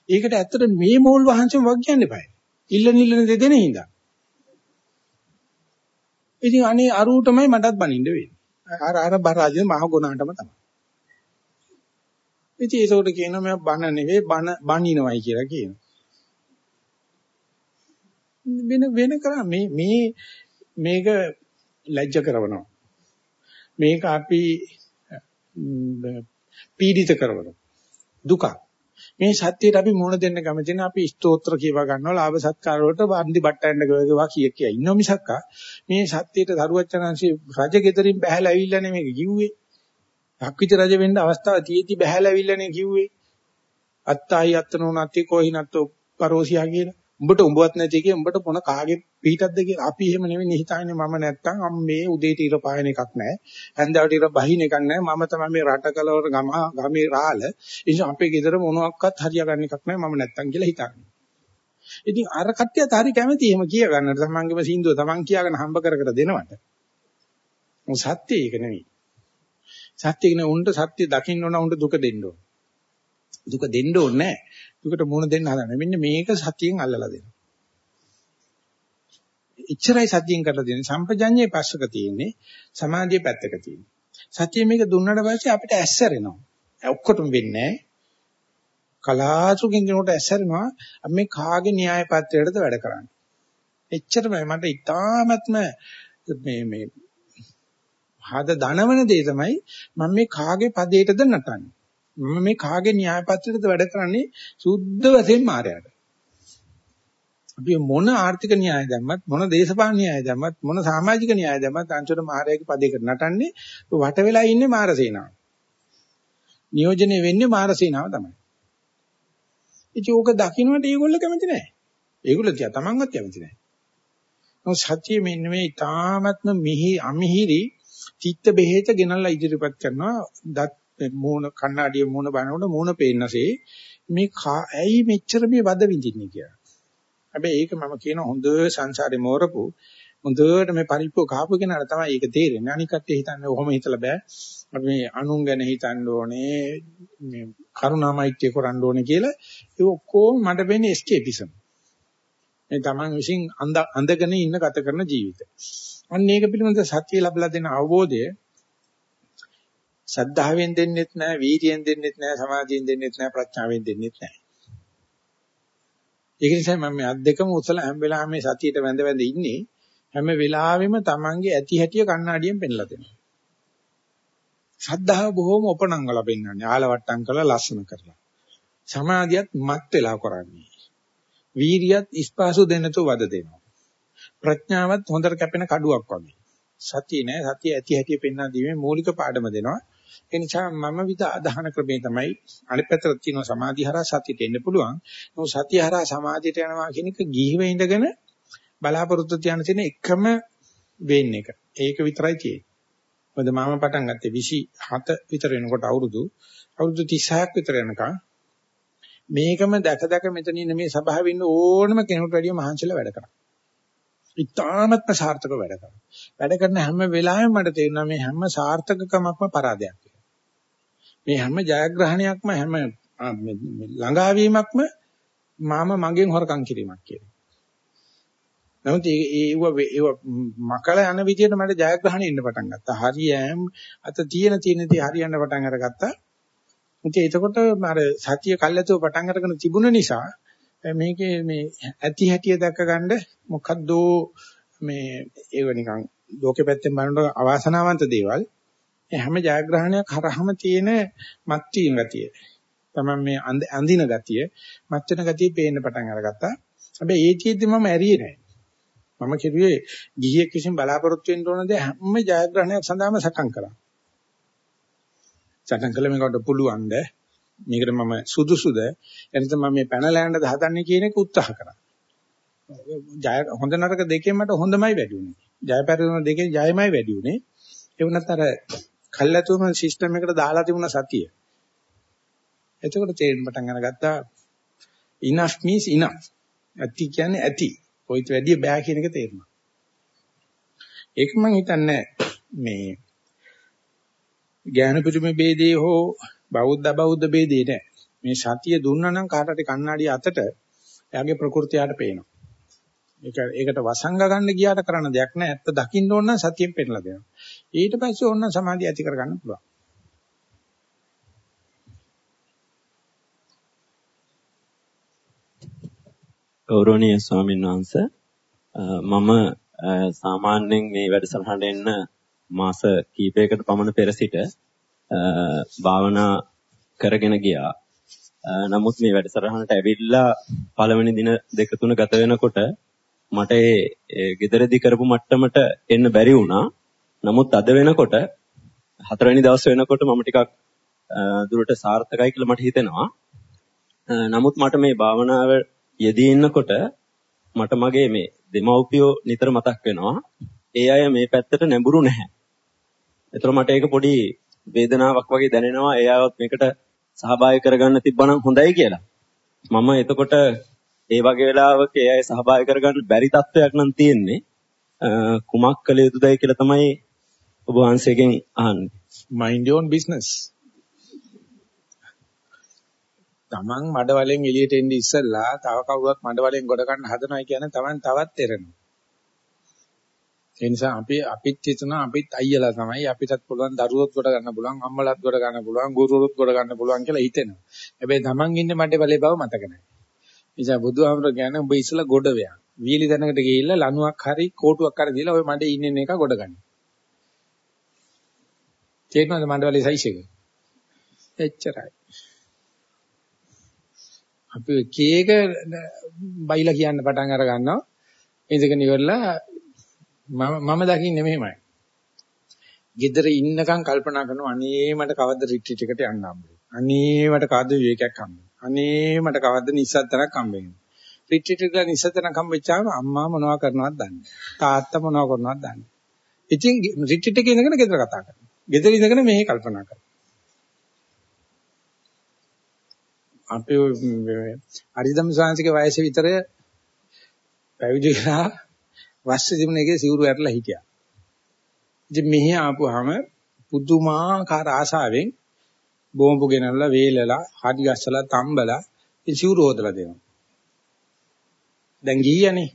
ඒකට ඇත්තට මේ මෝල් වහන්සේම වග කියන්න එපා. ඉල්ලන ඉල්ලන දෙදෙන හින්දා. ඉතින් අනේ අරුවටමයි මටත් බනින්න වෙන්නේ. අර අර බරාජේ මහ ගුණාටම තමයි. ඉතින් ඒකට කියනවා මම බන නෙවෙයි බන බනිනවයි කියලා කියනවා. වෙන වෙන කරා මේ මේ මේක ලැජ්ජ කරනවා. මේක අපි පීඩිත කරනවා. දුක. මේ සත්‍යයට අපි මුණ දෙන්න කැමති නැහැ අපි ස්තෝත්‍ර කියවා ගන්නවා ලාභ සත්කාර වලට වන්දි බට්ටෙන්ඩ ගවවා කිය කිය ඉන්නවා මිසක් මේ සත්‍යයට දරුවචනංශي රජගෙදරින් බහැලා ඇවිල්ලා නෙමෙයි කිව්වේ අක්විත රජ වෙන්න අවස්ථාව තියෙති බහැලාවිල්ලනේ කිව්වේ. අත්තයි අත්තනෝ නැති කොහිනත්තෝ පරෝසියා කියලා. උඹට උඹවත් නැති එකේ උඹට මොන කාගේ පිටක්ද කියලා. අපි එහෙම නෙවෙයි හිතන්නේ මම නැත්තම් අම් මේ උදේට ඉර පායන එකක් නැහැ. හැන්දෑවට ඉර බහින එකක් නැහැ. මම තමයි මේ රට කලවර ගම ගමේ රාළ. ඒ නිසා අපේ ගෙදර මොනවත් හරියා ගන්න එකක් නැහැ. මම නැත්තම් කියලා හිතන්නේ. ඉතින් අර කට්ටියත් හරි කැමති එහෙම කිය ගන්නට තමන්ගේම සින්දුව තමන් කියාගෙන හම්බ කර කර දෙනවට. මොකද සත්‍ය ඒක නෙවෙයි. සත්‍ය කියන උන්ට සත්‍ය දකින්න ඕන උන්ට දුක දෙන්න ඕන. දුක දෙන්න ඕනේ නැහැ. දුකට මුණ දෙන්න හදන. මෙන්න මේක සතියෙන් අල්ලලා දෙනවා. එච්චරයි සතියෙන් කරලා දෙන්නේ. සම්පජඤ්ඤේ පස්සක තියෙන්නේ. සමාධියේ පැත්තක තියෙන්නේ. සතිය මේක දුන්නට පස්සේ අපිට ඇස්සරෙනවා. ඔක්කොටම වෙන්නේ නැහැ. කලාතුරකින් කෙනෙකුට ඇස්සරෙනවා. අපි මේ කාගේ න්‍යාය පත්‍රයටද වැඩ කරන්නේ. එච්චරමයි මට ඉතාමත්ම මේ මේ හද ධනවන දේ තමයි මම මේ කාගේ පදයටද නටන්නේ. මම මේ කාගේ න්‍යාය පත්‍රයටද වැඩ කරන්නේ සුද්ධ වශයෙන් මායයට. අපි මොන ආර්ථික න්‍යාය දැම්මත් මොන දේශපාලන න්‍යාය දැම්මත් මොන සමාජික න්‍යාය දැම්මත් අන්තිමට මායාවේ පදයකට නටන්නේ වට වෙලා ඉන්නේ මාරසේනාව. නියෝජනය වෙන්නේ මාරසේනාව තමයි. ඉතින් ඕක දකින්නට ඒගොල්ලෝ කැමති නැහැ. ඒගොල්ලෝ තියා තමන්වත් කැමති නැහැ. නමුත් සත්‍යයේ මෙන්න මේ ඊ타ත්ම මිහි අමිහිරි චිත්ත බෙහෙත ගෙනල්ලා ඉදිරිපත් කරනවා දත් මූණ කණ්ණාඩියේ මූණ බලනකොට මූණ පේන්නසේ මේ ඇයි මෙච්චර මේ වද විඳින්නේ කියලා. හැබැයි ඒක මම කියන හොඳ සංසාරේ මෝරපු හොඳට මේ පරිප්පුව කාපු කෙනාට තමයි ඒක තේරෙන්නේ. අනික කට්ටිය හිතන්නේ ඔහොම හිතලා බෑ. අපි මේ අනුන් ගැන හිතන්න ඕනේ මේ කරුණාමෛත්‍රිය කරන්න ඕනේ කියලා ඒ ඔක්කොම මට වෙන්නේ එස්කේපිසම්. මේ Taman විසින් අඳගෙන ඉන්න ගත කරන ජීවිතය. අන්න ඒක පිළිබඳ සත්‍ය ලැබලා දෙන අවබෝධය සද්ධාවෙන් දෙන්නෙත් නැහැ, වීර්යයෙන් දෙන්නෙත් නැහැ, සමාධියෙන් දෙන්නෙත් නැහැ, ප්‍රඥාවෙන් දෙන්නෙත් නැහැ. ඒක නිසා මම මේ අත් දෙකම උසල හැම වෙලාවෙම මේ සතියට වැඳ වැඳ ඉන්නේ හැම වෙලාවෙම Tamange ඇති හැටිය කණ්ණාඩියෙන් පෙන්ලා දෙනවා. ශ්‍රද්ධාව බොහොම උපනංගලා පෙන්වන්නේ. ආලවට්ටම් කරලා ලස්සන කරලා. සමාධියත් මත් වෙලා කරන්නේ. වීරියත් ඉස්පාසු දෙන්නතු වද දෙනවා. ප්‍රඥාවත් හොඳට කැපෙන කඩුවක් වගේ. සතිය නෑ සතිය ඇති හැටි පෙන්වා දීමේ මූලික පාඩම දෙනවා. ඒ නිසා මම විද අදහන ක්‍රමේ තමයි අනිත් පැත්තට තියෙන සමාධිය හරහා සතියට එන්න පුළුවන්. නමුත් සතිය හරහා සමාධියට යනවා කියන එක ගිහිව ඉඳගෙන බලාපොරොත්තු තියන තියෙන එකම වෙන්න එක. ඒක විතරයි තියෙන්නේ. මොකද මම පටන් ගත්තේ 27 විතර වෙනකොට අවුරුදු අවුරුදු 36ක් විතර යනකම් මේකම දැක දැක මෙතන ඉන්න මේ සභාවේ ඉන්න ඕනම කෙනෙකුට වැඩිය මහන්සිලා වැඩ කරා. ඉතාමත්ම සාර්ථකව වැඩ කරනවා. වැඩ කරන හැම වෙලාවෙම මට තේරෙනවා මේ හැම සාර්ථකකමක්ම පරාදයක් කියලා. මේ හැම ජයග්‍රහණයක්ම හැම ළඟාවීමක්ම මාම මගෙන් හොරකම් කිරීමක් කියලා. නමුත් ඒ ඒව ඒව මකල යන විදිහට මට ජයග්‍රහණය එන්න පටන් ගත්තා. හරියෑම් අත තියෙන තියෙන දේ හරියන්න පටන් අරගත්තා. ඉතින් එතකොට අර සතිය කල්ැතුව පටන් අරගෙන තිබුණ නිසා මේකේ මේ ඇති හැටිය දැකගන්න මොකද්ද මේ ඒව නිකන් ලෝකෙ පැත්තෙන් බලනකොට අවාසනාවන්ත දේවල් හැම ජයග්‍රහණයක් හරහම තියෙන මත්වීම ගතිය. තමයි මේ අඳින ගතිය, මච්චන ගතිය පේන්න පටන් අරගත්තා. හැබැයි ඒ චීද්දි මම ඇරියේ නැහැ. මම කිව්වේ ගිහියෙක් විසින් බලාපොරොත්තු වෙන්න ඕන දේ හැම ජයග්‍රහණයක් සඳහාම සකම් කරා. සකම් කළ මේකට පුළුවන්ද? මේකට මම සුදුසුද? එනතම මම මේ පැනලා යන්නද හදන්නේ කියන එක උත්සාහ කරා. ජය හොඳ නරක දෙකෙන් මට හොඳමයි වැඩි උනේ. ජය පරිවර්තන දෙකෙන් ජයමයි වැඩි උනේ. ඒ වුණත් අර කල්ැතුම සිස්ටම් එකට දාලා තිබුණ සතිය. එතකොට තේරෙන්න පටන් අරගත්තා enough means enough. ඇති කියන්නේ ඇති. කොයිත් වැඩිය බෑ කියන එක තේරුණා. ඒක මම හිතන්නේ මේ ඥාන පුදුම ભેදේ හෝ බෞද්ධ බෞද්ධ ભેදේ නෑ. මේ සතිය දුන්නා නම් කාටට කණ්ණාඩිය අතට එයාගේ ප්‍රകൃතියට පේනවා. ඒක ඒකට වසංග ගන්න ගියාට කරන්න දෙයක් නෑ. ඇත්ත දකින්න ඕන නම් සතියෙන් පෙන්නලා දෙනවා. ඊට පස්සේ ඕන සමාධිය ඇති කරගන්න පුළුවන්. ගෞරවනීය ස්වාමීන් වහන්සේ මම සාමාන්‍යයෙන් මේ වැඩසටහනට එන්න මාස කිහිපයකට පමණ පෙර සිට භාවනා කරගෙන ගියා. නමුත් මේ වැඩසටහනට ඇවිල්ලා පළවෙනි දින දෙක තුන ගත වෙනකොට මට ඒ gederedi කරපු මට්ටමට එන්න බැරි වුණා. නමුත් අද වෙනකොට හතරවෙනි දවස් වෙනකොට මම ටිකක් දුරට සාර්ථකයි කියලා මට හිතෙනවා. නමුත් මට මේ භාවනාව යෙදී ඉන්නකොට මට මගේ මේ දෙමව්පියෝ නිතර මතක් වෙනවා. ඒ අය මේ පැත්තට නැඹුරු නැහැ. ඒතර මට ඒක පොඩි වේදනාවක් වගේ දැනෙනවා. ඒ අයවත් මේකට සහභාගී කරගන්න තිබ්බනම් හොඳයි කියලා. මම එතකොට ඒ වගේ වෙලාවක ඒ අය සහභාගී කරගන්න බැරි තත්වයක් නම් තියෙන්නේ. කුමක් කළ යුතුදයි කියලා තමයි ඔබ වහන්සේගෙන් අහන්නේ. mind your own business. Taman මඩවලෙන් එළියට එන්නේ ඉස්සෙල්ලා තව කවුරුත් මඩවලෙන් ගොඩ ගන්න හදනවා කියන්නේ Taman තවත් එරෙනවා. ඒ නිසා අපි අපිත් හිතනවා අපිත් අයියලා තමයි අපිටත් පුළුවන් දරුවොත් ගොඩ ගන්න පුළුවන් අම්මලාත් ගොඩ ගන්න පුළුවන් ගුරුවරුත් ගොඩ ගන්න පුළුවන් කියලා හිතෙනවා. හැබැයි Taman ඉන්නේ මඩවලේ බව මතක නැහැ. නිසා බුදුහාමර කියන්නේ උඹ ඉස්සලා ගොඩ වෙයන්. වීලි දැනකට ගිහිල්ලා ලණුවක් හරි කෝටුවක් හරි දීලා ඔය මඩේ ඉන්න එක ගොඩ ගන්න. තේරෙනවද මණ්ඩවලේ සයිස් එක? එච්චරයි. අපි එක එක බයිලා කියන්න පටන් අර ගන්නවා. ඉඳගෙන ඉවරලා මම මම දකින්නේ මෙහෙමයි. ගෙදර ඉන්නකම් කල්පනා කරනවා අනේ මට කවද්ද රිට්‍රීට් එකට යන්න හම්බෙන්නේ. අනේ මට කවද්ද විවේකයක් හම්බෙන්නේ. අනේ මට කවද්ද නිස්සද්දනක් හම්බෙන්නේ. රිට්‍රීට් එකට නිස්සද්දනක් හම්බෙච්චාම අම්මා මොනවද කරනවද දන්නේ. තාත්තා මොනවද කරනවද දන්නේ. ඉතින් රිට්‍රීට් එකේ ඉඳගෙන ගෙදර කතා කරනවා. ගෙදර ඉඳගෙන මෙහි කල්පනා කරනවා. අපි අරිදම් සාංශිකේ වයස විතර පැවිදි වෙලා වස්ස ජීවනයේ සිවුරු ඇරලා හිටියා. ඉතින් මෙහි ආපුවාම පුදුමාකාර ආශාවෙන් බෝම්බු ගෙනල්ලා වේලලා හඩි ගස්සලා තම්බලා ඉතින් සිවුරු හොදලා දෙනවා. දැන් ගියනේ.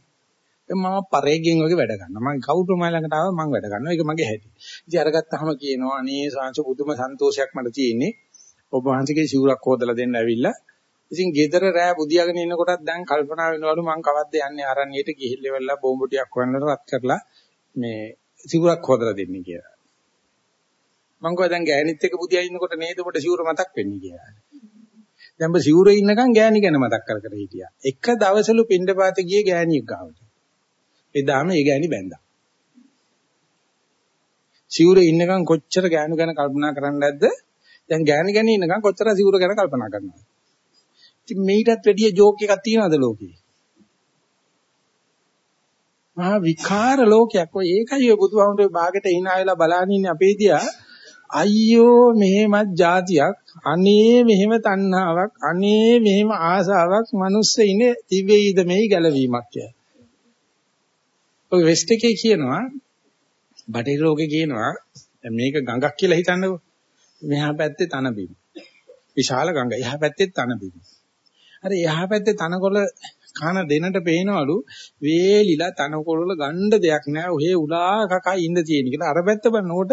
මම පරේගෙන් වගේ වැඩ කරනවා. මම කවුරු මම ළඟට ආව මම වැඩ කරනවා. ඒක මගේ හැටි. ඉතින් අරගත්තාම කියනවා අනේ සාංශ පුදුම සන්තෝෂයක් මට තියෙන්නේ. ඔබ වහන්සේගේ සිවුරක් හොදලා දෙන්න ඇවිල්ලා. ඉතින් ගෙදර රෑ බුදියාගෙන ඉන්නකොටත් දැන් කල්පනා වෙනවලු මං කවද්ද යන්නේ ආරණ්‍යයට ගිහිල්ලා බෝම්බ ටිකක් වන්නට රත් කරලා මේ සිවුරක් හොදලා දෙන්නේ කියලා. මං කිව්වා දැන් ගෑනිත් එක්ක බුදියා ඉන්නකොට නේද ඔබට සිවුර මතක් වෙන්නේ කියලා. දැන් ඔබ සිවුරේ ඉන්නකම් ගෑණි ගැන මතක් කර කර හිටියා. එක දවසලු පින්ඩපාතේ ගියේ ගෑණියෙක් ගාවට. එදාම ඒ ගෑණි බැන්දා. සිවුරේ ඉන්නකම් කොච්චර ගෑනු ගැන කල්පනා කරන්නේ නැද්ද? දැන් ගෑණි ගැන ඉන්නකම් කොච්චර සිවුර ගැන කල්පනා කරනවද? ඉතින් මේකටත් වැඩිය ජෝක් එකක් තියනවද ලෝකේ? මහා විකාර ලෝකයක්. ඔය ඒකයි ඔය බුදුහාමුදුරුවෝ ਬਾගෙට hina වෙලා බලන ඉන්නේ අපේ දිහා. අයියෝ මෙහෙමත් જાතියක් අනේ මෙහෙම තණ්හාවක් අනේ මෙහෙම ආසාවක් මිනිස්සෙ ඉන්නේ තිබෙයිද මෙයි ගැලවීමක් කියලා. ඔය වෙස්ට් එකේ කියනවා බටහිර ලෝකේ කියනවා මේක ගඟක් කියලා හිතන්නකෝ. මෙහා පැත්තේ තන බිම. විශාල ගඟ. එහා පැත්තේ තන බිම. අර එහා පැත්තේ තනකොළ කන දෙනට පේනවලු වේලිලා තනකොළ වල ගණ්ඩ දෙයක් නැහැ. ඔහේ උලා කකා ඉන්න තියෙන කියලා. අර පැත්ත බලනකොට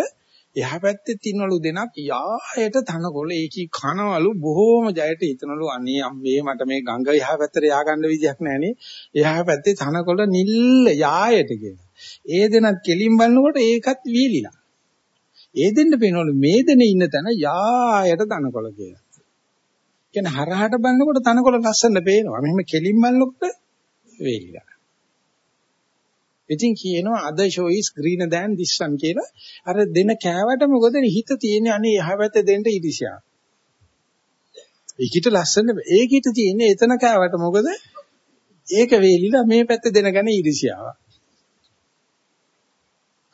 එහා පැත්තේ තින්නලු දෙනක් යායට තනකොළ ඒකී කනවලු බොහෝම ජයට හිතනලු අනේ අම්මේ මට මේ ගඟ එහා පැත්තට ය아가න්න විදියක් නැහනේ. එහා පැත්තේ තනකොළ නිල් යායට කියලා. ඒ දෙනත් කෙලින් බලනකොට ඒකත් වීලිලා. ඒ දෙන්න පේනවලු මේ දෙනේ ඉන්න තැන යායට තනකොළ කියලා. කියන්නේ හරහට බලනකොට තනකොළ ලස්සන පේනවා. මෙහෙම කෙලින් බලනකොට වේලිලා. ඉතින් කියනවා other show is greener than this one කියලා. අර දෙන කෑවට මොකද හිත තියෙන්නේ අනේ එහා පැත්තේ දෙන්න ඉරිසියා. ඒකිට ලස්සන ඒකිට තියෙන්නේ එතන කෑවට මොකද ඒක වේලිලා මේ පැත්තේ දෙන ගැන ඉරිසියාව.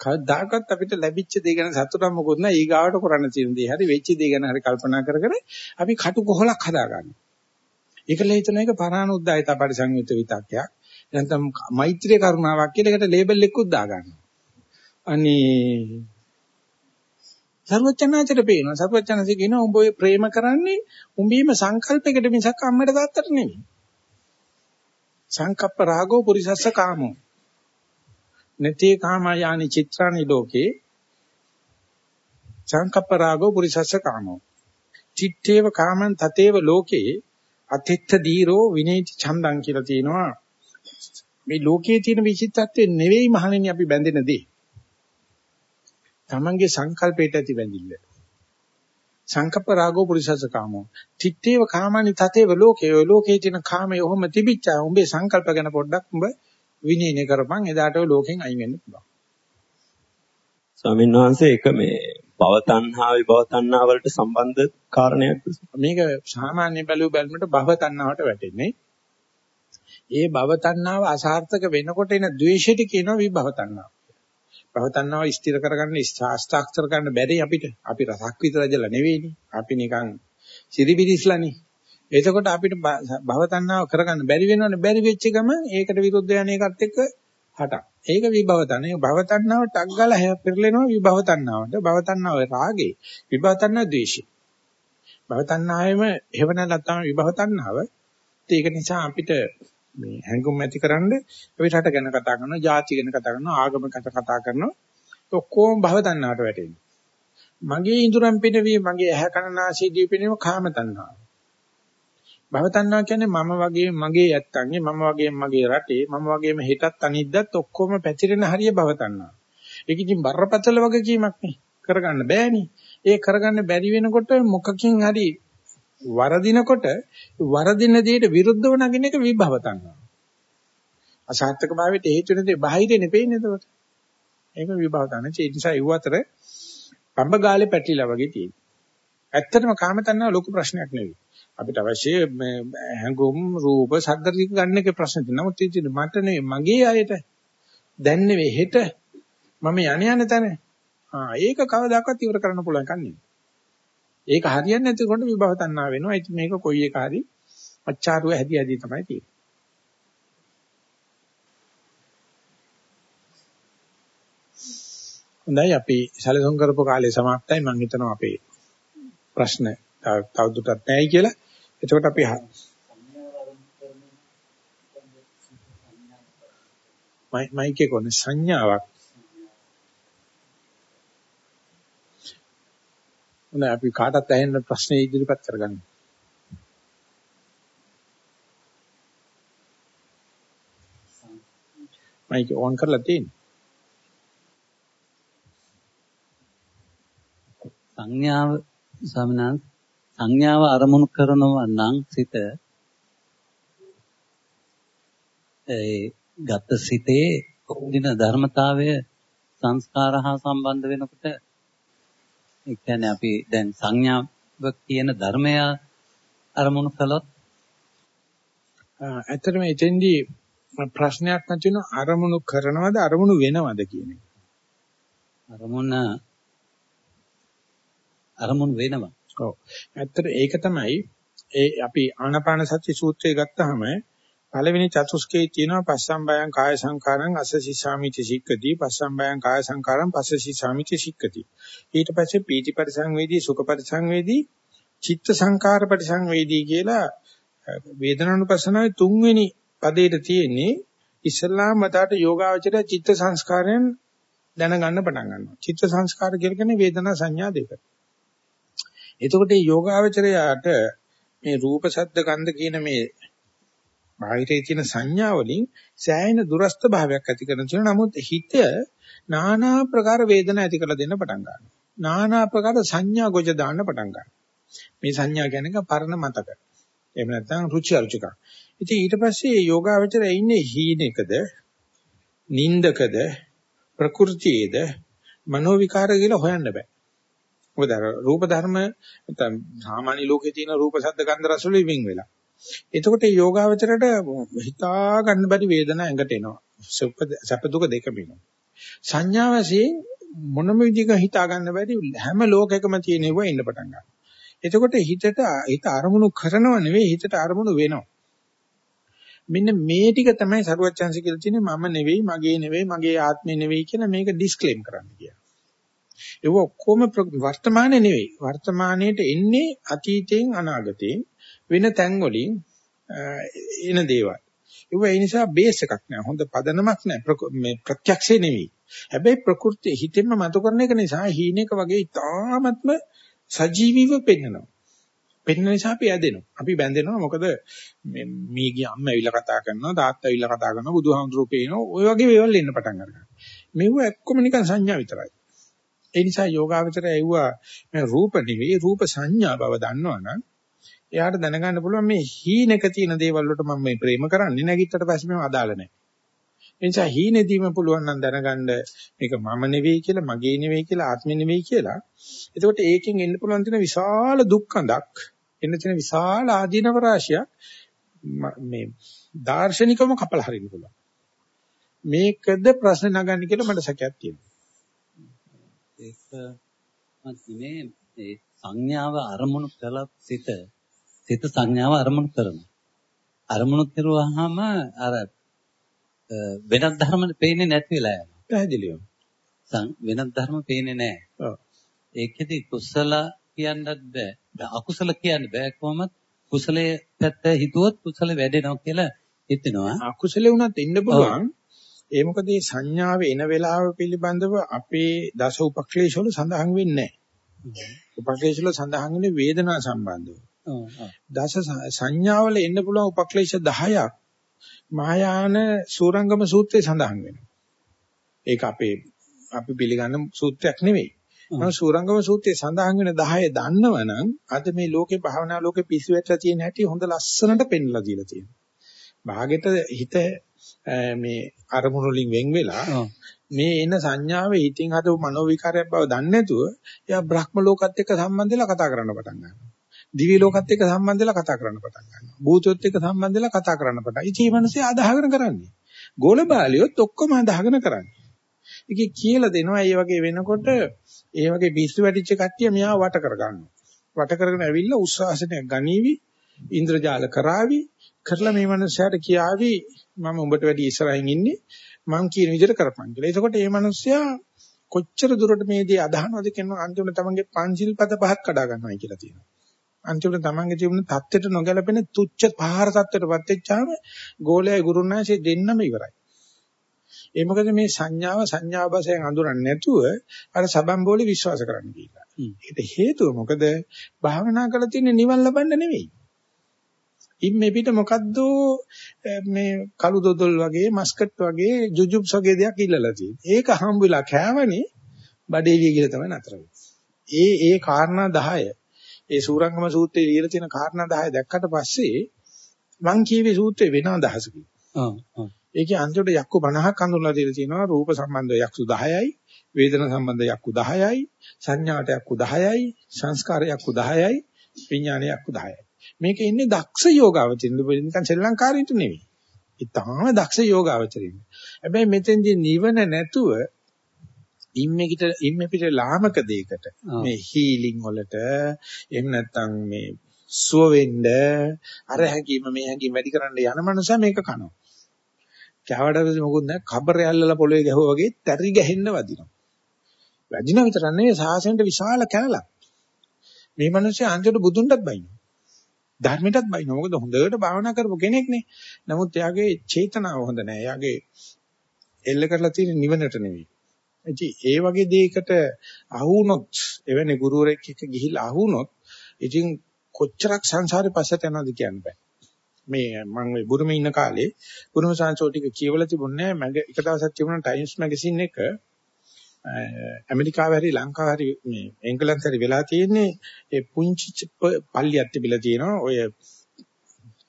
කවදාකවත් අපිට ලැබිච්ච දේ ගැන සතුටක් මොකොත් නැහැ. ඊගාවට කරන්න තියෙන දේ හරි වෙච්ච දේ ගැන හරි කල්පනා කර කර අපි කටු කොහලක් හදාගන්නවා. ඒකල හිතන එක පරානුද්දායත පරිසංයුත් විතක්යක්. නැත්නම් මෛත්‍රී කරුණාවක් කියලා එකට ලේබල් එකකුත් දාගන්නවා. අනේ සර්වචනාචර පේනවා. සර්වචනසේ කියනවා උඹ ඔය ප්‍රේම කරන්නේ උඹීම සංකල්පයකට මිසක් අම්මට තාත්තට නෙමෙයි. සංකප්ප රාගෝ පුරිසස්ස කාමෝ. නතේ කාමයානි චිත්‍රානි ලෝකේ සංකප්ප රාගෝ පුරිසස්ස කාමෝ. චිත්තේව කාමං තතේව ලෝකේ අතිත්ත දීරෝ විනේති ඡන්දං කියලා තියෙනවා මේ ලෝකයේ තියෙන විචිත්තත්වය නෙවෙයි මහණෙනි අපි බැඳෙන දේ. තමන්ගේ සංකල්පයට ඇති බැඳිල්ල. සංකප්ප රාගෝ පුරිසස කාමෝ. තිත්තේව කාමනි තතේව ලෝකේ ඔය ලෝකයේ තියෙන කාමය ඔහොම තිබිච්චා. උඹේ සංකල්ප ගැන පොඩ්ඩක් උඹ විනීනේ කරපන් එදාට ඔය ලෝකෙන් අයින් වෙන්න පුළුවන්. ස්වාමීන් වහන්සේ ඒක මේ භව තණ්හා විභව තණ්හා වලට සම්බන්ධ කාරණයක් මේක සාමාන්‍ය බැලුව බැලමට භව තණ්හාවට වැටෙන්නේ ඒ භව තණ්හාව අසාර්ථක වෙනකොට එන ද්වේෂයට කියනවා විභව තණ්හාව. භව තණ්හාව ස්ථිර කරගන්න ශාස්ත්‍රාක්ෂර ගන්න බැරි අපිට. අපි රසක් විතර රජලා නෙවෙයිනේ. අපි නිකන් සිරිබිරිස්ලානේ. එතකොට අපිට භව තණ්හාව කරගන්න බැරි වෙනවනේ. බැරි වෙච්ච ගම ඒකට විරුද්ධ යන එකත් එක්ක හටක්. ඒක විභව තණ්හාව. භව තණ්හාව ටක් ගාලා පෙරලෙනවා විභව තණ්හාවට. භව තණ්හාව රාගේ. විභව තණ්හාව ද්වේෂය. භව තණ්හාවෙම හේවණලක් තමයි විභව තණ්හාව. ඒක නිසා අපිට මේ හැඟුම් ඇතිකරනද අපි රට ගැන කතා කරනවා, ජාති ගැන කතා කරනවා, ආගම ගැන කතා කරනවා. ඔක්කොම භව තණ්හාවට වැටෙනවා. මගේ ඉඳුරම් පිනවීම, මගේ ඇහැ කන නාසය දීපිනීම කාම තණ්හාව. භව තණ්හාව කියන්නේ මම වගේ මගේ ඇත්තන්ගේ මම වගේ මගේ රටේ මම වගේම හෙටත් අනිද්දත් ඔක්කොම පැතිරෙන හරිය භව තණ්හාව. ඒක ඉතින් බරපතල වගකීමක් නේ. කරගන්න බෑනේ. ඒ කරගන්න බැරි වෙනකොට මොකකින් හරි වරදිනකොට වරදින දෙයට විරුද්ධව නගින එක විභව තණ්හා. අසාර්ථක භාවයට හේතු වෙන දේ බාහිරේ නෙපෙයිනේ එතකොට. ඒක විභව තණ්හා. ඒ නිසා ඒව අතර පඹ ගාලේ පැටලිලා වගේ තියෙනවා. ඇත්තටම කාම තණ්හා ලොකු ප්‍රශ්නයක් නෙවෙයි. අපිට අවශ්‍ය හැඟුම් රූප ශබ්ද ටික ගන්න එකේ ප්‍රශ්න තියෙනවා. නමුත් ඉතින් මට නෙවෙයි මගේ අයට දැන් නෙවෙයි හෙට මම යණ යන තැන. ආ ඒක කවදාකවත් ඉවර කරන්න පුළුවන් කන්නේ. ඒක හරියන්නේ නැතිකොට විභව තණ්හා වෙනවා. ඉතින් මේක කොයි එක හරි අච්චාරුව හැදි හැදි තමයි තියෙන්නේ. හොඳයි අපි සැලසුම් කරපු කාලේ සමාප්තයි මම හිතනවා අපේ ප්‍රශ්න තවදුරටත් නැයි කියලා. එතකොට අපි මයිකේ කොන සංඥාවක් හොඳයි අපි කාටත් ඇහෙන්න ප්‍රශ්න ඉදිරිපත් කරගන්න. මයික් ඔන් කරලා තියෙන්නේ. සංඥාව සමනන් සංඥාව අරමුණු කරනවා නම් සිත ඒ ගත සිතේ උපදින ධර්මතාවය සංස්කාර හා සම්බන්ධ වෙනකොට ඒ කියන්නේ අපි දැන් සංඥාව කියන ධර්මය අරමුණු කළොත් ඇත්තටම එතෙන්දී ප්‍රශ්නයක් නැතින අරමුණු කරනවද අරමුණු වෙනවද කියන. අරමුණ අරමුණු වෙනවා. ඔව්. ඇත්තට ඒක තමයි ඒ අපි ආනාපාන සති සූත්‍රය ගත්තාම පළවෙනි චතුස්කේ තියෙනවා පස්සම්බයං කාය සංකාරං අසසි සාමිති සික්කති පස්සම්බයං කාය සංකාරං පස්සසි සාමිති සික්කති ඊට පස්සේ පීති පරිසංවේදී සුඛ පරිසංවේදී චිත්ත සංකාර පරිසංවේදී කියලා වේදනානුපස්සනාවේ තුන්වෙනි පදේට තියෙන්නේ ඉස්ලාම් මතයට යෝගාවචර චිත්ත සංස්කාරයන් දැනගන්න පටන් ගන්නවා. චිත්ත සංස්කාර කියලා කියන්නේ වේදනා සංඥා දෙක. එතකොට මේ යෝගාවචරයට මේ රූප සද්ද ගන්ධ කියන මේ බාහිරයේ තියෙන සංඥා වලින් සෑහෙන දුරස්ත භාවයක් ඇති කරන තුන නමුත් හිත নানা ප්‍රකාර වේදනා ඇති කරලා දෙන්න පටන් ගන්නවා. নানা ප්‍රකාර සංඥා ගොජ දාන්න පටන් ගන්නවා. මේ සංඥා කියන්නේ පරණ මතක. එහෙම නැත්නම් රුචි අරුචික. ඉතින් ඊට පස්සේ යෝගාවචරය ඉන්නේ හීනෙකද, නින්දකද, ප්‍රකෘතියේද, මනෝ විකාර කියලා හොයන්න බෑ. මොකද අර රූප ධර්ම නැත්නම් සාමාන්‍ය ලෝකේ තියෙන රූප ශබ්ද ගන්ධ රස වලින් වින් වෙලා. එතකොට මේ යෝගාවචරයට හිතා ගන්න බැරි වේදනා ඇඟට එනවා. සැප දුක දෙකම එනවා. සංඥා වශයෙන් මොනම විදිහක හිතා ගන්න බැරි හැම ලෝකයකම තියෙන ඒවා ඉන්න පටන් ගන්නවා. එතකොට හිතට හිත අරමුණු කරනව නෙවෙයි හිතට අරමුණු වෙනවා. මෙන්න මේ ටික තමයි සරුවච්චන්සි කියලා තියෙන්නේ මම නෙවෙයි මගේ නෙවෙයි මගේ ආත්මේ නෙවෙයි කියලා මේක ඩිස්ක්ලේම් කරන්න කියලා. ඒක ඔක්කොම වර්තමානයේ නෙවෙයි. වර්තමානයේට එන්නේ අතීතයෙන් අනාගතයෙන් වෙන තැන් වලින් එන දේවල්. ඒක ඒ නිසා බේස් එකක් නෑ. හොඳ පදනමක් නෑ. මේ ප්‍රත්‍යක්ෂේ නෙවෙයි. හැබැයි ප්‍රകൃතිය හිතෙන්ම මතු කරන එක නිසා හීනෙක වගේ ඉතාමත්ම සජීවීව පෙන්වනවා. පෙන්න නිසා අපි ඇදෙනවා. අපි බැඳෙනවා. මොකද මේ මීගේ අම්මා ඇවිල්ලා කතා කරනවා, තාත්තා ඇවිල්ලා කතා කරනවා, බුදුහාමුදුරුවෝ පේනවා. ওই වගේ දේවල් එන්න පටන් ගන්නවා. මේව එක්කම නිකන් සංඥා විතරයි. ඒ නිසා යෝගාවචරය ඇව්වා මේ රූප නෙවෙයි රූප සංඥා බව දන්නවනම් එයාට දැනගන්න පුළුවන් මේ හීනෙක තියෙන දේවල් වලට මම මේ ප්‍රේම කරන්නේ නැගිට්ටට පස්සේ මේව අදාළ නැහැ. ඒ නිසා හීනෙදීම පුළුවන් නම් දැනගන්න මේක මම නෙවෙයි කියලා මගේ නෙවෙයි කියලා ආත්මෙ නෙවෙයි කියලා. එතකොට ඒකෙන් එන්න පුළුවන් තියෙන විශාල දුක්ඛඳක් එන්න තියෙන විශාල ආදීනව රාශියක් මේ දාර්ශනිකවම කපලා හරින්න පුළුවන්. මේකද ප්‍රශ්න නගන්නේ කියලා මට සැකයක් තියෙනවා. ඒක මන්නේ ඒ සංඥාව අරමුණු කළත් සිත සිත සංඥාව අරමුණු කරනවා. අරමුණු කරුවාම අර වෙනත් ධර්ම පේන්නේ නැති වෙලා යනවා. පැහැදිලිව. වෙනත් ධර්ම පේන්නේ නැහැ. ඔව්. ඒකෙදි කුසල කියන්නත් බෑ. අකුසල කියන්න බෑ කොහොමද? කුසලයේ පැත්ත හිතුවොත් කුසල වැඩෙනවා කියලා හිතෙනවා. අකුසලේ වුණත් ඉන්න පුළුවන්. ඒ මොකද මේ සංඥාව එන වෙලාව පිළිබඳව අපේ දස උපක්ලේශ වල සඳහන් වෙන්නේ නැහැ. උපක්ලේශ වල සඳහන් වෙන්නේ වේදනා සම්බන්ධව. දස සංඥාවල එන්න පුළුවන් උපක්ලේශ 10ක් මහායාන සූරංගම සූත්‍රයේ සඳහන් වෙනවා. ඒක අපේ අපි පිළිගන්න සූත්‍රයක් නෙවෙයි. මම සූරංගම සූත්‍රයේ සඳහන් වෙන 10 දන්නවනම් අද මේ ලෝකේ භාවනා ලෝකේ පිස්සු වැටලා තියෙන හැටි හොඳ ලස්සනට පෙන්ලා දීලා තියෙනවා. භාගෙට හිත මේ අරමුණු වලින් වෙන් වෙලා මේ එන සංඥාවේ හිතින් හදපු මනෝ විකාරයක් බව දන්නේ නැතුව එයා බ්‍රහ්ම ලෝකත් එක්ක සම්බන්ධ වෙලා කතා කරන්න පටන් ගන්නවා. දිවි ලෝකත් එක්ක සම්බන්ධ වෙලා කතා කරන්න පටන් ගන්නවා. භූතොත් එක්ක සම්බන්ධ වෙලා කතා කරන්න පටන්. ඉතින් මේ මිනිස්සේ අදහගෙන කරන්නේ. ගෝල බාලියොත් ඔක්කොම අදහගෙන කරන්නේ. ඒකේ කියලා දෙනවා මේ වගේ වෙනකොට ඒ වගේ පිස්සු වැටිච්ච කට්ටිය මෙයා වට කර ගන්නවා. වට කරගෙන ඇවිල්ලා උස්සාසනයක් ගනීවි ඉන්ද්‍රජාල කරાવી කරලා මේ මනුස්සයාට කියාවි මම උඹට වැඩි ඉස්සරහින් ඉන්නේ මං කියන විදිහට කරපන් කියලා. එතකොට මේ මනුස්සයා කොච්චර දුරට මේ දේ අදහනවද කියන අන්තිමට තමන්ගේ පංචිල් පද පහක් කඩා ගන්නවයි කියලා තියෙනවා. අන්තිමට තමන්ගේ ජීවන தත්ත්වයට නොගැලපෙන තුච්ච පහර தත්ත්වයටපත් වෙච්චාම ගෝලයයි ගුරුනාචේ දෙන්නම ඉවරයි. ඒ මොකද මේ සංඥාව සංඥා භාෂයෙන් අඳුරන්නේ නැතුව අර සබම්බෝලි විශ්වාස කරන්න කියලා. ඒකට හේතුව මොකද භාවනා කරලා තියෙන නිවන් ලබන්න නෙවෙයි. ඉන් මේ පිට මොකද්ද මේ කළු දොදොල් වගේ මස්කට් වගේ ජුජුබ්ස් වගේ දෙයක් ඉල්ලලා තියෙන්නේ. ඒක හම්බුලා කෑවනේ බඩේවිය කියලා තමයි නතර ඒ ඒ කාරණා 10 ඒ සූරංගම සූත්‍රයේ ලියලා තියෙන කාරණා 10 දැක්කට පස්සේ මං කියවේ සූත්‍රේ වෙන අදහසකින්. ඔව් ඔව්. ඒකේ අන්තිමට යක්කු 50ක් හඳුන්වලා දීලා තියෙනවා රූප සම්බන්ධ යක්කු 10යි, වේදනා සම්බන්ධ යක්කු 10යි, සංඥාට යක්කු 10යි, සංස්කාර යක්කු 10යි, විඥාන යක්කු 10යි. මේකේ ඉන්නේ දක්ෂ යෝගාවචරින්ද නිකන් ශ්‍රී ලංකාරින්ට නෙවෙයි. ඉතාලම දක්ෂ යෝගාවචරින්ද. හැබැයි මෙතෙන්දී නිවන නැතුව ඉම්මෙකිට ඉම්මෙ පිට ලාමක දෙයකට මේ හීලින් වලට එහෙම නැත්නම් මේ සුව වෙන්න අර හැංගීම මේ හැංගීම වැඩි කරන්න යන මනුස්සයා මේක කනවා. කෑවට මොකුත් නැහැ කබරේ ඇල්ලලා පොළවේ ගැහුවා වගේ තරි ගැහෙන්න වදිනවා. වැදින විතර නෙවෙයි සාසනෙට විශාල කැලලක්. මේ මනුස්සයා අන්තිමට බුදුන්ටත් බයිනවා. ධර්මයටත් බයිනවා. මොකද හොඳට භාවනා කරපු කෙනෙක්නේ. නමුත් එයාගේ චේතනාව හොඳ නැහැ. එයාගේ එල්ල කරලා තියෙන නිවනට නෙවෙයි. ඉතින් ඒ වගේ දෙයකට අහු වුණොත් එවැනි ගුරුවරයෙක් එක්ක ගිහිල්ලා අහු වුණොත් ඉතින් කොච්චරක් සංසාරේ පස්සට යනවද කියන්න බෑ. මේ මම මේ බුරුමේ ඉන්න කාලේ බුරුම සංසෝ ටික කියවලා තිබුණේ මග එක දවසක් තිබුණා ටයිම්ස් මැගසින් එක ඇමරිකාව හරි ලංකාව හරි මේ එංගලන්ත හරි වෙලා තියෙන්නේ ඒ පුංචි පල්ලියක් තිබිලා තියෙනවා. ඔය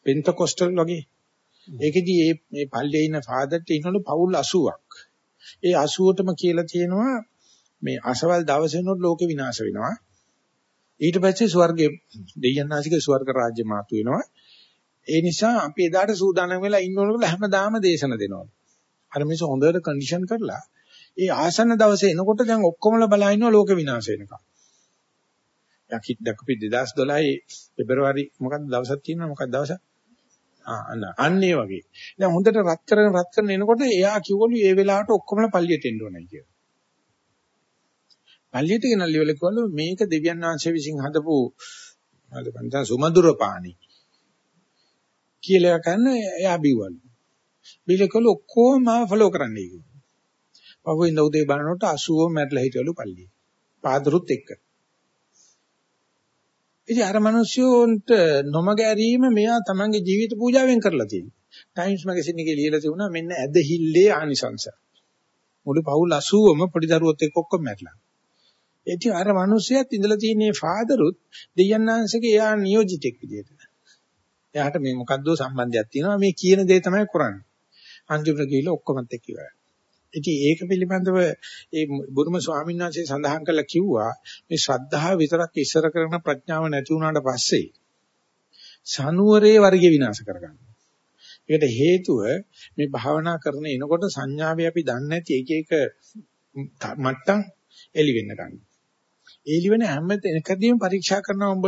පෙන්තකොස්ටල් වගේ. ඒකෙදි මේ මේ පල්ලියේ ඉන්න ෆාදර්ට ඉන්නලු පවුල් 80ක් ඒ 80ටම කියලා තියෙනවා මේ අසවල් දවසේනොත් ලෝකෙ විනාශ වෙනවා. ඊට පස්සේ ස්වර්ගයේ දෙයයන්ාසික ස්වර්ග රාජ්‍ය මාතු වෙනවා. ඒ නිසා අපි එදාට සූදානම් වෙලා ඉන්න ඕන කියලා හැමදාම දේශන දෙනවා. අර මේක හොඳට කන්ඩිෂන් කරලා ඒ ආසන්න දවසේ එනකොට දැන් ඔක්කොමලා බලා ඉන්නවා ලෝක විනාශ වෙනකම්. යකි දක්පි 2012 පෙබරවාරි මොකක්ද දවසක් තියෙනවා මොකක්ද දවසක්? ආ අන්න අන්න ඒ වගේ. දැන් හොඳට රත් කරගෙන රත් කරගෙන එනකොට එයා කිව්වලු ඒ වෙලාවට ඔක්කොමලා පල්ලියට එන්න ඕනයි කියලා. පල්ලියට ගෙනල්ලි කිව්වලු මේක දෙවියන් වහන්සේ විසින් හදපු මොකද බන්දා සුමදුර පාණි. කියලා කරන එයා බිව්වලු. බිලකල ඔක්කොම මාව ෆලෝ කරන්නයි කිව්වා. පහුවෙන්ද උදේ බලනකොට 80 මැරලා හිටවලු පල්ලියේ. පාදරුත් එක්ක. ඉතින් අර මිනිස්සුන්ට නොමග ඇරීම මෙයා තමන්ගේ ජීවිත පූජාවෙන් කරලා තියෙනවා. ටයිම්ස් මැගසින් එකේ ලියලා තිබුණා මෙන්න ඇදහිල්ලේ ආනිසංශ. මුළු පවුල් 80ම පොඩි දරුවොත් එක්ක ඔක්කොම මැරලා. ඉතින් අර මිනිස්සයාත් ඉඳලා තියෙන මේ ෆාදරුත් දෙයයන්ාංශගේ එයා නියෝජිතෙක් විදියට. එයාට මේ මොකද්ද සම්බන්ධයක් තියෙනවා මේ කියන දේ තමයි කරන්නේ. අන්තිමට ගිහිල්ලා ඔක්කොමත් එක්ක ඉවරයි. ඉතින් ඒක පිළිබඳව ඒ බුදුම ස්වාමීන් වහන්සේ සඳහන් කළා කිව්වා මේ ශ්‍රද්ධාව විතරක් ඉස්සර කරන ප්‍රඥාව නැති වුණාට පස්සේ සනුවරේ වර්ගය විනාශ කරගන්නවා. ඒකට හේතුව මේ භාවනා කරන එනකොට සංඥාවේ අපි දන්නේ නැති එක එක මට්ටම් එලි වෙන්න ගන්නවා. ඒ ලිවෙන හැම එකදීම පරීක්ෂා කරනවා ඔබ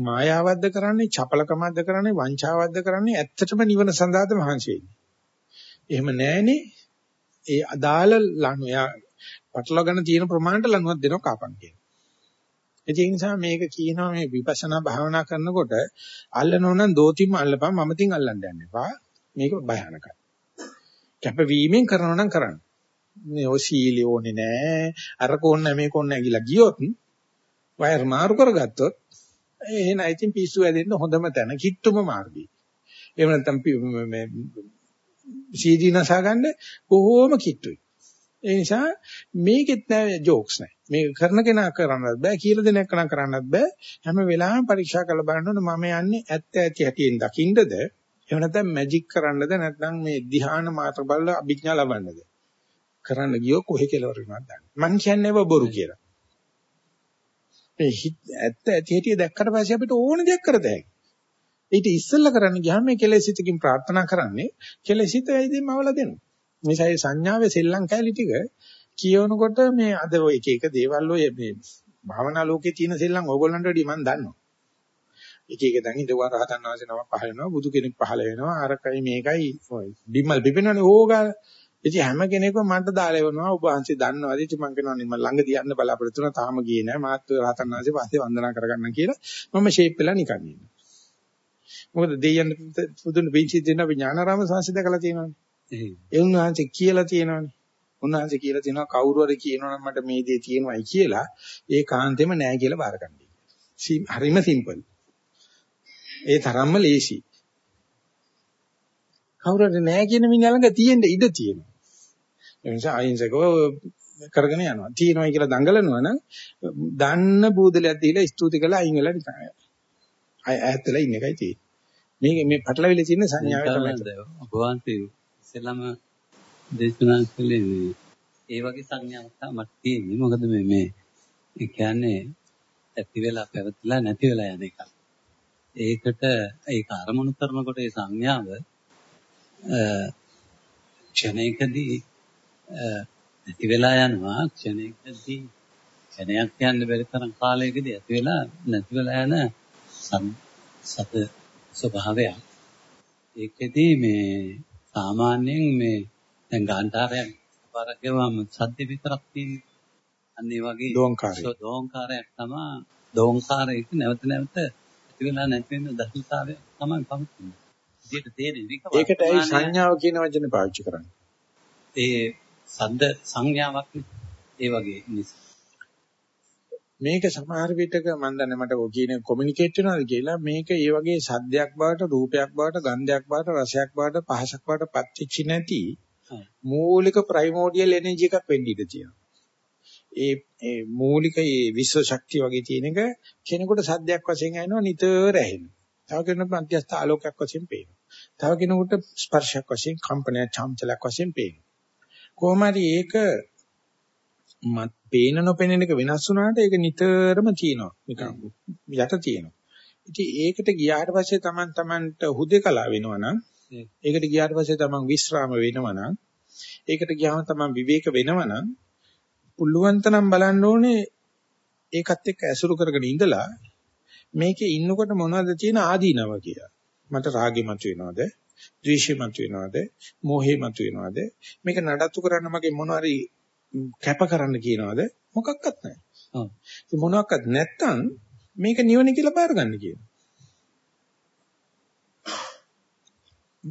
මායාවක්ද කරන්නේ චපලකමක්ද කරන්නේ වංචාවක්ද කරන්නේ ඇත්තටම නිවන සඳහාද මහන්සි වෙන්නේ. එහෙම නැහනේ ඒ අදාළ ලණු එයා පටලවා ගන්න තියෙන ප්‍රමාණයට ලණුවක් දෙනවා කාපන් කියන. ඒ නිසා මේක කියනවා මේ විපස්සනා භාවනා කරනකොට අල්ලනෝ නම් දෝතිම අල්ලපන් මමතින් අල්ලන්න යන්න එපා. මේක භයානකයි. කැපවීමෙන් කරනවා නම් කරන්න. මේ ඔය සීලිය ඕනේ නෑ. අර කොන්න මේක කොන්න ඇගිලා ගියොත් වයර් මාරු කරගත්තොත් එහෙනම් ඉතින් පිස්සු වැදෙන්න හොඳම තැන කිට්ටුම මාර්ගය. එහෙම නැත්නම් මේ සීදී නසා ගන්න බොහෝම කිට්ටුයි. ඒ නිසා මේකෙත් නෑ ජෝක්ස් නෑ. මේක කරන කෙනා කරන්නත් බෑ කියලා දෙන එක කරන්නත් බෑ. හැම වෙලාවෙම පරීක්ෂා කරලා බලන්න ඕනේ මම යන්නේ ඇත්ත ඇති හැටියෙන් දකින්නද එහෙම නැත්නම් මැජික් කරන්නද නැත්නම් මේ ධ්‍යාන මාත්‍ර බලලා අභිඥා ලබන්නද කරන්න ගියෝ කොහෙ කෙලවර වෙනවද දන්නේ. මං කියන්නේ බොරු කියලා. මේ ඇත්ත ඇති හැටි දැක්කට පස්සේ අපිට ඕන දෙයක් කර දෙයක්. ඊට ඉස්සෙල්ලා කරන්න ගියාම මේ කෙලෙසිතකින් ප්‍රාර්ථනා කරන්නේ කෙලෙසිත වෙයිදීම අවල දෙනවා. නිසා මේ සංඥාවේ සෙල්ලම් කැලි ටික කියවනකොට මේ අද ඔය එක එක දේවල් ඔය මේ භාවනා ලෝකේ තියෙන සෙල්ලම් ඕගොල්ලන්ට වැඩි මම දන්නවා. එක එක දැන් ඉඳුවා රහතන් වහන්සේ නමක් පහල වෙනවා බුදු කෙනෙක් පහල වෙනවා අරකයි මේකයි බිම්මල් පිපෙනවනේ ඕගා ඉතින් හැම කෙනෙක්ම මන්ට දාලා එවනවා ඔබ වහන්සේ දන්නවාද ඉතින් මම කියනවා මම ළඟ දියන්න බලාපොරොත්තු වෙනවා තාම ගියේ නෑ මාත් රහතන් වහන්සේ පස්සේ වන්දනා කරගන්න කියලා මම ෂේප් වෙලා නිකන් ඉන්නවා මොකද දෙයයන් පුදුන බින්චි දෙන විඥානාරාම සංසය දැකලා තියෙනවානේ. ඒ උන්වහන්සේ කියලා තියෙනවානේ. උන්වහන්සේ කියලා තියෙනවා කවුරු හරි කියනවා නම් මට මේ දේ තියෙනවායි කියලා. ඒ කාන්තෙම නෑ කියලා බාර ගන්නයි හරිම සිම්පල් ඒ තරම්ම ලේසි. කවුරු හරි නෑ කියන මිනිහා ළඟ තියෙන්න ඉඩ තියෙනවා. ඒ නිසා අහිංසකව කරගෙන යනවා. තියනවායි කියලා දඟලනවා නම් දන්න බූදලයක් දීලා ස්තුති කරලා අයින් වෙලා නිකන් ඈත් වෙලා ඉන්න එකයි තියෙන්නේ. මේක මේ පටලවිලි තියෙන සංඥාවේ තමයි. ඔබ වහන්සේ ඉස්සෙල්ලාම දේශනා කළේ ඒ වගේ සංඥාවක් තමයි තියෙන්නේ. මොකද මේ මේ ඒ කියන්නේ ඇති වෙලා පැවතිලා නැති වෙලා යන එක. ඒකට ඒක අරමුණු කරනකොට ඒ සංඥාව ක්ෂණයකදී නැති වෙලා යනවා ක්ෂණයකදී ක්ෂණයක් කියන්න බැරි තරම් කාලයකදී ඇති වෙලා නැති වෙලා යන සත ස්වභාවයක්. ඒකෙදී මේ සාමාන්‍යයෙන් මේ දැන් ගාන්ධාරයක් පාරකේවම සද්ද විතරක් තියෙන්නේ අන්න ඒ වගේ දෝංකාරය. දෝංකාරයක් තමයි. දෝංකාරයක නැවත නැවත ඇති වෙලා නැති වෙන දසුතාවය තමයි පවතින්නේ. විදියට තේරෙන්නේ ඒකට ඇයි සංඥාව කියන වචනේ පාවිච්චි කරන්නේ. ඒ සද්ද සංඥාවක් ඒ වගේ නිසා. මේක සමහර විටක මම දන්නේ මට ඔය කියන කොමියුනිකේට් වෙනවද කියලා මේක ඒ වගේ සද්දයක් බවට රූපයක් බවට ගන්ධයක් බවට රසයක් බවට පහසක් බවට පත්‍චිච්ච නැති මූලික ප්‍රයිමෝඩියල් එනර්ජි එකක් වෙන්න ඉඩ තියෙනවා. ඒ ඒ මූලික ඒ විශ්ව ශක්තිය වගේ තියෙන එක කෙනෙකුට සද්දයක් වශයෙන් ඇහෙනවා නිතර ඇහෙනවා. තව කෙනෙකුට මධ්‍යස්ථ ආලෝකයක් වශයෙන් පේනවා. තව කෙනෙකුට ස්පර්ශයක් වශයෙන් කම්පනයක් චාම්චලයක් වශයෙන් පේනවා. කොහොම හරි ඒක මත් පේන නොපෙනෙන එක වෙනස් වුණාට ඒක නිතරම තියෙනවා නිකන් යට තියෙනවා. ඉතින් ඒකට ගියාට පස්සේ Taman Tamanට හුදේකලා වෙනවා නම් ඒකට ගියාට පස්සේ Taman විශ්‍රාම වෙනවා නම් ඒකට ගියාම Taman විවේක වෙනවා නම් පුළුවන් තරම් බලන්න ඕනේ ඒකත් එක්ක ඇසුරු කරගෙන ඉඳලා මේකේ ඉන්නකොට මොනවද තියෙන ආදීනව කියලා. මට රාගෙ මත වෙනවද? ද්වේෂෙ මත වෙනවද? මෝහෙ මත වෙනවද? මේක නඩත්තු කරන්න මගේ මොනවාරි කැප කරන්න කියනවද? මොකක්වත් නැහැ. ඔව්. ඉතින් මොනවාක්වත් නැත්තම් මේක නිවන කියලා බාර ගන්න කියනවා.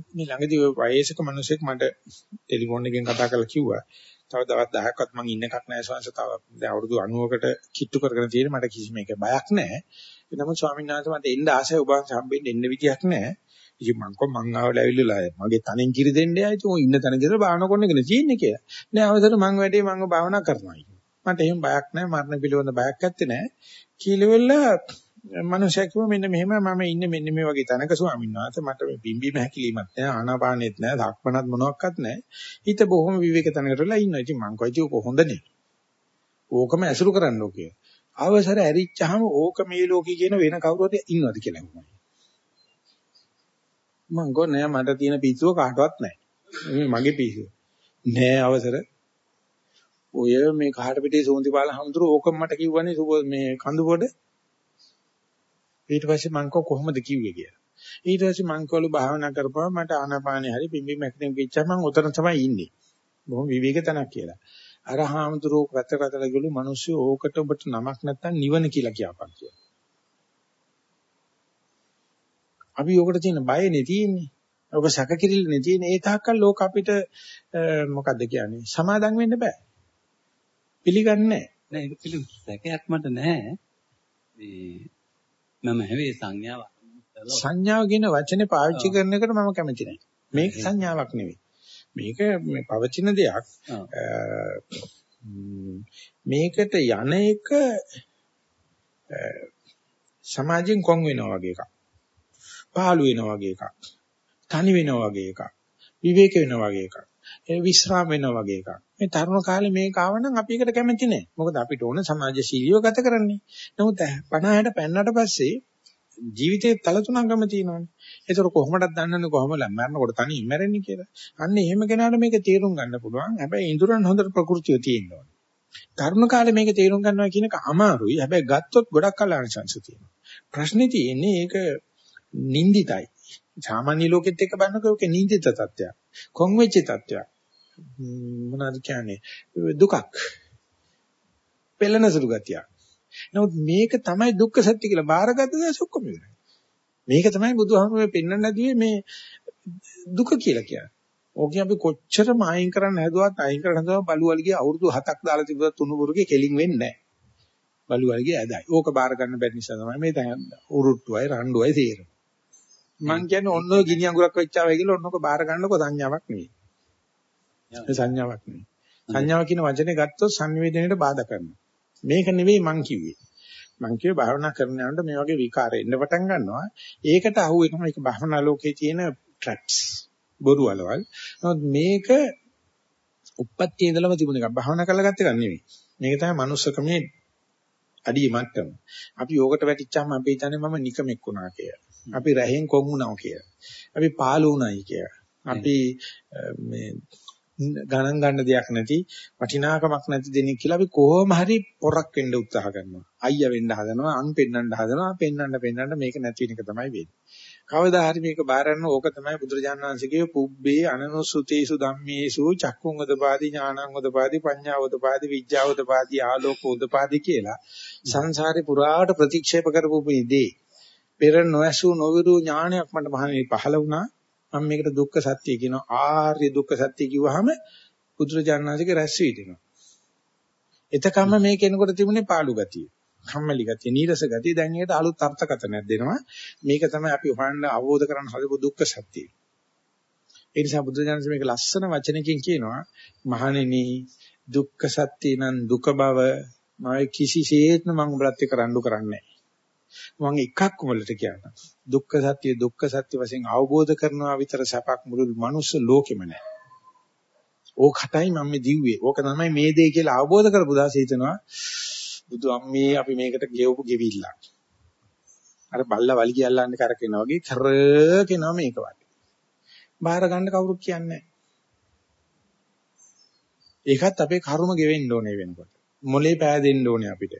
මේ ළඟදී ඔය වයසක මිනිහෙක් මට ටෙලිෆෝන් එකෙන් කතා කරලා කිව්වා තව දවස් 10ක්වත් මං ඉන්න එකක් නැහැ ස්වාමීන් තව දැන් අවුරුදු 90කට කිට්ටු කරගෙන තියෙන මට කිසිම එක බයක් නැහැ. නමුත් ස්වාමීන් වහන්සේ මට එන්න ආසයි ඔබ හම්බෙන්න එන්න විදියක් නැහැ. ඉතින් මං කො මං ආවලා ඇවිල්ලා මගේ තනෙන් කිරි දෙන්න යයි ඉතින් ඔය ඉන්න තැන ඉඳලා භාවනා කරන එකනේ තියෙන්නේ කියලා. නෑ අවසර මං වැඩේ මං භාවනා කරනවා. මට එහෙම බයක් නැහැ මරණ පිළිවෙන්න බයක් නැත්තේ නෑ. කීලෙවල මනුෂයා කිව්ව මෙන්න මෙහෙම මම ඉන්නේ මෙන්න මේ වගේ තැනක ස්වාමීන් වහන්සේ. මට මේ බිම්බීම හැකිලීමක් නැහැ ආනාපානෙත් නැහැ ධක්මනත් මොනවත් නැහැ. හිත බොහොම විවේක තැනකටලා ඉන්නවා. ඉතින් මං කොයිද ඔක හොඳනේ ඕකම ඇසුරු කරන්න ඕකේ අවසර ඇරිච්චාම ඕක මේ ලෝකේ කියන වෙන කවුරුද ඉන්නවද කියලා මම මං ගෝ නෑ මට තියෙන පිස්සුව කාටවත් නෑ මේ මගේ පිස්සුව නෑ අවසර ඔය මේ කාට පිටේ සෝන්ති බාල හඳුරු ඕකම මට කිව්වනේ මේ කඳුබොඩ ඊට පස්සේ මං කොහොමද කිව්වේ කියලා. ඊට පස්සේ මං කවලු භාවනා කරපුවා මට ආනාපානේ හරි පිම්බි මැක්කෙන් කිච්චා මං උතන තමයි ඉන්නේ. බොහොම විවේක තනක් කියලා. අර හාමුදුරුවෝ කත කතල ගලු මිනිස්සු ඕකට ඔබට නමක් නැත්තම් නිවන කියලා කියපන් කියලා. අපි ඕකට තියෙන බයනේ තියෙන්නේ. ඔබ සැකකිරිල්ලනේ තියෙන්නේ. ඒ තාක්කල් ලෝක අපිට මොකද්ද කියන්නේ? සමාදම් වෙන්න බෑ. පිළිගන්නේ. නෑ ඒක පිළි සැකයක් මට නැහැ. මේ මම හැවේ සංඥාව සංඥාව කියන වචනේ පාවිච්චි කරන එකට මම කැමති නැහැ. මේක සංඥාවක් නෙවෙයි. මේක මේ පවතින දෙයක්. මේකට යන එක සමාජයෙන් කොන් වෙනවා වගේ එකක්. පහළු වෙනවා වගේ එකක්. තනි වෙනවා වගේ එකක්. විවේක වෙනවා වගේ එකක්. ඒ විස්රාම වෙනවා වගේ එකක්. මේ තරුණ කාලේ මේක ආව නම් අපි ඒකට කැමති නැහැ. මොකද අපිට ඕන සමාජශීලීව ගත කරන්නේ. නමුත් 50 60 පෙන්නට පස්සේ ජීවිතේ තල තුනක්ම තියෙනවානේ. ඒතර කොහොමදක් දන්නන්නේ කොහොමද මරනකොට තනියෙන් මැරෙන්නේ කියලා. අන්න එහෙම කෙනාට මේක තේරුම් ගන්න පුළුවන්. හැබැයි ඉඳුරන් හොඳට ප්‍රകൃතිය තියෙන්න ඕනේ. තරුණ කාලේ මේක තේරුම් ගන්නවා කියන එක අමාරුයි. හැබැයි ගත්තොත් ගොඩක් කලාංශංශ තියෙනවා. ප්‍රශ්නේ තියෙන්නේ ඒක නින්දිතයි. සාමාන්‍ය ලෝකෙත් එක්ක බලනකොට ඒක නින්දිත තත්ත්වයක්. කොන් වෙච්ච තත්ත්වයක්. මොනවද කියන්නේ? දුකක්. පෙළෙන සුළු ගතියක්. නමුත් මේක තමයි දුක්ඛ සත්‍ය කියලා බාරගත්ත දවස් ඔක්කොම ඉවරයි. මේක තමයි බුදුහාමුදුරුවෝ පෙන්වන්න නැදුවේ මේ දුක කියලා කියන්නේ. ඕකේ අපි කොච්චර මායින් කරන්න හැදුවත් අයින් කරන්න හැදුවා බලුවල්ගේ අවුරුදු 7ක් දාලා තිබුණා තුනුබුරුගේ කෙලින් වෙන්නේ නැහැ. බලුවල්ගේ ඇදයි. ඕක බාර ගන්න බැරි නිසා තමයි මේ දැන් උරුට්ටුවයි රණ්ඩුවයි තේරෙන්නේ. මං කියන්නේ ඔන්න ඔය ගිනි අඟුරක් වෙච්චාවයි කියලා ඔන්නක බාර ගන්නකො සංඥාවක් නෙවෙයි ඒ සංඥාවක් නෙවෙයි. සංඥාව කියන වචනේ ගත්තොත් සංවේදනයට බාධා කරනවා. මේක නෙවෙයි මං කිව්වේ. මං කිව්වේ භාවනා කරන යනකොට මේ වගේ විකාර එන්න පටන් ගන්නවා. ඒකට අහු වෙනවා මේක භාවනා ලෝකේ තියෙන ට්‍රැප්ස්. බොරු වලවල්. නමුත් මේක උප්පත්ති ඉඳලම තිබුණ එකක්. භාවනා කරලා ගත්ත එකක් නෙවෙයි. මේක තමයි manussකමේ අඩිය මට්ටම. අපි යෝගට වැටිච්චාම අපි හිතන්නේ මම නිකමෙක් වුණා කියලා. අපි රැහෙන් කොන් වුණා කියලා. අපි පාළු වුණායි කියලා. අපි මේ ගණන් ගන්න දෙයක් නැති වටිනාකමක් නැති දෙනෙක් කියලා අපි කොහොම හරි පොරක් වෙන්න උත්සාහ කරනවා. අයියා වෙන්න හදනවා, අන් පෙන්නන්න හදනවා, පෙන්නන්න පෙන්නන්න මේක නැති වෙන එක තමයි වෙන්නේ. කවදා හරි මේක බාරන්න ඕක තමයි බුදුරජාණන් වහන්සේගේ පුබ්බේ අනනුසුතේසු ධම්මේසු චක්කුං උදපාදි ඥානං උදපාදි පඤ්ඤා උදපාදි විඥා උදපාදි ආලෝක උදපාදි කියලා සංසාරේ පුරාට ප්‍රතික්ෂේප කරපු මේ දේ පෙර නොඇසු නොවිරු ඥානයක් මට මහණෙනි පහළ වුණා මම මේකට දුක්ඛ සත්‍ය කියනවා. ආර්ය දුක්ඛ සත්‍ය කිව්වහම බුදුරජාණන් වහන්සේගේ රැස් වීදෙනවා. එතකම මේ කෙනෙකුට තිබුණේ පාළු ගතිය. කම්මැලි ගතිය, නීරස ගතිය. දැන් ඒකට අලුත් අර්ථකථනයක් දෙනවා. මේක තමයි අපි හොයන්න අවබෝධ කරගන්න හදපු දුක්ඛ සත්‍යය. ඒ නිසා බුදු දහම මේක ලස්සන වචනකින් කියනවා මහණෙනි දුක්ඛ සත්‍ය නම් දුක බව මම කිසිසේත්ම මම උඹලත් එක්ක රණ්ඩු කරන්නේ නැහැ. මම එකක් උඹලට කියනවා. දුක්ඛ සත්‍ය දුක්ඛ සත්‍ය වශයෙන් අවබෝධ කරනවා විතර සපක් මුළු මනුස්ස ලෝකෙම නැහැ. ඕකටයි මම මේ දිව්වේ. ඕක තමයි මේ දේ කියලා අවබෝධ කරපු දාස හිතනවා බුදු අම්මේ අපි මේකට ගෙවපු ගෙවිල්ලක්. අර බල්ලා වලි කියලාන්නේ කරකිනවා වගේ කරකිනවා මේක වගේ. බාහිර ගන්න කවුරුත් කියන්නේ ඒකත් අපේ කර්ම ගෙවෙන්න ඕනේ වෙනකොට. මොලේ පෑදෙන්න ඕනේ අපිට.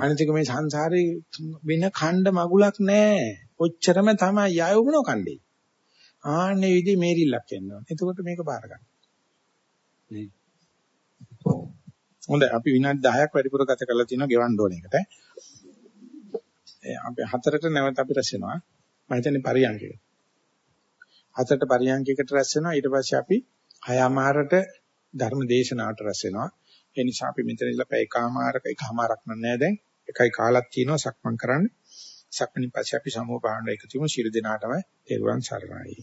අනිත් එක මේ සංසාරේ වෙන ඛණ්ඩ මගුලක් නැහැ. ඔච්චරම තමයි යය උමනෝ කණ්ඩේ. ආන්නේ විදි මේරිල්ලක් එනවා. එතකොට මේක බාර ගන්න. හොඳයි අපි විනාඩි 10ක් වැඩිපුර ගත කරලා තිනවා ගෙවන්න ඕන එකට. අපි හතරට නැවත අපි රැස් වෙනවා. මම හිතන්නේ පරියන්කයකට. හතරට පරියන්කයකට රැස් වෙනවා. ඊට පස්සේ අපි හයමාරට ධර්ම දේශනාවට රැස් වෙනවා. ඒ නිසා අපි මෙතන ඉඳලා පැය කමාරක එකමාරක් නෑ දැන්. එකයි කාලක් තියෙනවා සක්මන් කරන්න. සක්මණින් පස්සේ අපි සමෝප භාවනාව එකතු වෙමු. ශිරු දිනාටම තෙරුවන් සරණයි.